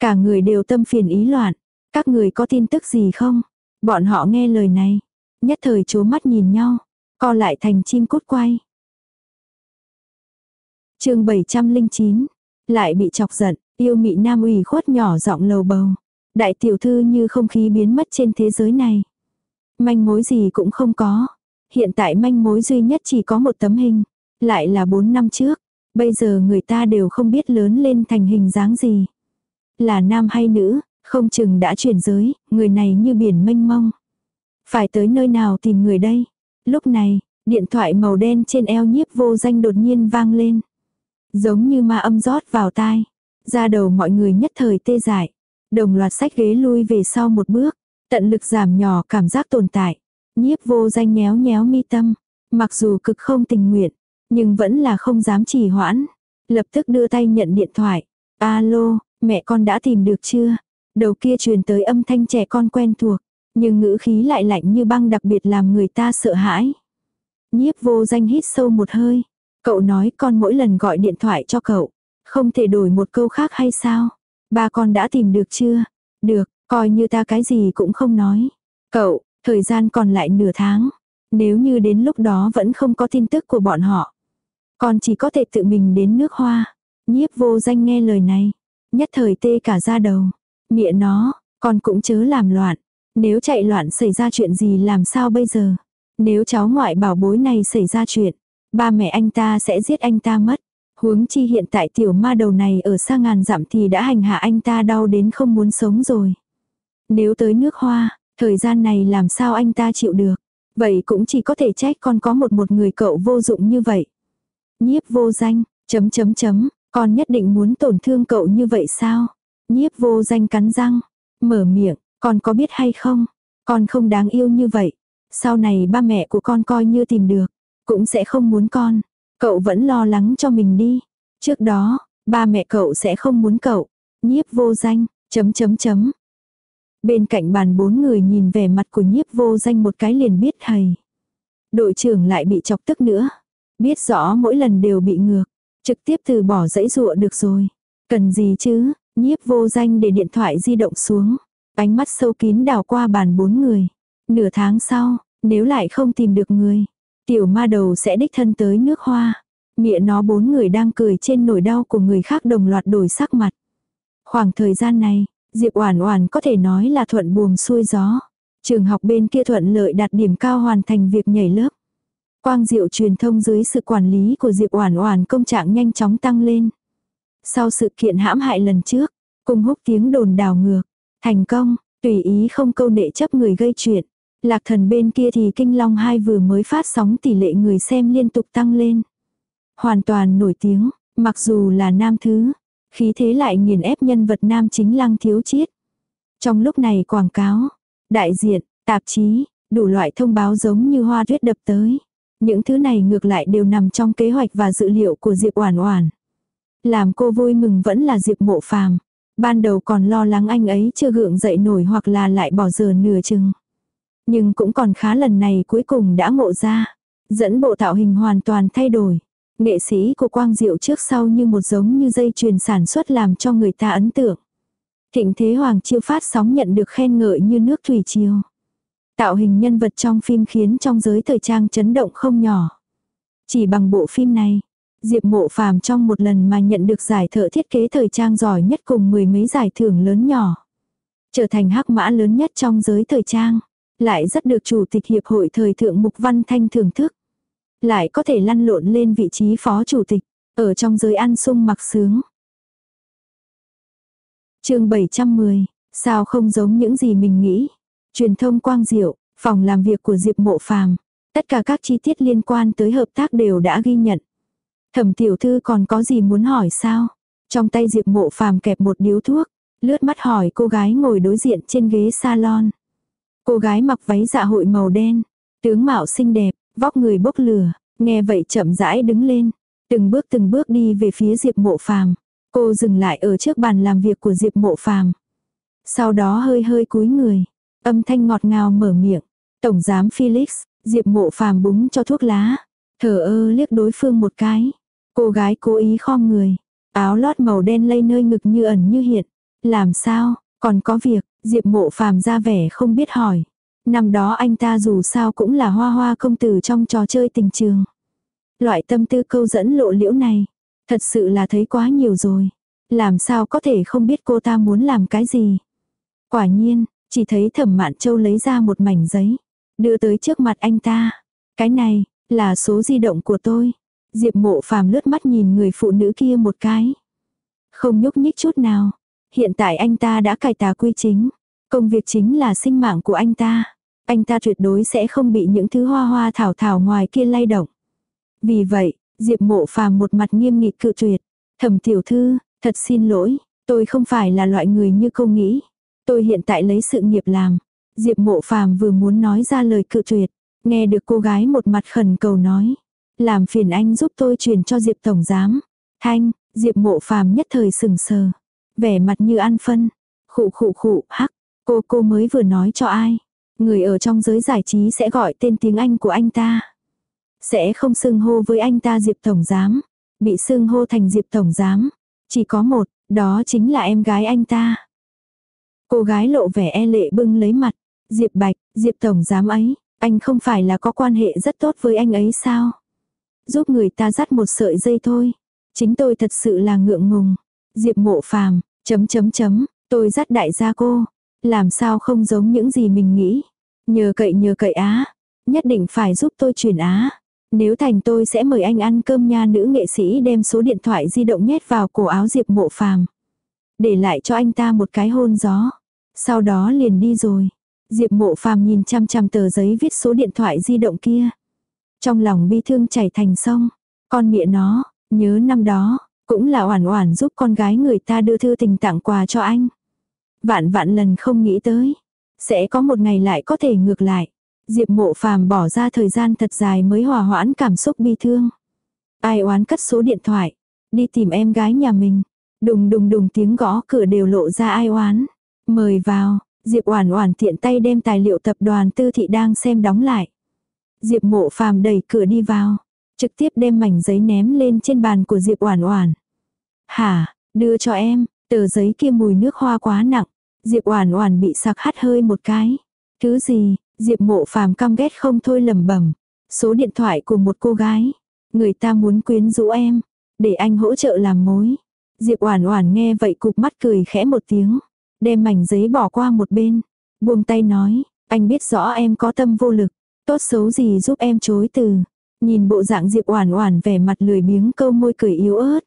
Cả người đều tâm phiền ý loạn. Các người có tin tức gì không? Bọn họ nghe lời này. Nhất thời chố mắt nhìn nhau. Co lại thành chim cút quay chương 709, lại bị chọc giận, yêu mị nam ủy khuất nhỏ giọng lầu bầu. Đại tiểu thư như không khí biến mất trên thế giới này. Manh mối gì cũng không có. Hiện tại manh mối duy nhất chỉ có một tấm hình. Lại là 4 năm trước. Bây giờ người ta đều không biết lớn lên thành hình dáng gì. Là nam hay nữ, không chừng đã chuyển giới, người này như biển mênh mông. Phải tới nơi nào tìm người đây? Lúc này, điện thoại màu đen trên eo nhiếp vô danh đột nhiên vang lên. Giống như ma âm rót vào tai. Ra đầu mọi người nhất thời tê dại. Đồng loạt sách ghế lui về sau một bước. Tận lực giảm nhỏ cảm giác tồn tại. Nhiếp vô danh nhéo nhéo mi tâm. Mặc dù cực không tình nguyện. Nhưng vẫn là không dám trì hoãn. Lập tức đưa tay nhận điện thoại. Alo, mẹ con đã tìm được chưa? Đầu kia truyền tới âm thanh trẻ con quen thuộc. Nhưng ngữ khí lại lạnh như băng đặc biệt làm người ta sợ hãi. Nhiếp vô danh hít sâu một hơi. Cậu nói con mỗi lần gọi điện thoại cho cậu. Không thể đổi một câu khác hay sao? Ba con đã tìm được chưa? Được, coi như ta cái gì cũng không nói. Cậu, thời gian còn lại nửa tháng. Nếu như đến lúc đó vẫn không có tin tức của bọn họ. còn chỉ có thể tự mình đến nước hoa. Nhiếp vô danh nghe lời này. Nhất thời tê cả ra đầu. Mịa nó, con cũng chớ làm loạn. Nếu chạy loạn xảy ra chuyện gì làm sao bây giờ? Nếu cháu ngoại bảo bối này xảy ra chuyện, ba mẹ anh ta sẽ giết anh ta mất. Huống chi hiện tại tiểu ma đầu này ở xa ngàn dặm thì đã hành hạ anh ta đau đến không muốn sống rồi. Nếu tới nước hoa, thời gian này làm sao anh ta chịu được. Vậy cũng chỉ có thể trách con có một một người cậu vô dụng như vậy. Nhiếp vô danh, chấm chấm chấm, con nhất định muốn tổn thương cậu như vậy sao? Nhiếp vô danh cắn răng, mở miệng, con có biết hay không? Con không đáng yêu như vậy. Sau này ba mẹ của con coi như tìm được, cũng sẽ không muốn con. Cậu vẫn lo lắng cho mình đi. Trước đó, ba mẹ cậu sẽ không muốn cậu. Nhiếp vô danh, chấm chấm chấm. Bên cạnh bàn bốn người nhìn vẻ mặt của nhiếp vô danh một cái liền biết thầy. Đội trưởng lại bị chọc tức nữa. Biết rõ mỗi lần đều bị ngược. Trực tiếp từ bỏ dãy dụa được rồi. Cần gì chứ, nhiếp vô danh để điện thoại di động xuống. Ánh mắt sâu kín đào qua bàn bốn người. Nửa tháng sau, nếu lại không tìm được người, tiểu ma đầu sẽ đích thân tới nước hoa. Mịa nó bốn người đang cười trên nỗi đau của người khác đồng loạt đổi sắc mặt. Khoảng thời gian này, Diệp Oản Oản có thể nói là thuận buồm xuôi gió. Trường học bên kia thuận lợi đạt điểm cao hoàn thành việc nhảy lớp. Quang Diệu truyền thông dưới sự quản lý của Diệp Oản Oản công trạng nhanh chóng tăng lên. Sau sự kiện hãm hại lần trước, cùng húc tiếng đồn đảo ngược, thành công, tùy ý không câu nệ chấp người gây chuyện. Lạc thần bên kia thì Kinh Long 2 vừa mới phát sóng tỷ lệ người xem liên tục tăng lên. Hoàn toàn nổi tiếng, mặc dù là nam thứ, khí thế lại nghiền ép nhân vật nam chính lăng thiếu chiết. Trong lúc này quảng cáo, đại diện, tạp chí, đủ loại thông báo giống như hoa tuyết đập tới. Những thứ này ngược lại đều nằm trong kế hoạch và dự liệu của Diệp Oản Oản. Làm cô vui mừng vẫn là Diệp Mộ Phàm. Ban đầu còn lo lắng anh ấy chưa gượng dậy nổi hoặc là lại bỏ giờ nửa chừng. Nhưng cũng còn khá lần này cuối cùng đã ngộ ra. Dẫn bộ tạo hình hoàn toàn thay đổi. Nghệ sĩ của Quang Diệu trước sau như một giống như dây chuyền sản xuất làm cho người ta ấn tượng. Thịnh Thế Hoàng chiêu phát sóng nhận được khen ngợi như nước thủy triều. Tạo hình nhân vật trong phim khiến trong giới thời trang chấn động không nhỏ. Chỉ bằng bộ phim này, Diệp Mộ Phàm trong một lần mà nhận được giải thợ thiết kế thời trang giỏi nhất cùng mười mấy giải thưởng lớn nhỏ. Trở thành hắc mã lớn nhất trong giới thời trang. Lại rất được chủ tịch hiệp hội thời thượng Mục Văn Thanh thưởng thức. Lại có thể lăn lộn lên vị trí phó chủ tịch, ở trong giới ăn sung mặc sướng. chương 710, sao không giống những gì mình nghĩ. Truyền thông quang diệu, phòng làm việc của Diệp Mộ Phàm, tất cả các chi tiết liên quan tới hợp tác đều đã ghi nhận. Thẩm tiểu thư còn có gì muốn hỏi sao? Trong tay Diệp Mộ Phàm kẹp một điếu thuốc, lướt mắt hỏi cô gái ngồi đối diện trên ghế salon. Cô gái mặc váy dạ hội màu đen, tướng mạo xinh đẹp, vóc người bốc lửa, nghe vậy chậm rãi đứng lên, từng bước từng bước đi về phía Diệp Mộ Phàm. Cô dừng lại ở trước bàn làm việc của Diệp Mộ Phàm. Sau đó hơi hơi cúi người, âm thanh ngọt ngào mở miệng. Tổng giám Felix, Diệp Mộ Phàm búng cho thuốc lá, thở ơ liếc đối phương một cái. Cô gái cố ý khom người, áo lót màu đen lây nơi ngực như ẩn như hiện. Làm sao, còn có việc, Diệp mộ phàm ra vẻ không biết hỏi. Năm đó anh ta dù sao cũng là hoa hoa công tử trong trò chơi tình trường. Loại tâm tư câu dẫn lộ liễu này, thật sự là thấy quá nhiều rồi. Làm sao có thể không biết cô ta muốn làm cái gì. Quả nhiên, chỉ thấy thẩm mạn châu lấy ra một mảnh giấy, đưa tới trước mặt anh ta. Cái này, là số di động của tôi. Diệp mộ phàm lướt mắt nhìn người phụ nữ kia một cái. Không nhúc nhích chút nào. Hiện tại anh ta đã cải tà quy chính. Công việc chính là sinh mạng của anh ta. Anh ta tuyệt đối sẽ không bị những thứ hoa hoa thảo thảo ngoài kia lay động. Vì vậy, Diệp mộ phàm một mặt nghiêm nghị cự tuyệt. Thẩm tiểu thư, thật xin lỗi, tôi không phải là loại người như cô nghĩ. Tôi hiện tại lấy sự nghiệp làm. Diệp mộ phàm vừa muốn nói ra lời cự tuyệt. Nghe được cô gái một mặt khẩn cầu nói. Làm phiền anh giúp tôi truyền cho Diệp Tổng Giám. Thanh, Diệp mộ phàm nhất thời sừng sờ. Vẻ mặt như ăn phân. Khụ khụ khụ, hắc. Cô cô mới vừa nói cho ai. Người ở trong giới giải trí sẽ gọi tên tiếng Anh của anh ta. Sẽ không xưng hô với anh ta Diệp Tổng Giám. Bị xưng hô thành Diệp Tổng Giám. Chỉ có một, đó chính là em gái anh ta. Cô gái lộ vẻ e lệ bưng lấy mặt. Diệp Bạch, Diệp Tổng Giám ấy, anh không phải là có quan hệ rất tốt với anh ấy sao? giúp người ta dắt một sợi dây thôi. Chính tôi thật sự là ngượng ngùng. Diệp mộ phàm, chấm chấm chấm, tôi dắt đại gia cô. Làm sao không giống những gì mình nghĩ. Nhờ cậy nhờ cậy á. Nhất định phải giúp tôi chuyển á. Nếu thành tôi sẽ mời anh ăn cơm nha nữ nghệ sĩ đem số điện thoại di động nhét vào cổ áo Diệp mộ phàm. Để lại cho anh ta một cái hôn gió. Sau đó liền đi rồi. Diệp mộ phàm nhìn chăm chăm tờ giấy viết số điện thoại di động kia. Trong lòng bi thương chảy thành sông. Con mẹ nó, nhớ năm đó, cũng là oản oản giúp con gái người ta đưa thư tình tặng quà cho anh. Vạn vạn lần không nghĩ tới. Sẽ có một ngày lại có thể ngược lại. Diệp mộ phàm bỏ ra thời gian thật dài mới hòa hoãn cảm xúc bi thương. Ai oán cất số điện thoại. Đi tìm em gái nhà mình. Đùng đùng đùng tiếng gõ cửa đều lộ ra ai oán. Mời vào, Diệp Oản Oản tiện tay đem tài liệu tập đoàn Tư thị đang xem đóng lại. Diệp Mộ Phàm đẩy cửa đi vào, trực tiếp đem mảnh giấy ném lên trên bàn của Diệp Oản Oản. "Hả, đưa cho em." Tờ giấy kia mùi nước hoa quá nặng, Diệp Oản Oản bị sặc hắt hơi một cái. "Thứ gì?" Diệp Mộ Phàm căm ghét không thôi lẩm bẩm. Số điện thoại của một cô gái, người ta muốn quyến rũ em, để anh hỗ trợ làm mối. Diệp Oản Oản nghe vậy cụp mắt cười khẽ một tiếng đem mảnh giấy bỏ qua một bên, buông tay nói, anh biết rõ em có tâm vô lực, tốt xấu gì giúp em chối từ. Nhìn bộ dạng Diệp Oản Oản vẻ mặt lười biếng câu môi cười yếu ớt.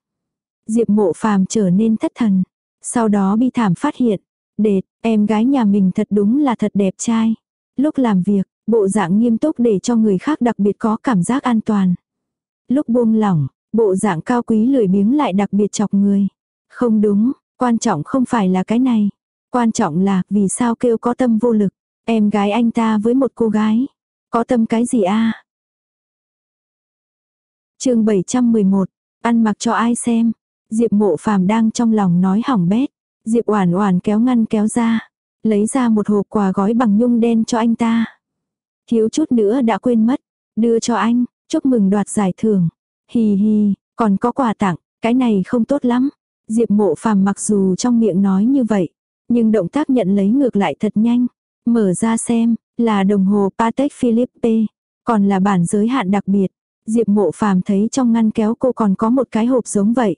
Diệp Mộ Phàm trở nên thất thần, sau đó bi thảm phát hiện, đệt, em gái nhà mình thật đúng là thật đẹp trai. Lúc làm việc, bộ dạng nghiêm túc để cho người khác đặc biệt có cảm giác an toàn. Lúc buông lỏng, bộ dạng cao quý lười biếng lại đặc biệt chọc người. Không đúng, quan trọng không phải là cái này. Quan trọng là vì sao kêu có tâm vô lực. Em gái anh ta với một cô gái. Có tâm cái gì a à? chương 711. Ăn mặc cho ai xem. Diệp mộ phàm đang trong lòng nói hỏng bét. Diệp oản oản kéo ngăn kéo ra. Lấy ra một hộp quà gói bằng nhung đen cho anh ta. Thiếu chút nữa đã quên mất. Đưa cho anh. Chúc mừng đoạt giải thưởng. Hì hì. Còn có quà tặng. Cái này không tốt lắm. Diệp mộ phàm mặc dù trong miệng nói như vậy. Nhưng động tác nhận lấy ngược lại thật nhanh. Mở ra xem, là đồng hồ Patek Philippe, còn là bản giới hạn đặc biệt. Diệp mộ phàm thấy trong ngăn kéo cô còn có một cái hộp giống vậy.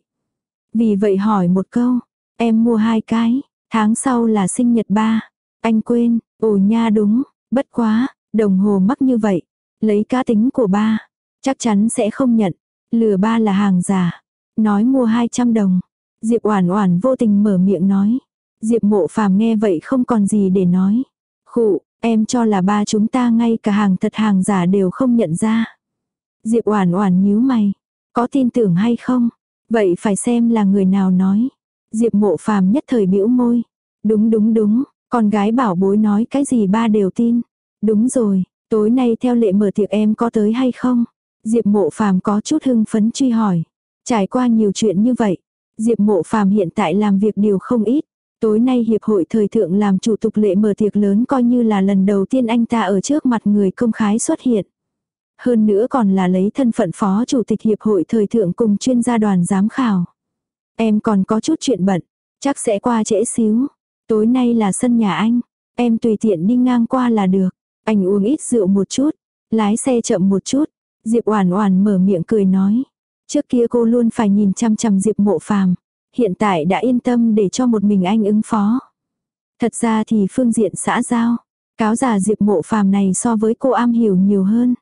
Vì vậy hỏi một câu, em mua hai cái, tháng sau là sinh nhật ba. Anh quên, ồ nha đúng, bất quá, đồng hồ mắc như vậy. Lấy cá tính của ba, chắc chắn sẽ không nhận. Lừa ba là hàng giả. Nói mua 200 đồng. Diệp Oản Oản vô tình mở miệng nói. Diệp mộ phàm nghe vậy không còn gì để nói. Khụ, em cho là ba chúng ta ngay cả hàng thật hàng giả đều không nhận ra. Diệp oản oản nhíu mày. Có tin tưởng hay không? Vậy phải xem là người nào nói. Diệp mộ phàm nhất thời bĩu môi. Đúng đúng đúng, con gái bảo bối nói cái gì ba đều tin. Đúng rồi, tối nay theo lệ mở tiệc em có tới hay không? Diệp mộ phàm có chút hưng phấn truy hỏi. Trải qua nhiều chuyện như vậy, Diệp mộ phàm hiện tại làm việc điều không ít. Tối nay Hiệp hội Thời thượng làm chủ tục lệ mở tiệc lớn coi như là lần đầu tiên anh ta ở trước mặt người công khái xuất hiện. Hơn nữa còn là lấy thân phận phó chủ tịch Hiệp hội Thời thượng cùng chuyên gia đoàn giám khảo. Em còn có chút chuyện bận, chắc sẽ qua trễ xíu. Tối nay là sân nhà anh, em tùy tiện đi ngang qua là được. Anh uống ít rượu một chút, lái xe chậm một chút. Diệp Oản Oản mở miệng cười nói. Trước kia cô luôn phải nhìn chăm chăm Diệp Mộ Phàm, hiện tại đã yên tâm để cho một mình anh ứng phó. Thật ra thì phương diện xã giao, cáo già Diệp mộ phàm này so với cô am hiểu nhiều hơn.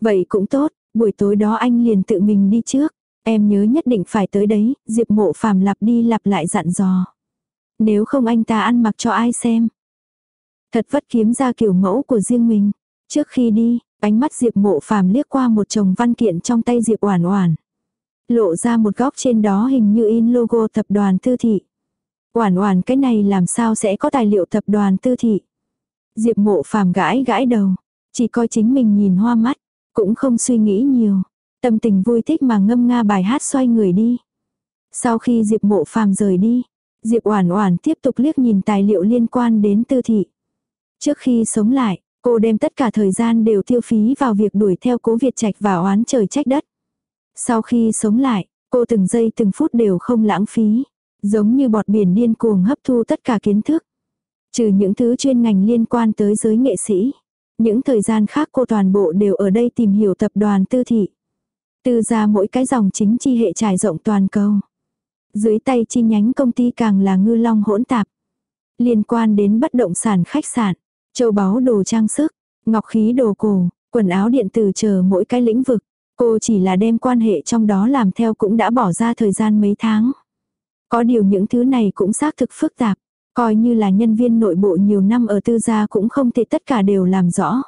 Vậy cũng tốt, buổi tối đó anh liền tự mình đi trước. Em nhớ nhất định phải tới đấy, Diệp mộ phàm lặp đi lặp lại dặn dò. Nếu không anh ta ăn mặc cho ai xem. Thật vất kiếm ra kiểu mẫu của riêng mình. Trước khi đi, ánh mắt Diệp mộ phàm liếc qua một chồng văn kiện trong tay Diệp oản oản lộ ra một góc trên đó hình như in logo tập đoàn tư thị. Oản oản cái này làm sao sẽ có tài liệu tập đoàn tư thị. Diệp mộ phàm gãi gãi đầu, chỉ coi chính mình nhìn hoa mắt, cũng không suy nghĩ nhiều. Tâm tình vui thích mà ngâm nga bài hát xoay người đi. Sau khi Diệp mộ phàm rời đi, Diệp oản oản tiếp tục liếc nhìn tài liệu liên quan đến tư thị. Trước khi sống lại, cô đem tất cả thời gian đều tiêu phí vào việc đuổi theo cố Việt Trạch và oán trời trách đất. Sau khi sống lại, cô từng giây từng phút đều không lãng phí. Giống như bọt biển điên cuồng hấp thu tất cả kiến thức. Trừ những thứ chuyên ngành liên quan tới giới nghệ sĩ. Những thời gian khác cô toàn bộ đều ở đây tìm hiểu tập đoàn tư thị. Tư ra mỗi cái dòng chính chi hệ trải rộng toàn cầu. Dưới tay chi nhánh công ty càng là ngư long hỗn tạp. Liên quan đến bất động sản khách sạn, châu báu đồ trang sức, ngọc khí đồ cổ, quần áo điện tử chờ mỗi cái lĩnh vực. Cô chỉ là đem quan hệ trong đó làm theo cũng đã bỏ ra thời gian mấy tháng. Có điều những thứ này cũng xác thực phức tạp, coi như là nhân viên nội bộ nhiều năm ở tư gia cũng không thể tất cả đều làm rõ.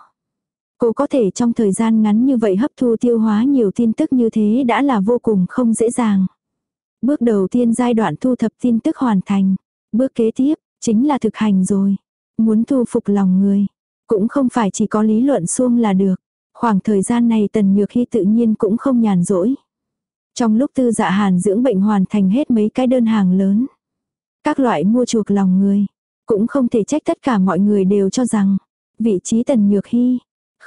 Cô có thể trong thời gian ngắn như vậy hấp thu tiêu hóa nhiều tin tức như thế đã là vô cùng không dễ dàng. Bước đầu tiên giai đoạn thu thập tin tức hoàn thành. Bước kế tiếp, chính là thực hành rồi. Muốn thu phục lòng người. Cũng không phải chỉ có lý luận xuông là được. Khoảng thời gian này Tần Nhược Hy tự nhiên cũng không nhàn rỗi. Trong lúc tư dạ hàn dưỡng bệnh hoàn thành hết mấy cái đơn hàng lớn. Các loại mua chuộc lòng người. Cũng không thể trách tất cả mọi người đều cho rằng. Vị trí Tần Nhược Hy.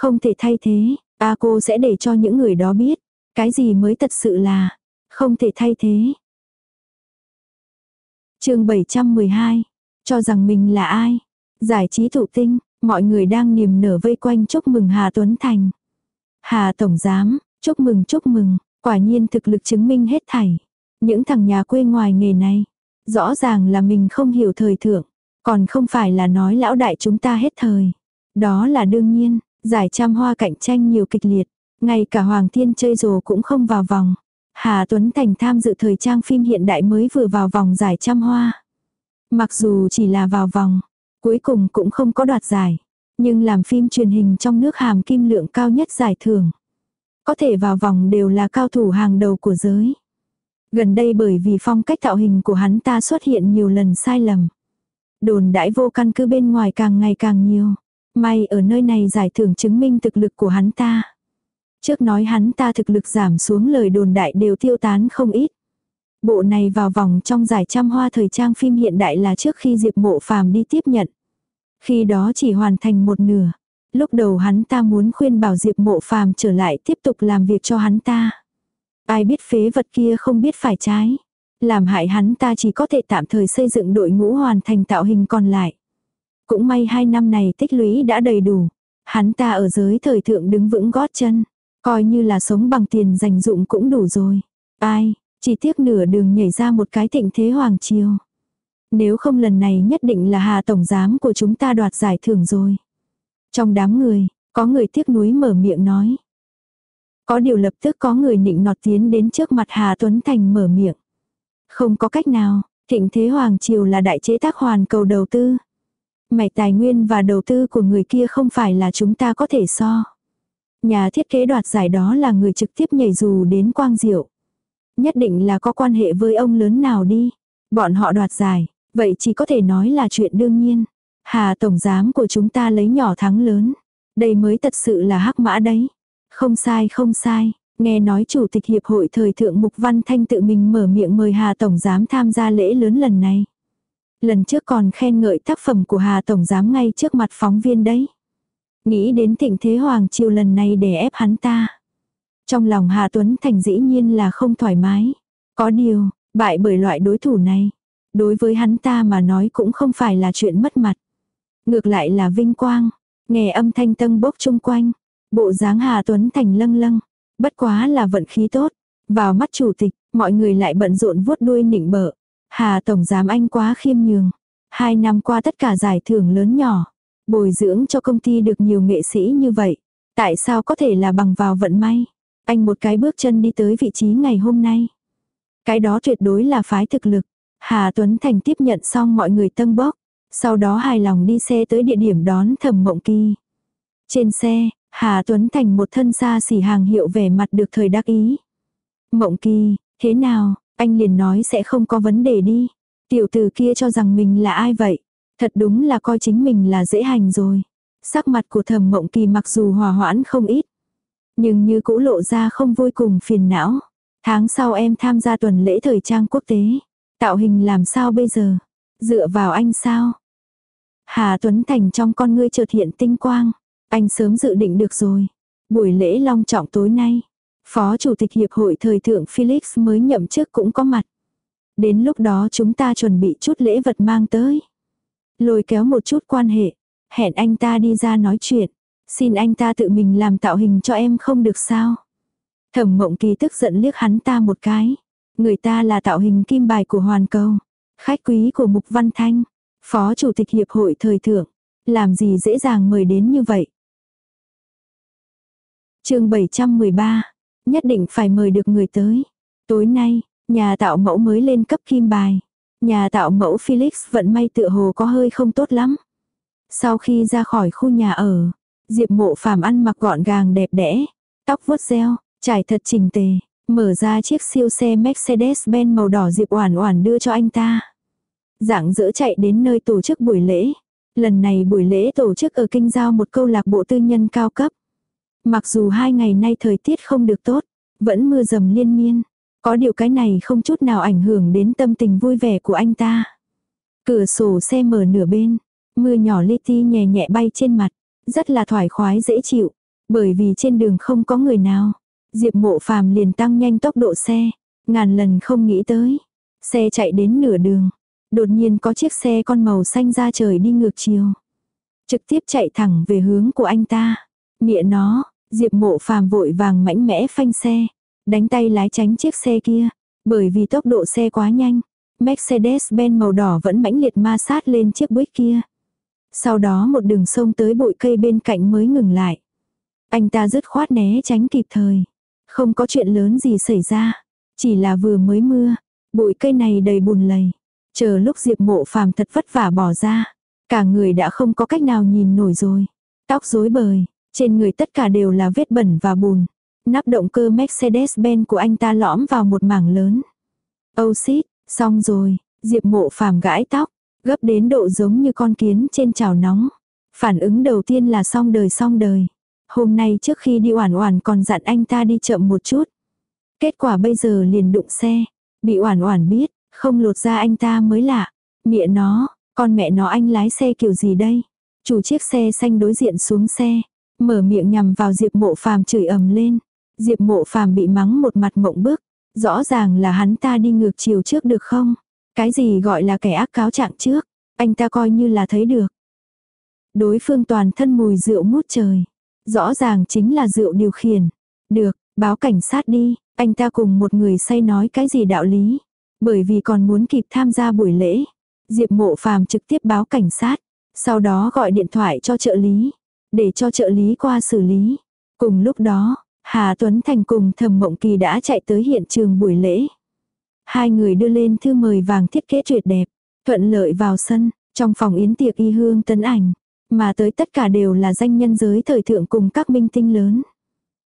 Không thể thay thế. A cô sẽ để cho những người đó biết. Cái gì mới thật sự là. Không thể thay thế. chương 712. Cho rằng mình là ai. Giải trí thụ tinh. Mọi người đang niềm nở vây quanh chúc mừng Hà Tuấn Thành. Hà Tổng Giám, chúc mừng chúc mừng, quả nhiên thực lực chứng minh hết thảy. Những thằng nhà quê ngoài nghề này, rõ ràng là mình không hiểu thời thượng, còn không phải là nói lão đại chúng ta hết thời. Đó là đương nhiên, giải trăm hoa cạnh tranh nhiều kịch liệt, ngay cả Hoàng Thiên chơi rồ cũng không vào vòng. Hà Tuấn Thành tham dự thời trang phim hiện đại mới vừa vào vòng giải trăm hoa. Mặc dù chỉ là vào vòng, cuối cùng cũng không có đoạt giải. Nhưng làm phim truyền hình trong nước hàm kim lượng cao nhất giải thưởng. Có thể vào vòng đều là cao thủ hàng đầu của giới. Gần đây bởi vì phong cách tạo hình của hắn ta xuất hiện nhiều lần sai lầm. Đồn đãi vô căn cứ bên ngoài càng ngày càng nhiều. May ở nơi này giải thưởng chứng minh thực lực của hắn ta. Trước nói hắn ta thực lực giảm xuống lời đồn đại đều tiêu tán không ít. Bộ này vào vòng trong giải trăm hoa thời trang phim hiện đại là trước khi Diệp Mộ Phàm đi tiếp nhận. Khi đó chỉ hoàn thành một nửa. Lúc đầu hắn ta muốn khuyên bảo Diệp Mộ Phàm trở lại tiếp tục làm việc cho hắn ta. Ai biết phế vật kia không biết phải trái. Làm hại hắn ta chỉ có thể tạm thời xây dựng đội ngũ hoàn thành tạo hình còn lại. Cũng may hai năm này tích lũy đã đầy đủ. Hắn ta ở giới thời thượng đứng vững gót chân. Coi như là sống bằng tiền dành dụng cũng đủ rồi. Ai, chỉ tiếc nửa đường nhảy ra một cái thịnh thế hoàng triều. Nếu không lần này nhất định là Hà Tổng Giám của chúng ta đoạt giải thưởng rồi. Trong đám người, có người tiếc nuối mở miệng nói. Có điều lập tức có người nịnh nọt tiến đến trước mặt Hà Tuấn Thành mở miệng. Không có cách nào, thịnh thế Hoàng Triều là đại chế tác hoàn cầu đầu tư. Mày tài nguyên và đầu tư của người kia không phải là chúng ta có thể so. Nhà thiết kế đoạt giải đó là người trực tiếp nhảy dù đến quang diệu. Nhất định là có quan hệ với ông lớn nào đi. Bọn họ đoạt giải, vậy chỉ có thể nói là chuyện đương nhiên. Hà Tổng Giám của chúng ta lấy nhỏ thắng lớn. Đây mới thật sự là hắc mã đấy. Không sai không sai. Nghe nói Chủ tịch Hiệp hội Thời thượng Mục Văn Thanh tự mình mở miệng mời Hà Tổng Giám tham gia lễ lớn lần này. Lần trước còn khen ngợi tác phẩm của Hà Tổng Giám ngay trước mặt phóng viên đấy. Nghĩ đến thịnh thế Hoàng Triều lần này để ép hắn ta. Trong lòng Hà Tuấn Thành dĩ nhiên là không thoải mái. Có điều, bại bởi loại đối thủ này. Đối với hắn ta mà nói cũng không phải là chuyện mất mặt. Ngược lại là vinh quang. Nghe âm thanh tân bốc chung quanh. Bộ dáng Hà Tuấn Thành lâng lâng. Bất quá là vận khí tốt. Vào mắt chủ tịch, mọi người lại bận rộn vuốt đuôi nịnh bợ. Hà Tổng Giám Anh quá khiêm nhường. Hai năm qua tất cả giải thưởng lớn nhỏ. Bồi dưỡng cho công ty được nhiều nghệ sĩ như vậy. Tại sao có thể là bằng vào vận may? Anh một cái bước chân đi tới vị trí ngày hôm nay. Cái đó tuyệt đối là phái thực lực. Hà Tuấn Thành tiếp nhận xong mọi người tân bốc. Sau đó hài lòng đi xe tới địa điểm đón thẩm mộng kỳ. Trên xe, Hà Tuấn Thành một thân xa xỉ hàng hiệu vẻ mặt được thời đắc ý. Mộng kỳ, thế nào, anh liền nói sẽ không có vấn đề đi. Tiểu tử kia cho rằng mình là ai vậy? Thật đúng là coi chính mình là dễ hành rồi. Sắc mặt của thẩm mộng kỳ mặc dù hòa hoãn không ít. Nhưng như cũ lộ ra không vui cùng phiền não. Tháng sau em tham gia tuần lễ thời trang quốc tế. Tạo hình làm sao bây giờ? Dựa vào anh sao? Hà Tuấn Thành trong con ngươi chợt hiện tinh quang. Anh sớm dự định được rồi. Buổi lễ long trọng tối nay. Phó Chủ tịch Hiệp hội Thời thượng Felix mới nhậm chức cũng có mặt. Đến lúc đó chúng ta chuẩn bị chút lễ vật mang tới. Lôi kéo một chút quan hệ. Hẹn anh ta đi ra nói chuyện. Xin anh ta tự mình làm tạo hình cho em không được sao. Thẩm mộng kỳ tức giận liếc hắn ta một cái. Người ta là tạo hình kim bài của hoàn cầu. Khách quý của Mục Văn Thanh. Phó chủ tịch hiệp hội thời thượng. Làm gì dễ dàng mời đến như vậy. chương 713. Nhất định phải mời được người tới. Tối nay, nhà tạo mẫu mới lên cấp kim bài. Nhà tạo mẫu Felix vận may tựa hồ có hơi không tốt lắm. Sau khi ra khỏi khu nhà ở, Diệp mộ phàm ăn mặc gọn gàng đẹp đẽ, tóc vuốt reo, trải thật chỉnh tề, mở ra chiếc siêu xe Mercedes-Benz màu đỏ Diệp Oản Oản đưa cho anh ta. Dạng dỡ chạy đến nơi tổ chức buổi lễ. Lần này buổi lễ tổ chức ở kinh giao một câu lạc bộ tư nhân cao cấp. Mặc dù hai ngày nay thời tiết không được tốt, vẫn mưa dầm liên miên. Có điều cái này không chút nào ảnh hưởng đến tâm tình vui vẻ của anh ta. Cửa sổ xe mở nửa bên, mưa nhỏ li ti nhẹ nhẹ bay trên mặt, rất là thoải khoái dễ chịu, bởi vì trên đường không có người nào. Diệp mộ phàm liền tăng nhanh tốc độ xe, ngàn lần không nghĩ tới. Xe chạy đến nửa đường, đột nhiên có chiếc xe con màu xanh ra trời đi ngược chiều. Trực tiếp chạy thẳng về hướng của anh ta. Mịa nó, Diệp mộ phàm vội vàng mãnh mẽ phanh xe, đánh tay lái tránh chiếc xe kia, bởi vì tốc độ xe quá nhanh. Mercedes-Benz màu đỏ vẫn mãnh liệt ma sát lên chiếc buýt kia. Sau đó một đường sông tới bụi cây bên cạnh mới ngừng lại. Anh ta dứt khoát né tránh kịp thời. Không có chuyện lớn gì xảy ra. Chỉ là vừa mới mưa. Bụi cây này đầy bùn lầy. Chờ lúc Diệp mộ phàm thật vất vả bỏ ra. Cả người đã không có cách nào nhìn nổi rồi. Tóc rối bời. Trên người tất cả đều là vết bẩn và bùn. Nắp động cơ Mercedes-Benz của anh ta lõm vào một mảng lớn. Âu xít, xong rồi, Diệp mộ phàm gãi tóc, gấp đến độ giống như con kiến trên chảo nóng. Phản ứng đầu tiên là xong đời xong đời. Hôm nay trước khi đi oản oản còn dặn anh ta đi chậm một chút. Kết quả bây giờ liền đụng xe. Bị oản oản biết, không lột ra anh ta mới lạ. Mẹ nó, con mẹ nó anh lái xe kiểu gì đây? Chủ chiếc xe xanh đối diện xuống xe. Mở miệng nhằm vào Diệp mộ phàm chửi ầm lên. Diệp mộ phàm bị mắng một mặt mộng bức. Rõ ràng là hắn ta đi ngược chiều trước được không? Cái gì gọi là kẻ ác cáo trạng trước? Anh ta coi như là thấy được. Đối phương toàn thân mùi rượu mút trời. Rõ ràng chính là rượu điều khiển. Được, báo cảnh sát đi, anh ta cùng một người say nói cái gì đạo lý. Bởi vì còn muốn kịp tham gia buổi lễ. Diệp mộ phàm trực tiếp báo cảnh sát. Sau đó gọi điện thoại cho trợ lý. Để cho trợ lý qua xử lý. Cùng lúc đó, Hà Tuấn Thành cùng Thẩm Mộng Kỳ đã chạy tới hiện trường buổi lễ. Hai người đưa lên thư mời vàng thiết kế tuyệt đẹp, thuận lợi vào sân, trong phòng yến tiệc y hương tấn ảnh, mà tới tất cả đều là danh nhân giới thời thượng cùng các minh tinh lớn.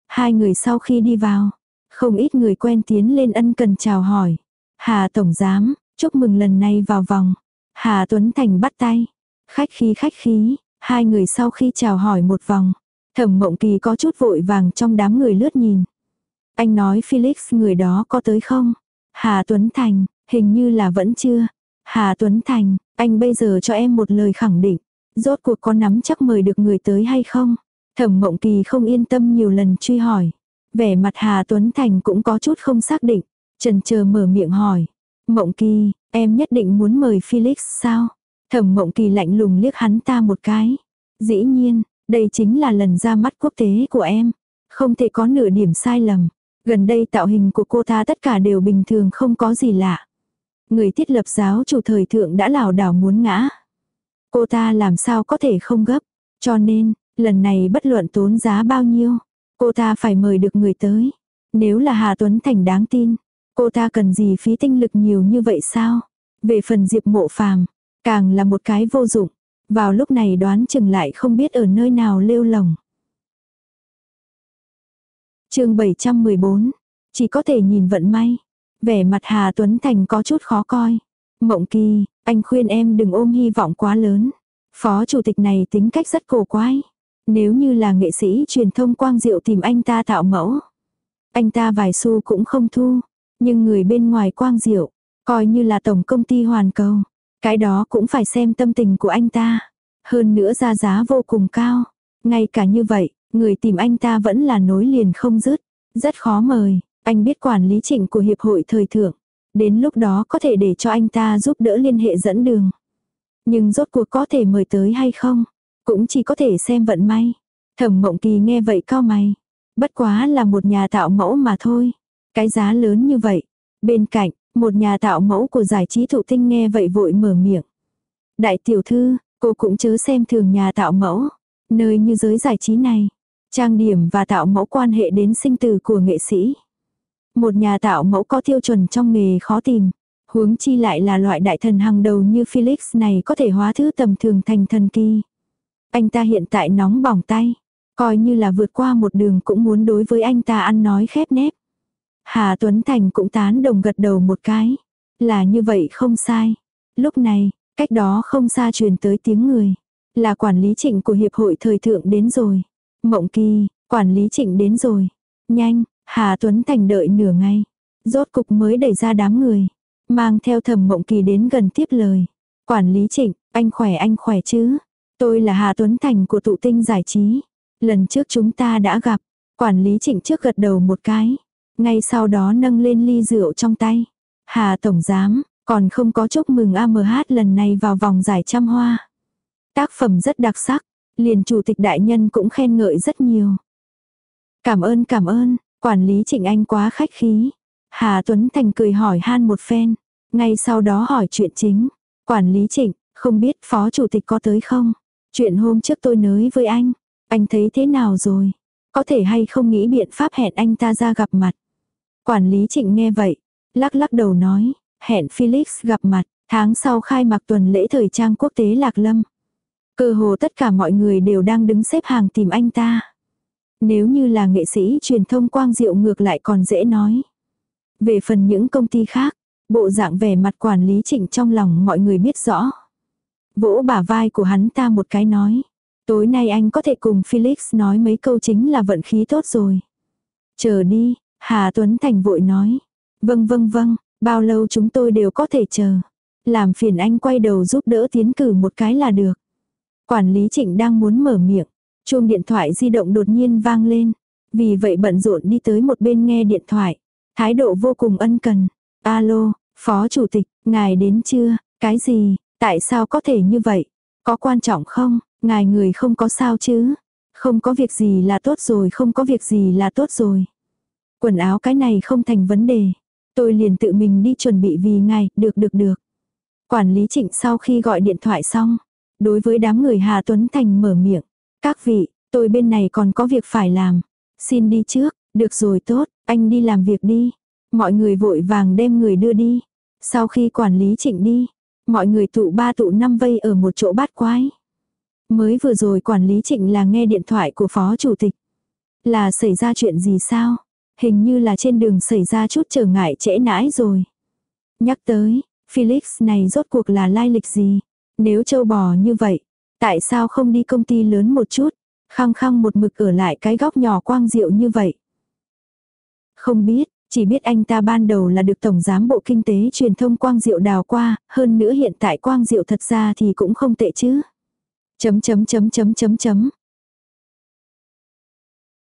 Hai người sau khi đi vào, không ít người quen tiến lên ân cần chào hỏi. Hà Tổng Giám, chúc mừng lần này vào vòng. Hà Tuấn Thành bắt tay. Khách khí khách khí, hai người sau khi chào hỏi một vòng, Thẩm mộng kỳ có chút vội vàng trong đám người lướt nhìn. Anh nói Felix người đó có tới không? Hà Tuấn Thành, hình như là vẫn chưa. Hà Tuấn Thành, anh bây giờ cho em một lời khẳng định. Rốt cuộc có nắm chắc mời được người tới hay không? Thẩm mộng kỳ không yên tâm nhiều lần truy hỏi. Vẻ mặt Hà Tuấn Thành cũng có chút không xác định. Trần chờ mở miệng hỏi. Mộng kỳ, em nhất định muốn mời Felix sao? Thẩm mộng kỳ lạnh lùng liếc hắn ta một cái. Dĩ nhiên, đây chính là lần ra mắt quốc tế của em. Không thể có nửa điểm sai lầm. Gần đây tạo hình của cô ta tất cả đều bình thường không có gì lạ. Người thiết lập giáo chủ thời thượng đã lảo đảo muốn ngã. Cô ta làm sao có thể không gấp. Cho nên, lần này bất luận tốn giá bao nhiêu, cô ta phải mời được người tới. Nếu là Hà Tuấn Thành đáng tin, cô ta cần gì phí tinh lực nhiều như vậy sao? Về phần Diệp Mộ Phàm, càng là một cái vô dụng. Vào lúc này đoán chừng lại không biết ở nơi nào lêu lồng. chương 714. Chỉ có thể nhìn vận may. Vẻ mặt Hà Tuấn Thành có chút khó coi. Mộng kỳ, anh khuyên em đừng ôm hy vọng quá lớn. Phó chủ tịch này tính cách rất cổ quái. Nếu như là nghệ sĩ truyền thông quang diệu tìm anh ta tạo mẫu. Anh ta vài xu cũng không thu. Nhưng người bên ngoài quang diệu, coi như là tổng công ty hoàn cầu. Cái đó cũng phải xem tâm tình của anh ta. Hơn nữa ra giá vô cùng cao. Ngay cả như vậy, người tìm anh ta vẫn là nối liền không dứt. Rất khó mời, anh biết quản lý trịnh của hiệp hội thời thượng. Đến lúc đó có thể để cho anh ta giúp đỡ liên hệ dẫn đường. Nhưng rốt cuộc có thể mời tới hay không? Cũng chỉ có thể xem vận may. Thẩm mộng kỳ nghe vậy cao mày. Bất quá là một nhà tạo mẫu mà thôi. Cái giá lớn như vậy. Bên cạnh, một nhà tạo mẫu của giải trí thụ tinh nghe vậy vội mở miệng. Đại tiểu thư, cô cũng chớ xem thường nhà tạo mẫu. Nơi như giới giải trí này, trang điểm và tạo mẫu quan hệ đến sinh tử của nghệ sĩ. Một nhà tạo mẫu có tiêu chuẩn trong nghề khó tìm. Huống chi lại là loại đại thần hàng đầu như Felix này có thể hóa thứ tầm thường thành thần kỳ. Anh ta hiện tại nóng bỏng tay. Coi như là vượt qua một đường cũng muốn đối với anh ta ăn nói khép nép. Hà Tuấn Thành cũng tán đồng gật đầu một cái. Là như vậy không sai. Lúc này, cách đó không xa truyền tới tiếng người. Là quản lý trịnh của Hiệp hội Thời Thượng đến rồi. Mộng kỳ, quản lý trịnh đến rồi. Nhanh, Hà Tuấn Thành đợi nửa ngày. Rốt cục mới đẩy ra đám người. Mang theo thầm mộng kỳ đến gần tiếp lời. Quản lý trịnh, anh khỏe anh khỏe chứ. Tôi là Hà Tuấn Thành của tụ tinh giải trí. Lần trước chúng ta đã gặp. Quản lý trịnh trước gật đầu một cái. Ngay sau đó nâng lên ly rượu trong tay. Hà Tổng Giám, còn không có chúc mừng AMH lần này vào vòng giải trăm hoa. Tác phẩm rất đặc sắc, liền chủ tịch đại nhân cũng khen ngợi rất nhiều. Cảm ơn cảm ơn, quản lý Trịnh Anh quá khách khí. Hà Tuấn Thành cười hỏi han một phen, ngay sau đó hỏi chuyện chính. Quản lý Trịnh, không biết phó chủ tịch có tới không? Chuyện hôm trước tôi nói với anh, anh thấy thế nào rồi? Có thể hay không nghĩ biện pháp hẹn anh ta ra gặp mặt? Quản lý Trịnh nghe vậy, lắc lắc đầu nói, hẹn Felix gặp mặt, tháng sau khai mạc tuần lễ thời trang quốc tế Lạc Lâm. Cơ hồ tất cả mọi người đều đang đứng xếp hàng tìm anh ta. Nếu như là nghệ sĩ truyền thông quang diệu ngược lại còn dễ nói. Về phần những công ty khác, bộ dạng vẻ mặt quản lý trịnh trong lòng mọi người biết rõ. Vỗ bả vai của hắn ta một cái nói. Tối nay anh có thể cùng Felix nói mấy câu chính là vận khí tốt rồi. Chờ đi, Hà Tuấn Thành vội nói. Vâng vâng vâng, bao lâu chúng tôi đều có thể chờ. Làm phiền anh quay đầu giúp đỡ tiến cử một cái là được. Quản lý trịnh đang muốn mở miệng. Chuông điện thoại di động đột nhiên vang lên. Vì vậy bận rộn đi tới một bên nghe điện thoại. Thái độ vô cùng ân cần. Alo, phó chủ tịch, ngài đến chưa? Cái gì? Tại sao có thể như vậy? Có quan trọng không? Ngài người không có sao chứ? Không có việc gì là tốt rồi, không có việc gì là tốt rồi. Quần áo cái này không thành vấn đề. Tôi liền tự mình đi chuẩn bị vì ngài, được được được. Quản lý trịnh sau khi gọi điện thoại xong, đối với đám người Hà Tuấn Thành mở miệng. Các vị, tôi bên này còn có việc phải làm. Xin đi trước, được rồi tốt, anh đi làm việc đi. Mọi người vội vàng đem người đưa đi. Sau khi quản lý trịnh đi, mọi người tụ ba tụ năm vây ở một chỗ bát quái. Mới vừa rồi quản lý trịnh là nghe điện thoại của phó chủ tịch. Là xảy ra chuyện gì sao? Hình như là trên đường xảy ra chút trở ngại trễ nãi rồi. Nhắc tới, Felix này rốt cuộc là lai lịch gì? Nếu châu bò như vậy, tại sao không đi công ty lớn một chút? Khăng khăng một mực ở lại cái góc nhỏ quang diệu như vậy. Không biết, chỉ biết anh ta ban đầu là được Tổng Giám Bộ Kinh tế Truyền thông Quang Diệu đào qua, hơn nữa hiện tại Quang Diệu thật ra thì cũng không tệ chứ. Chấm chấm chấm chấm chấm chấm.